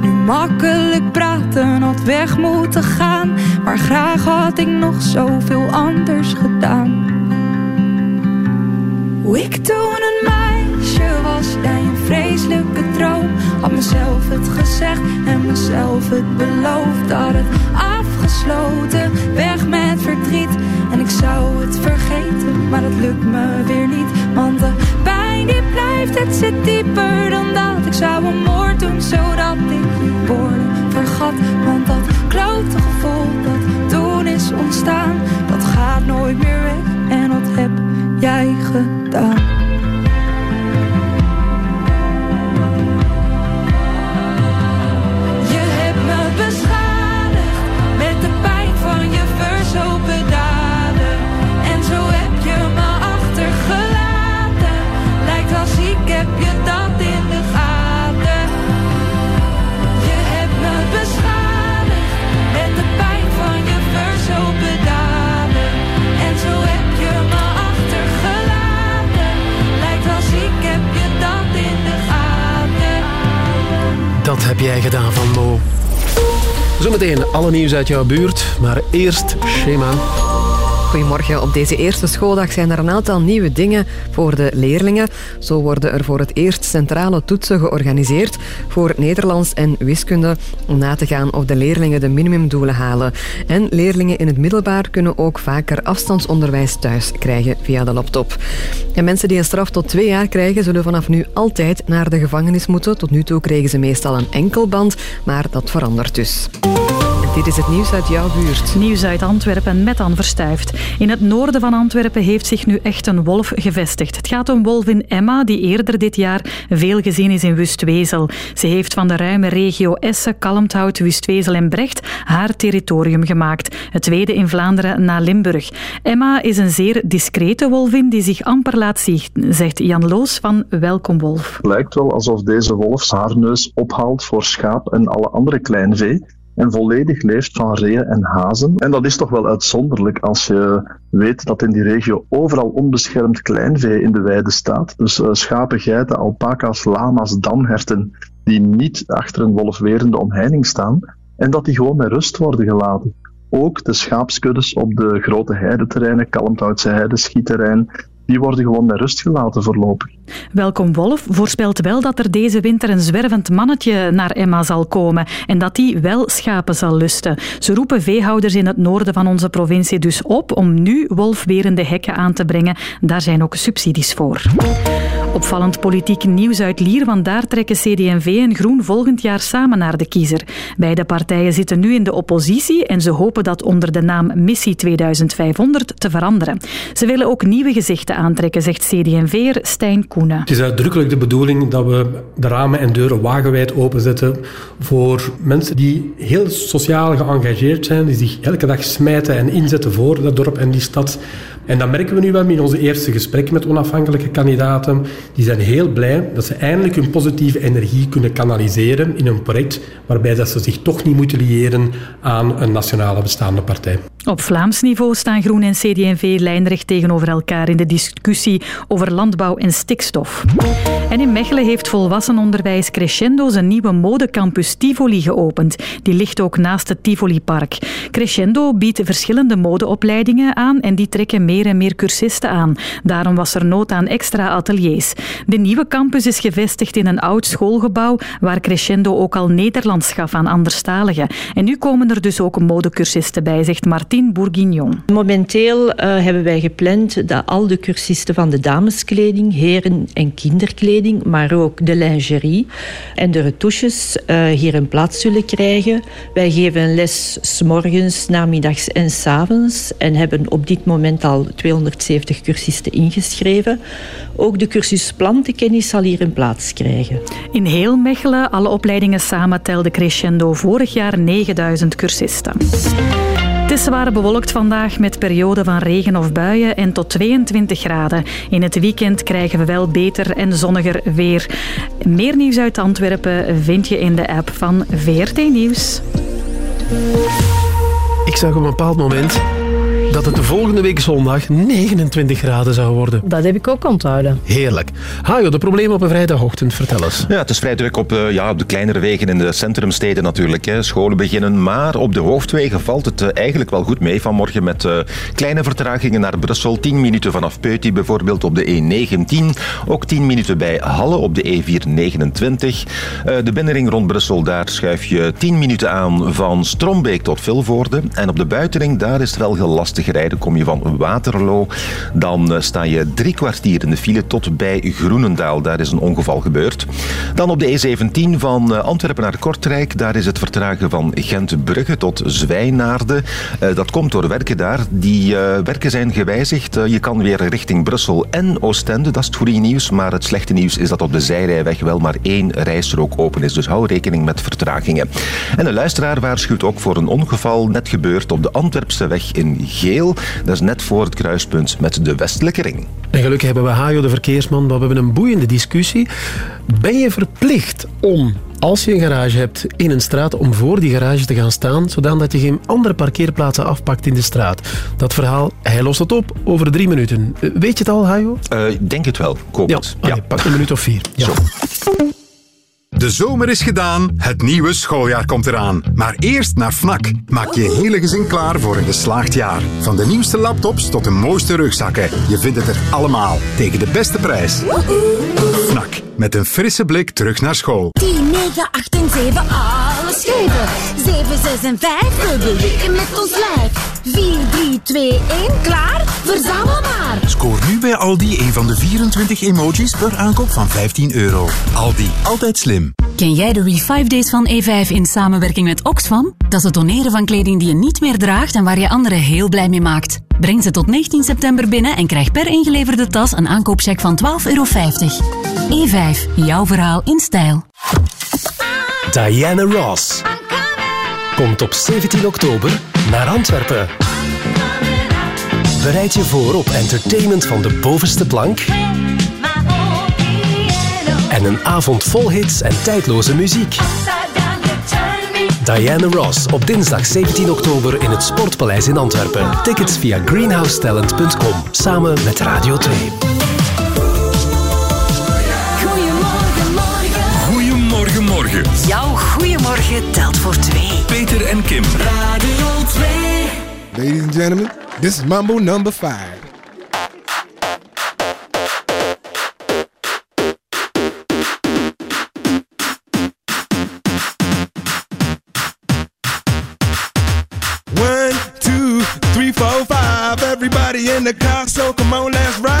[SPEAKER 81] Makkelijk praten, had weg moeten gaan. Maar graag had ik nog zoveel anders gedaan. Hoe ik toen een meisje was, jij een vreselijke droom. Had mezelf het gezegd en mezelf het beloofd. Had het afgesloten, weg met verdriet. En ik zou het vergeten, maar het lukt me weer niet. Want de pijn die blijft, het zit dieper dan dat. Ik zou een moord doen, zodat ik je woorden vergat. Want dat klote gevoel dat toen is ontstaan, dat gaat nooit meer weg. En dat heb jij gedaan.
[SPEAKER 3] Zometeen alle nieuws uit jouw buurt, maar eerst schema.
[SPEAKER 5] Goedemorgen. Op deze eerste schooldag zijn er een aantal nieuwe dingen voor de leerlingen. Zo worden er voor het eerst centrale toetsen georganiseerd voor Nederlands en wiskunde om na te gaan of de leerlingen de minimumdoelen halen. En leerlingen in het middelbaar kunnen ook vaker afstandsonderwijs thuis krijgen via de laptop. En mensen die een straf tot twee jaar krijgen, zullen vanaf nu altijd naar de gevangenis moeten. Tot nu toe kregen ze meestal een enkelband, maar dat verandert dus. Dit is het nieuws uit jouw buurt.
[SPEAKER 13] Nieuws uit Antwerpen met Anne Verstuift. In het noorden van Antwerpen heeft zich nu echt een wolf gevestigd. Het gaat om wolvin Emma, die eerder dit jaar veel gezien is in Wustwezel. Ze heeft van de ruime regio Essen, Kalmthout, Wustwezel en Brecht haar territorium gemaakt. Het tweede in Vlaanderen na Limburg. Emma is een zeer discrete wolvin die zich amper laat zien, zegt Jan Loos van Welkom Wolf.
[SPEAKER 82] Het lijkt wel alsof deze wolf haar neus ophaalt voor schaap en alle andere kleinvee en volledig leeft van reeën en hazen. En dat is toch wel uitzonderlijk als je weet dat in die regio overal onbeschermd kleinvee in de weide staat. Dus eh, schapen, geiten, alpaca's, lama's, damherten die niet achter een wolfwerende omheining staan. en dat die gewoon met rust worden gelaten. Ook de schaapskuddes op de grote heideterreinen, Kalmthoutse heide, Schieterrein, die worden gewoon met rust gelaten voorlopig.
[SPEAKER 13] Welkom Wolf voorspelt wel dat er deze winter een zwervend mannetje naar Emma zal komen en dat die wel schapen zal lusten. Ze roepen veehouders in het noorden van onze provincie dus op om nu wolfwerende hekken aan te brengen. Daar zijn ook subsidies voor. Opvallend politiek nieuws uit Lier, want daar trekken CD&V en Groen volgend jaar samen naar de kiezer. Beide partijen zitten nu in de oppositie en ze hopen dat onder de naam Missie 2500 te veranderen. Ze willen ook nieuwe gezichten aantrekken, zegt CD&V'er Stijn Koenen.
[SPEAKER 83] Het is uitdrukkelijk de bedoeling dat we de ramen en deuren wagenwijd openzetten voor mensen die heel sociaal geëngageerd zijn, die zich elke dag smijten en inzetten voor dat dorp en die stad. En dat merken we nu wel in onze eerste gesprekken met onafhankelijke kandidaten. Die zijn heel blij dat ze eindelijk hun positieve energie kunnen kanaliseren in een project waarbij dat ze zich toch niet moeten liëren aan een nationale bestaande partij.
[SPEAKER 13] Op Vlaams niveau staan Groen en CD&V lijnrecht tegenover elkaar in de discussie over landbouw en stikstof. En in Mechelen heeft volwassenenonderwijs Crescendo zijn nieuwe modecampus Tivoli geopend. Die ligt ook naast het Tivoli-park. Crescendo biedt verschillende modeopleidingen aan en die trekken meer en meer cursisten aan. Daarom was er nood aan extra ateliers. De nieuwe campus is gevestigd in een oud schoolgebouw waar Crescendo ook al Nederlands gaf aan anderstaligen. En nu komen er dus ook modecursisten bij, zegt Martin Bourguignon.
[SPEAKER 84] Momenteel eh, hebben wij gepland dat al de cursisten van de dameskleding, heren- en kinderkleding, maar ook de lingerie en de retouches eh, hier een plaats zullen krijgen. Wij geven een les morgens, namiddags en s avonds en hebben op dit moment al 270 cursisten ingeschreven. Ook de cursus plantenkennis zal hier een plaats krijgen.
[SPEAKER 13] In heel Mechelen, alle opleidingen samen, telde Crescendo vorig jaar 9000 cursisten. Het is zwaar bewolkt vandaag met perioden van regen of buien en tot 22 graden. In het weekend krijgen we wel beter en zonniger weer. Meer nieuws uit Antwerpen vind je in de app van VRT Nieuws.
[SPEAKER 3] Ik zag op een bepaald moment dat het de volgende week zondag 29 graden zou worden.
[SPEAKER 4] Dat heb ik ook onthouden.
[SPEAKER 3] Heerlijk. Hajo, de problemen op een vrijdagochtend, vertel eens.
[SPEAKER 17] Ja, het is vrij druk op, eh, ja, op de kleinere wegen in de centrumsteden natuurlijk. Hè. Scholen beginnen, maar op de hoofdwegen valt het eh, eigenlijk wel goed mee vanmorgen met eh, kleine vertragingen naar Brussel. 10 minuten vanaf Peuty bijvoorbeeld op de E19. Ook 10 minuten bij Halle op de E429. Eh, de binnenring rond Brussel, daar schuif je 10 minuten aan van Strombeek tot Vilvoorde. En op de buitenring, daar is het wel heel lastig rijden. Kom je van Waterloo, dan eh, sta je drie kwartier in de file tot bij Groenendaal. Daar is een ongeval gebeurd. Dan op de E17 van eh, Antwerpen naar Kortrijk. Daar is het vertragen van Gent-Brugge tot Zwijnaarden. Eh, dat komt door werken daar. Die werken zijn gewijzigd. Je kan weer richting Brussel en Oostende. Dat is het goede nieuws. Maar het slechte nieuws is dat op de zijrijweg wel maar één rijstrook open is. Dus hou rekening met vertragingen. En een luisteraar waarschuwt ook voor een ongeval net gebeurd op de Antwerpse weg in Geel. Dat is net voor het kruispunt met de Westelijke Ring.
[SPEAKER 3] En gelukkig hebben we Hajo, de verkeersman, maar we hebben een boeiende discussie. Ben je verplicht om, als je een garage hebt in een straat, om voor die garage te gaan staan, zodat je geen andere parkeerplaatsen afpakt in de straat? Dat verhaal, hij lost het op over drie minuten. Weet je het al, Hajo?
[SPEAKER 17] Eh, Ik denk het wel. Koop
[SPEAKER 3] Ja,
[SPEAKER 17] het.
[SPEAKER 3] Allee, pak een minuut of vier. Ja.
[SPEAKER 85] De zomer is gedaan, het nieuwe schooljaar komt eraan. Maar eerst naar Fnac. Maak je hele gezin klaar voor een geslaagd jaar. Van de nieuwste laptops tot de mooiste rugzakken. Je vindt het er allemaal, tegen de beste prijs. Fnac, met een frisse blik terug naar school.
[SPEAKER 86] 10, 9, 8 en 7, alles geven. 7, 6 en 5, we bewegen met ons lijf. 4, 3, 2, 1, klaar? Verzamel maar.
[SPEAKER 78] Scoor nu bij Aldi een van de 24 emojis per aankoop van 15 euro. Aldi, altijd slim.
[SPEAKER 7] Ken jij de Re5 Days van E5 in samenwerking met Oxfam? Dat is het doneren van kleding die je niet meer draagt en waar je anderen heel blij mee maakt. Breng ze tot 19 september binnen en krijg per ingeleverde tas een aankoopcheck van 12,50 euro. E5, jouw verhaal in stijl.
[SPEAKER 87] Diana Ross komt op 17 oktober naar Antwerpen. Bereid je voor op entertainment van de bovenste plank en een avond vol hits en tijdloze muziek. Diana Ross op dinsdag 17 oktober in het Sportpaleis in Antwerpen. Tickets via greenhousetalent.com samen met Radio 2.
[SPEAKER 37] Jouw goeiemorgen telt voor twee.
[SPEAKER 21] Peter en Kim.
[SPEAKER 37] Radio 2.
[SPEAKER 8] Ladies and gentlemen, this is Mambo number five. One, two, three, four, five. Everybody in the car, so come on, let's ride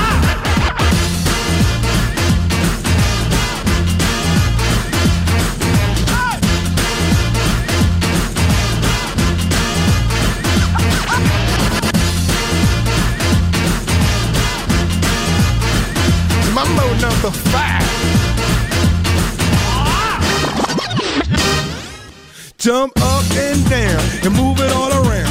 [SPEAKER 8] Mambo number five. Jump up and down and move it all around.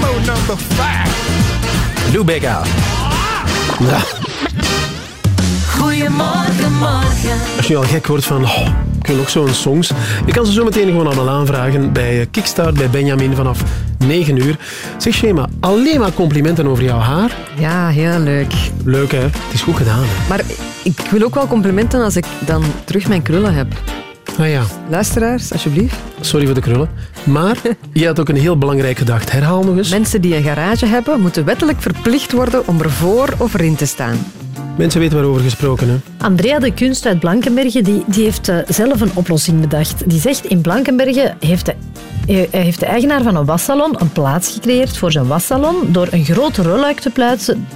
[SPEAKER 8] Mambo number five.
[SPEAKER 3] Lou Bega. Ja.
[SPEAKER 37] Goedemorgen, morgen.
[SPEAKER 3] Als je nu al gek wordt van, oh, ik wil nog zo'n songs. Je kan ze zo meteen gewoon allemaal aanvragen bij eh, Kickstart, bij Benjamin vanaf 9 uur. Zeg Shema, alleen maar complimenten over jouw haar.
[SPEAKER 5] Ja, heel leuk.
[SPEAKER 3] Leuk hè? Het is goed gedaan. Hè?
[SPEAKER 5] Maar ik wil ook wel complimenten als ik dan terug mijn krullen heb.
[SPEAKER 3] Ah ja,
[SPEAKER 5] Luisteraars, alsjeblieft.
[SPEAKER 3] sorry voor de krullen. Maar je had ook een heel belangrijk gedacht. Herhaal nog eens.
[SPEAKER 5] Mensen die een garage hebben, moeten wettelijk verplicht worden om ervoor of erin te staan.
[SPEAKER 3] Mensen weten waarover gesproken. Hè?
[SPEAKER 4] Andrea de Kunst uit Blankenberge die, die heeft eh, zelf een oplossing bedacht. Die zegt in Blankenberge heeft de, eh, heeft de eigenaar van een wassalon een plaats gecreëerd voor zijn wassalon door een groot rolluik te plaatsen.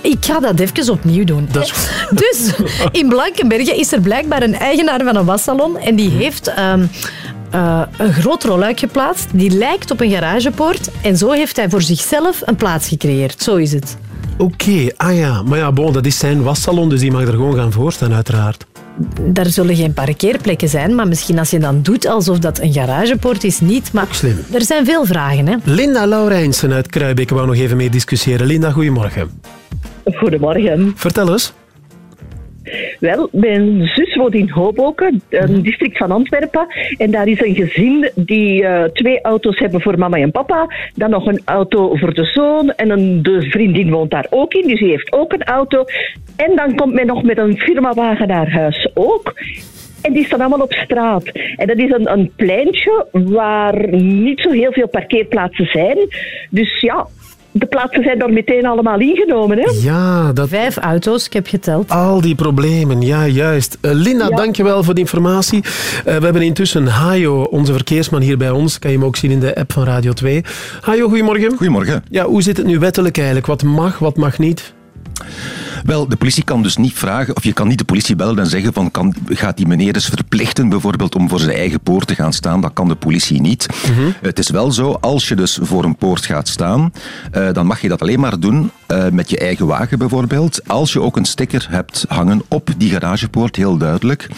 [SPEAKER 4] Ik ga dat even opnieuw doen.
[SPEAKER 3] Dat is
[SPEAKER 4] Dus in Blankenberge is er blijkbaar een eigenaar van een wassalon en die heeft ehm, eh, een groot rolluik geplaatst. Die lijkt op een garagepoort en zo heeft hij voor zichzelf een plaats gecreëerd. Zo is het.
[SPEAKER 3] Oké, ah ja. Maar ja, bon, dat is zijn wassalon, dus die mag er gewoon gaan voor staan, uiteraard.
[SPEAKER 4] Daar zullen geen parkeerplekken zijn, maar misschien als je dan doet alsof dat een garagepoort is, niet. Maar
[SPEAKER 3] slim.
[SPEAKER 4] er zijn veel vragen. Hè?
[SPEAKER 3] Linda Laurijnsen uit Kruibeke wou nog even mee discussiëren. Linda, goedemorgen.
[SPEAKER 88] Goedemorgen.
[SPEAKER 3] Vertel eens.
[SPEAKER 88] Wel, mijn zus woont in Hoboken, een district van Antwerpen. En daar is een gezin die eh, twee auto's hebben voor mama en papa. Dan nog een auto voor de zoon. En een, de vriendin woont daar ook in, dus die heeft ook een auto. En dan komt men nog met een firmawagen naar huis ook. En die staan allemaal op straat. En dat is een, een pleintje waar niet zo heel veel parkeerplaatsen zijn. Dus ja, de plaatsen zijn daar meteen allemaal ingenomen. Hè?
[SPEAKER 3] Ja, dat...
[SPEAKER 4] Vijf auto's, ik heb geteld.
[SPEAKER 3] Al die problemen, ja, juist. Eh, Linda,
[SPEAKER 88] Ja.
[SPEAKER 3] dankjewel voor de informatie. Eh, we hebben intussen Hajo, onze verkeersman hier bij ons. Kan je hem ook zien in de app van Radio 2. Hajo, goedemorgen.
[SPEAKER 17] Goedemorgen.
[SPEAKER 3] Ja, hoe zit het nu wettelijk eigenlijk? Wat mag, wat mag niet?
[SPEAKER 17] Wel, de politie kan dus niet vragen, of je kan niet de politie bellen en zeggen van, kan, gaat die meneer eens verplichten bijvoorbeeld om voor zijn eigen poort te gaan staan. Dat kan de politie niet. Het is wel zo, als je dus voor een poort gaat staan, eh, dan mag je dat alleen maar doen eh, met je eigen wagen bijvoorbeeld. Als je ook een sticker hebt hangen op die garagepoort, heel duidelijk.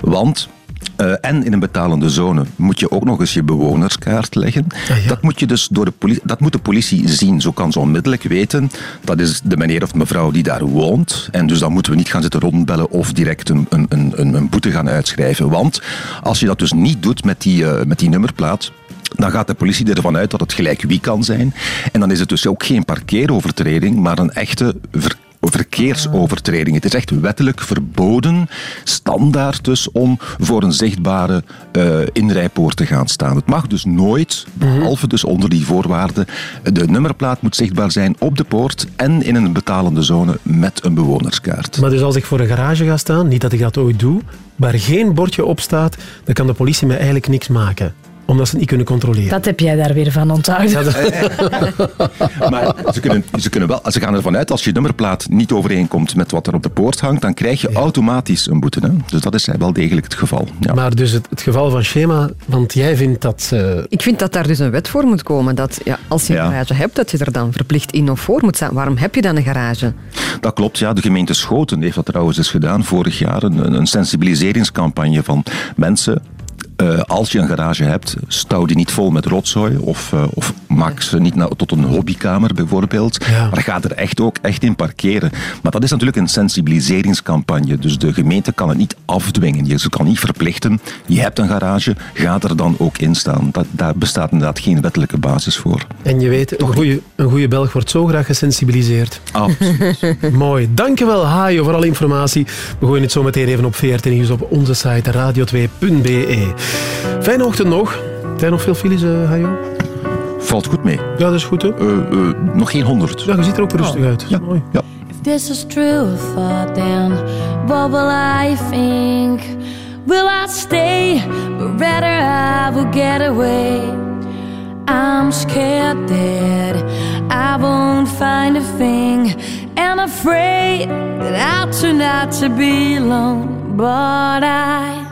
[SPEAKER 17] Want eh, en in een betalende zone moet je ook nog eens je bewonerskaart leggen. Dat, moet je dus door de politie, dat moet de politie zien. Zo kan ze onmiddellijk weten dat is de meneer of mevrouw die daar woont. En dus dan moeten we niet gaan zitten rondbellen of direct een, een, een, een boete gaan uitschrijven. Want als je dat dus niet doet met die, eh, met die nummerplaat. Dan gaat de politie ervan uit dat het gelijk wie kan zijn. En dan is het dus ook geen parkeerovertreding, maar een echte ver- verkeersovertreding. Het is echt wettelijk verboden, standaard dus, om voor een zichtbare eh, inrijpoort te gaan staan. Het mag dus nooit, behalve dus onder die voorwaarden, de nummerplaat moet zichtbaar zijn op de poort en in een betalende zone met een bewonerskaart.
[SPEAKER 3] Maar dus als ik voor een garage ga staan, niet dat ik dat ooit doe, waar geen bordje op staat, dan kan de politie mij eigenlijk niks maken. Omdat ze het niet kunnen controleren.
[SPEAKER 4] Dat heb jij daar weer van onthouden.
[SPEAKER 3] Ja, dat-
[SPEAKER 17] Maar ze, kunnen, ze, kunnen wel, ze gaan ervan uit, als je nummerplaat niet overeenkomt met wat er op de poort hangt, dan krijg je automatisch een boete. Hè? Dus dat is wel degelijk het geval. Ja.
[SPEAKER 3] Maar dus het, het geval van schema, want jij vindt dat... eh,
[SPEAKER 5] Ik vind dat daar dus een wet voor moet komen. Dat ja, als je een
[SPEAKER 17] Ja.
[SPEAKER 5] garage hebt, dat je er dan verplicht in of voor moet staan. Waarom heb je dan een garage?
[SPEAKER 17] Dat klopt, ja. De gemeente Schoten heeft dat trouwens eens gedaan vorig jaar. Een, een sensibiliseringscampagne van mensen. Eh, als je een garage hebt, stouw die niet vol met rotzooi of, eh, of maak ze niet naar- tot een hobbykamer bijvoorbeeld. Maar ga er echt ook echt in parkeren. Maar dat is natuurlijk een sensibiliseringscampagne. Dus de gemeente kan het niet afdwingen. Je ze kan niet verplichten. Je hebt een garage, ga er dan ook in staan. Dat, daar bestaat inderdaad geen wettelijke basis voor.
[SPEAKER 3] En je weet, een goede, een goede Belg wordt zo graag gesensibiliseerd.
[SPEAKER 17] Absoluut.
[SPEAKER 3] Mooi. Dankjewel, Hajo, voor alle informatie. We gooien het zo meteen even op VRT Nieuws op onze site radio2.be. Fijne ochtend nog. Zijn er nog veel files, eh, Hajo?
[SPEAKER 17] Valt goed mee.
[SPEAKER 3] Ja, dat is goed, hè?
[SPEAKER 17] nog geen honderd.
[SPEAKER 3] Ja, je ziet er ook rustig uit. Ja. Mooi.
[SPEAKER 17] Ja.
[SPEAKER 1] If this is true thought, then what will I think? Will I stay? But rather I will get away. I'm scared that I won't find a thing, and afraid that I'll turn out to be alone. But I,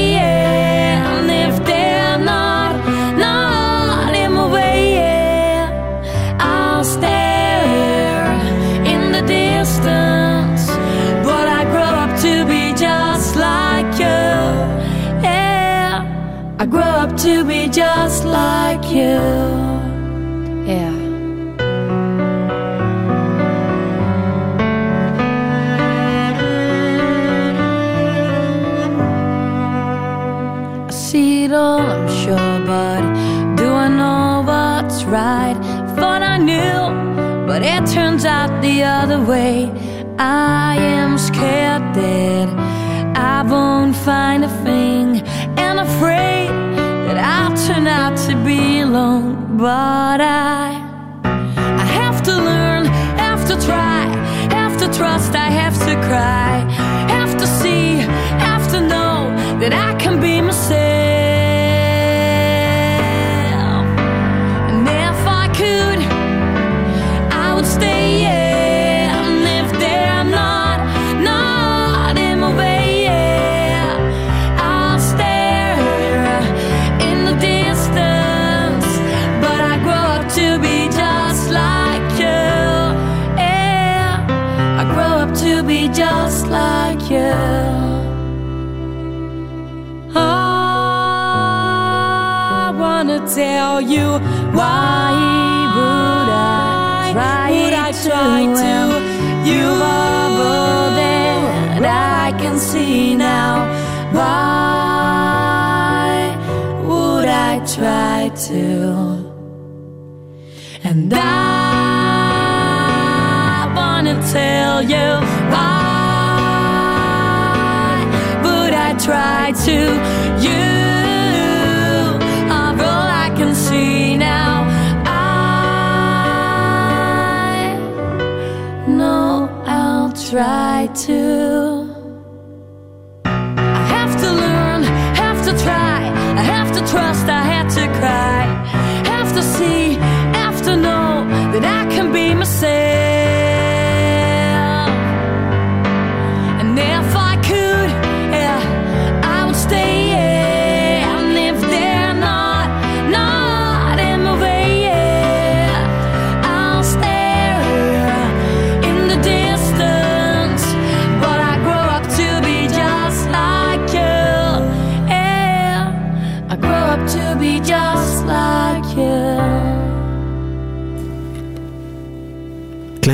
[SPEAKER 1] But do I know what's right? Thought I knew, but it turns out the other way. I am scared that I won't find a thing, and afraid that I'll turn out to be alone. But I, I have to learn, have to try, have to trust, I have to cry, have to see, to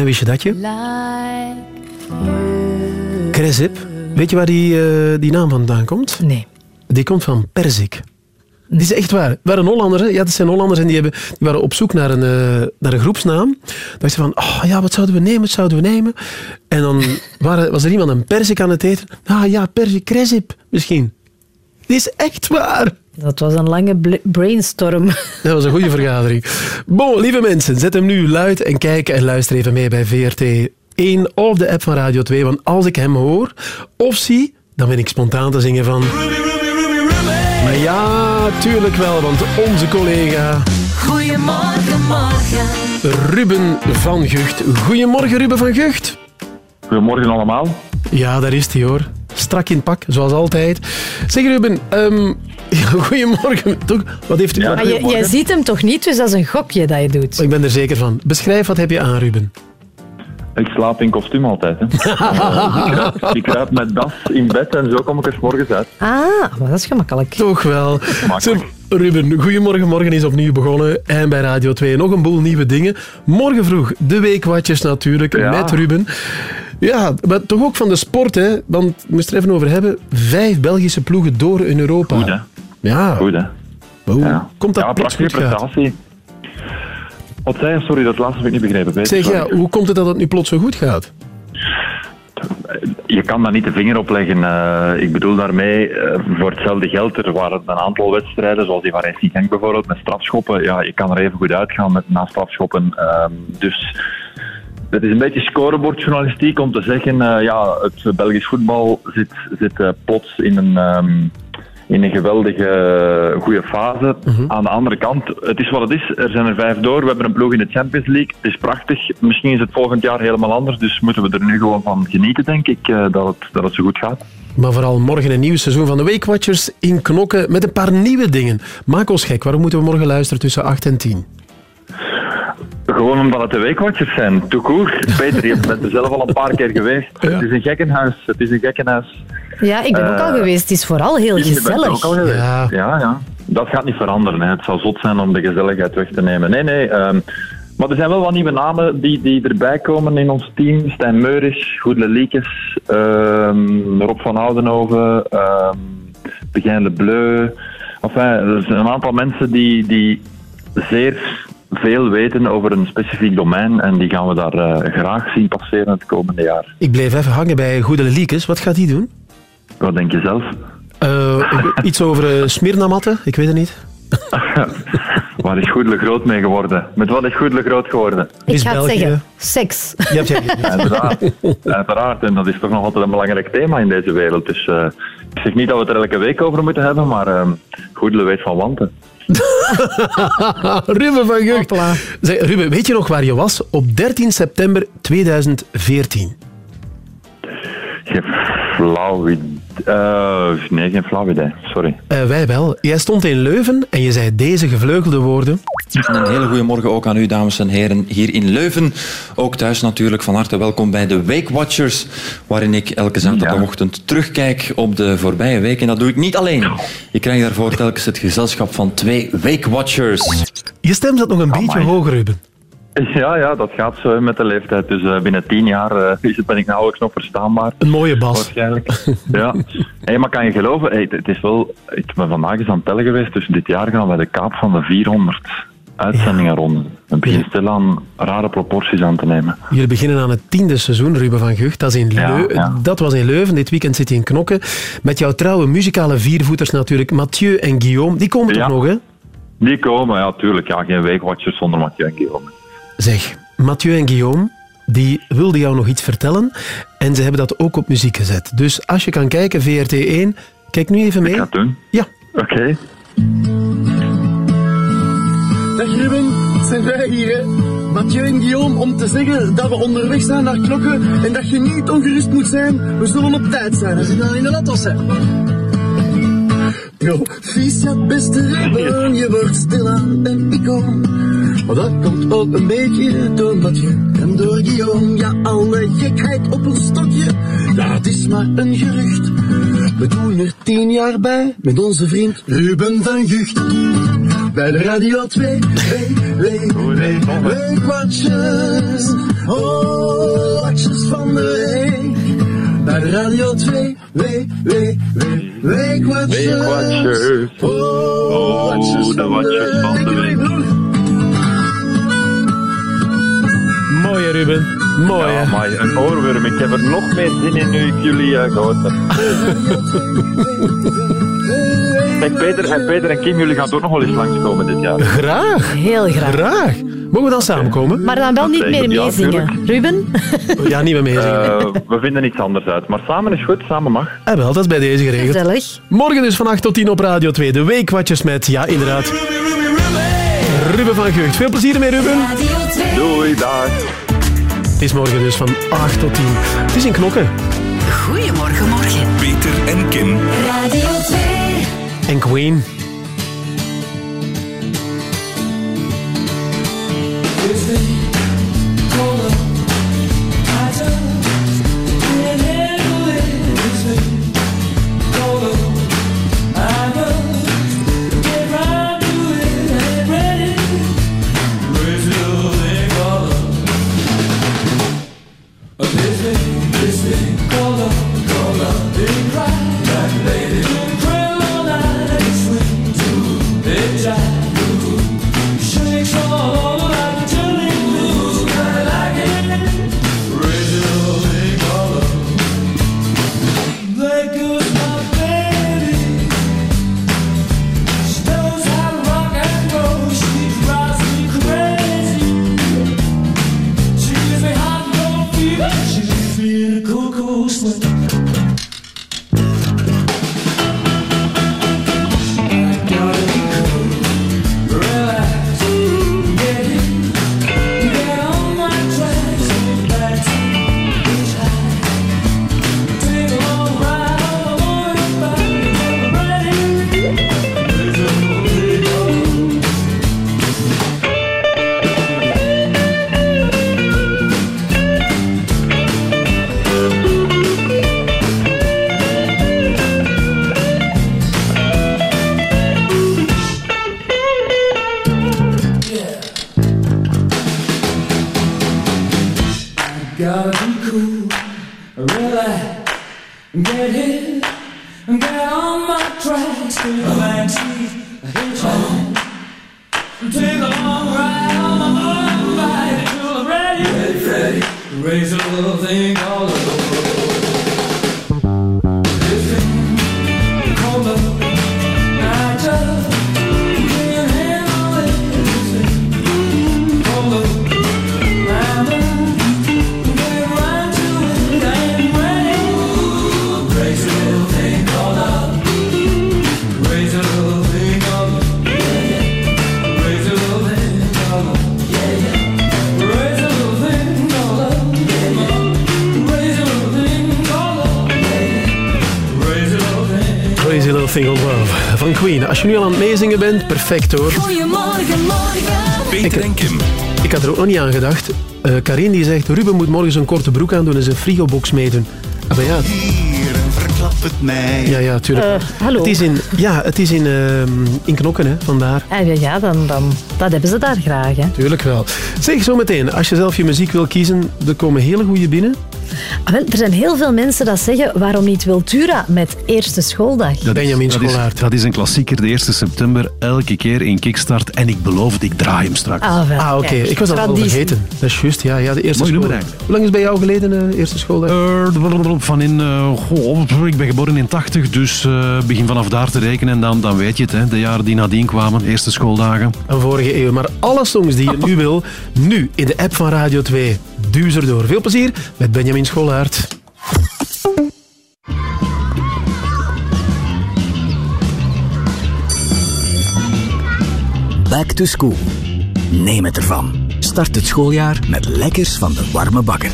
[SPEAKER 3] wist je dat je?
[SPEAKER 89] Like
[SPEAKER 3] Cresip. Weet je waar die, eh, die naam vandaan komt?
[SPEAKER 4] Nee.
[SPEAKER 3] Die komt van Perzik. Die is echt waar. Waren Hollanders, ja, dat zijn Hollanders en die, hebben, die waren op zoek naar een, eh, naar een groepsnaam. Dachten ze van, oh ja, wat zouden we nemen, wat zouden we nemen? En dan waren, was er iemand een perzik aan het eten. Ah ja, perzik, Cresip misschien. Die is echt waar.
[SPEAKER 4] Dat was een lange brainstorm.
[SPEAKER 3] Dat was een goede vergadering. Bon, lieve mensen, zet hem nu luid en kijk en luister even mee bij VRT 1 of de app van Radio 2. Want als ik hem hoor of zie, dan ben ik spontaan te zingen van... Maar ja, tuurlijk wel, want onze collega
[SPEAKER 90] Goedemorgen, morgen.
[SPEAKER 3] Ruben van Gucht. Goedemorgen, Ruben van Gucht.
[SPEAKER 91] Goedemorgen allemaal.
[SPEAKER 3] Ja, daar is hij hoor. Strak in pak, zoals altijd. Zeg Ruben, ehm, ja, goedemorgen. Wat heeft u... wat-
[SPEAKER 4] maar je, jij ziet hem toch niet, dus dat is een gokje dat je doet.
[SPEAKER 3] Ik ben er zeker van. Beschrijf, wat heb je aan, Ruben?
[SPEAKER 91] Ik slaap in kostuum altijd. Hè. ik, kruip, ik kruip met das in bed en zo kom ik er 's morgens uit.
[SPEAKER 4] Ah, maar dat is gemakkelijk.
[SPEAKER 3] Toch wel. Ruben, Goedemorgen Morgen is opnieuw begonnen. En bij Radio 2 nog een boel nieuwe dingen. Morgen vroeg de weekwatjes natuurlijk,
[SPEAKER 91] Ja.
[SPEAKER 3] met Ruben. Ja, maar toch ook van de sport, hè. Want we moesten er even over hebben. Vijf Belgische ploegen door in Europa.
[SPEAKER 91] Goed, hè?
[SPEAKER 3] Ja.
[SPEAKER 91] Goed, hè?
[SPEAKER 3] Hoe
[SPEAKER 91] Ja.
[SPEAKER 3] komt dat
[SPEAKER 91] ja,
[SPEAKER 3] plots
[SPEAKER 91] prachtige prestatie. Wat zei? Sorry, dat laatste heb ik niet begrepen.
[SPEAKER 3] Zeg, ja, hoe komt het dat het nu plots zo goed gaat?
[SPEAKER 91] Je kan daar niet de vinger op leggen. Eh, ik bedoel daarmee, eh, voor hetzelfde geld, er waren een aantal wedstrijden, zoals die van Racing Genk bijvoorbeeld, met strafschoppen. Ja, je kan er even goed uitgaan met na strafschoppen. Ehm, dus het is een beetje scorebordjournalistiek om te zeggen, eh, ja, het Belgisch voetbal zit, zit eh, plots in een... ehm, in een geweldige eh, goede fase. Aan de andere kant, het is wat het is. Er zijn er vijf door. We hebben een ploeg in de Champions League. Het is prachtig. Misschien is het volgend jaar helemaal anders. Dus moeten we er nu gewoon van genieten, denk ik, dat, het, dat het zo goed gaat.
[SPEAKER 3] Maar vooral morgen een nieuw seizoen van de Weekwatchers in Knokken met een paar nieuwe dingen. Maak ons gek. Waarom moeten we morgen luisteren tussen 8 en 10?
[SPEAKER 91] Gewoon omdat het de weekwatchers zijn. Court. Peter, je bent er zelf al een paar keer geweest. Het is een gekkenhuis. Het is een gekkenhuis.
[SPEAKER 4] Ja, ik ben ook
[SPEAKER 91] Eh,
[SPEAKER 4] al geweest. Het is vooral heel
[SPEAKER 91] Je bent
[SPEAKER 4] gezellig.
[SPEAKER 91] ook al geweest. Ja. ja, Dat gaat niet veranderen. Hè. Het zal zot zijn om de gezelligheid weg te nemen. Nee, nee. ehm, maar er zijn wel wat nieuwe namen die, die erbij komen in ons team. Stijn Meuris, Goedele Liekes, ehm, Rob van Oudenhoven, ehm Begijn Le Bleu. Enfin, er zijn een aantal mensen die, die zeer veel weten over een specifiek domein. En die gaan we daar eh, graag zien passeren het komende jaar.
[SPEAKER 3] Ik bleef even hangen bij Goede Liekes. Wat gaat die doen?
[SPEAKER 91] Wat denk je zelf?
[SPEAKER 3] Eh, iets over uh, smirnamatten? Ik weet het niet.
[SPEAKER 91] Waar is Goedele groot mee geworden? Met wat is Goedele groot geworden?
[SPEAKER 4] Ik ga het zeggen. Seks.
[SPEAKER 3] Ja,
[SPEAKER 91] Uiteraard. Uiteraard. En dat is toch nog altijd een belangrijk thema in deze wereld. Dus eh, ik zeg niet dat we het er elke week over moeten hebben, maar uh, Goedele weet van wanten.
[SPEAKER 3] Ruben van Gucht. Zeg, Ruben, weet je nog waar je was op 13 september 2014?
[SPEAKER 91] Geen flauw Eh, nee, geen flauw idee. Sorry.
[SPEAKER 3] Eh, wij wel. Jij stond in Leuven en je zei deze gevleugelde woorden.
[SPEAKER 92] Een hele goede morgen ook aan u, dames en heren, hier in Leuven. Ook thuis natuurlijk van harte welkom bij de Wake Watchers, waarin ik elke zaterdagochtend terugkijk op de voorbije week. En dat doe ik niet alleen. Ik krijg daarvoor telkens het gezelschap van twee Wake Watchers.
[SPEAKER 3] Je stem zat nog een beetje hoger, Ruben.
[SPEAKER 91] Ja, ja, dat gaat zo met de leeftijd. Dus eh, binnen tien jaar eh, is het, ben ik nauwelijks nog verstaanbaar.
[SPEAKER 3] Een mooie bas.
[SPEAKER 91] Waarschijnlijk. ja. Hey, maar kan je geloven, hey, het- is wel... Ik ben vandaag eens aan het tellen geweest, dus dit jaar gaan wij de kaap van de 400 uitzendingen ronden. We beginnen stilaan rare proporties aan te nemen.
[SPEAKER 3] Jullie beginnen aan het tiende seizoen, Ruben van Gucht. Dat, is in
[SPEAKER 91] Ja, ja.
[SPEAKER 3] dat was in Leuven. Dit weekend zit hij in Knokken. Met jouw trouwe muzikale viervoeters natuurlijk. Mathieu en Guillaume. Die komen
[SPEAKER 91] Ja.
[SPEAKER 3] toch nog, hè?
[SPEAKER 91] Die komen, ja, tuurlijk. Ja, geen weekwatchers zonder Mathieu en Guillaume.
[SPEAKER 3] Zeg, Mathieu en Guillaume, die wilden jou nog iets vertellen. En ze hebben dat ook op muziek gezet. Dus als je kan kijken, VRT1, kijk nu even mee.
[SPEAKER 91] Ik ga het doen.
[SPEAKER 3] Ja.
[SPEAKER 91] Oké.
[SPEAKER 8] Dag Ruben, het zijn wij hier, hè. Mathieu en Guillaume, om te zeggen dat we onderweg zijn naar Klokken en dat je niet ongerust moet zijn. We zullen op tijd zijn als je dan in de lotto zijn. Proficiat, beste Ruben, je wordt stilaan een icoon. Maar dat komt ook een beetje door Mathieu en door Guillaume. Ja, alle gekheid op een stokje, dat is maar een gerucht. We doen er tien jaar bij met onze vriend Ruben van Gucht. Bij de Radio 2, wee, wee, wee, wee, watchers. Oh, watchers van de week. Bij de Radio 2, wee, wee, wee, week watchers.
[SPEAKER 91] Weekwatchers.
[SPEAKER 8] Oh, watchers
[SPEAKER 91] de watchers van de week.
[SPEAKER 3] Mooi, hè, Ruben. Mooi,
[SPEAKER 91] Ja, een oorworm. Ik heb er nog meer zin in nu ik jullie eh, gehoord heb. Zeg, Peter, en Peter en Kim, jullie gaan toch nog wel eens langskomen dit jaar.
[SPEAKER 3] Graag.
[SPEAKER 4] Heel graag.
[SPEAKER 3] Graag. Mogen we dan samenkomen?
[SPEAKER 4] Maar dan wel niet meer
[SPEAKER 91] ja,
[SPEAKER 4] meezingen. Ruben?
[SPEAKER 3] Ja, niet meer meezingen.
[SPEAKER 91] Eh, we vinden iets anders uit. Maar samen is goed, samen mag.
[SPEAKER 3] Ah, wel, dat is bij deze geregeld.
[SPEAKER 4] Gezellig.
[SPEAKER 3] Morgen dus van 8 tot 10 op Radio 2. De weekwatjes met, ja, inderdaad. Ruben van Gucht. Veel plezier ermee, Ruben.
[SPEAKER 91] Doei, dag.
[SPEAKER 3] Het is morgen dus van 8 tot 10. Het is in Knokken.
[SPEAKER 37] Goedemorgen, morgen.
[SPEAKER 21] Peter en Kim.
[SPEAKER 1] Radio 2.
[SPEAKER 3] En Queen. Meezingen bent, perfect hoor.
[SPEAKER 93] Goedemorgen, morgen.
[SPEAKER 21] Peter en Kim.
[SPEAKER 3] Ik had er ook nog niet aan gedacht. Eh Karin die zegt, Ruben moet morgen zijn korte broek aandoen en zijn frigobox meedoen. Ah, maar ja.
[SPEAKER 94] verklap het mij.
[SPEAKER 3] Ja, ja, tuurlijk.
[SPEAKER 4] Eh, hallo.
[SPEAKER 3] Het is in, ja, het is in, ehm, in knokken, hè, vandaar.
[SPEAKER 4] Ah, ja, ja dan, dan, dat hebben ze daar graag. Hè.
[SPEAKER 3] Tuurlijk wel. Zeg zo meteen, als je zelf je muziek wil kiezen, er komen hele goede binnen.
[SPEAKER 4] Wel, er zijn heel veel mensen dat zeggen, waarom niet Wiltura met eerste schooldag?
[SPEAKER 94] Dat is, dat, is, dat is een klassieker, de 1 september, elke keer in Kickstart. En ik beloof het, ik draai hem straks.
[SPEAKER 4] Ah, wel,
[SPEAKER 3] Ah, oké. Ik was dat al vergeten. Dat is juist, ja. ja de eerste
[SPEAKER 94] Mooi nummer
[SPEAKER 3] schooldag. Hoe lang is bij jou geleden, de eerste schooldag?
[SPEAKER 94] Eh, van in, eh, goh, ik ben geboren in 80, dus eh, begin vanaf daar te rekenen en dan, dan weet je het. Hè, de jaren die nadien kwamen, eerste schooldagen.
[SPEAKER 3] Een vorige eeuw. Maar alle songs die je nu wil, nu in de app van Radio 2. Duws erdoor. Veel plezier met Benjamin Scholaert.
[SPEAKER 95] Back to school. Neem het ervan. Start het schooljaar met lekkers van de warme bakker.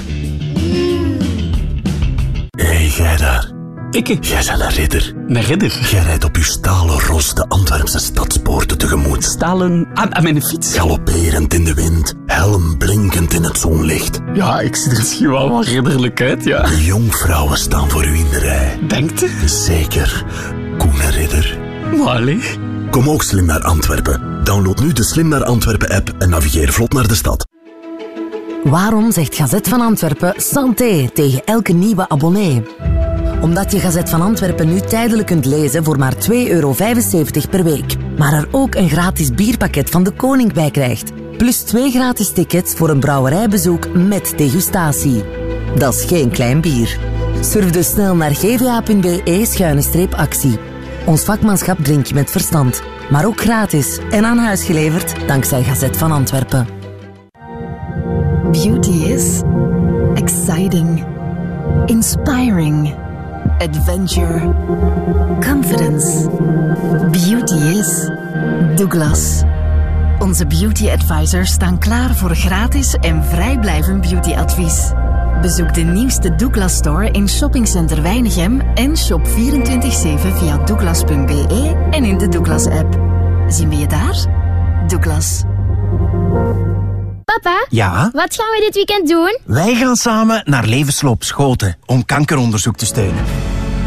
[SPEAKER 2] Hey, jij daar. Ik? Jij bent een ridder. Een ridder? Jij rijdt op uw stalen ros de Antwerpse stadspoorten tegemoet. Stalen? Aan, aan mijn fiets? Galopperend in de wind, helm blinkend in het zonlicht. Ja, ik zie er misschien wel wat ridderlijk uit, ja. De jonkvrouwen staan voor u in de rij. Denkt u? Zeker. Koene ridder. Wally. Kom ook slim naar Antwerpen. Download nu de Slim naar Antwerpen app en navigeer vlot naar de stad.
[SPEAKER 7] Waarom zegt Gazet van Antwerpen santé tegen elke nieuwe abonnee? Omdat je Gazet van Antwerpen nu tijdelijk kunt lezen voor maar 2,75 euro per week. Maar er ook een gratis bierpakket van de koning bij krijgt. Plus twee gratis tickets voor een brouwerijbezoek met degustatie. Dat is geen klein bier. Surf dus snel naar gva.be-actie. Ons vakmanschap drink je met verstand. Maar ook gratis en aan huis geleverd dankzij Gazet van Antwerpen.
[SPEAKER 37] Beauty is exciting, inspiring, adventure, confidence. Beauty is Douglas. Onze beauty advisors staan klaar voor gratis en vrijblijvend beautyadvies. Bezoek de nieuwste Douglas Store in Shoppingcenter Weinigem en shop 24-7 via douglas.be en in de Douglas app. Zien we je daar? Douglas.
[SPEAKER 9] Papa,
[SPEAKER 96] Ja?
[SPEAKER 9] wat gaan we dit weekend doen?
[SPEAKER 96] Wij gaan samen naar Levensloop Schoten om kankeronderzoek te steunen.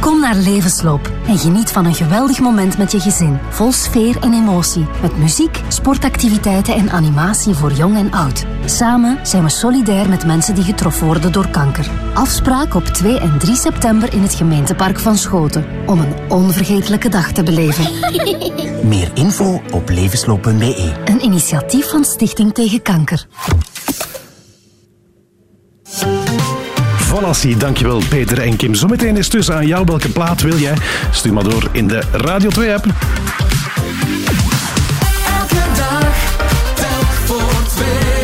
[SPEAKER 7] Kom naar Levensloop en geniet van een geweldig moment met je gezin. Vol sfeer en emotie. Met muziek, sportactiviteiten en animatie voor jong en oud. Samen zijn we solidair met mensen die getroffen worden door kanker. Afspraak op 2 en 3 september in het gemeentepark van Schoten. Om een onvergetelijke dag te beleven.
[SPEAKER 96] Meer info op levensloop.be.
[SPEAKER 7] Een initiatief van Stichting Tegen Kanker.
[SPEAKER 94] Dankjewel Peter en Kim. Zometeen is dus aan jou. Welke plaat wil jij? Stuur maar door in de Radio 2-app. Elke dag, telk voor twee.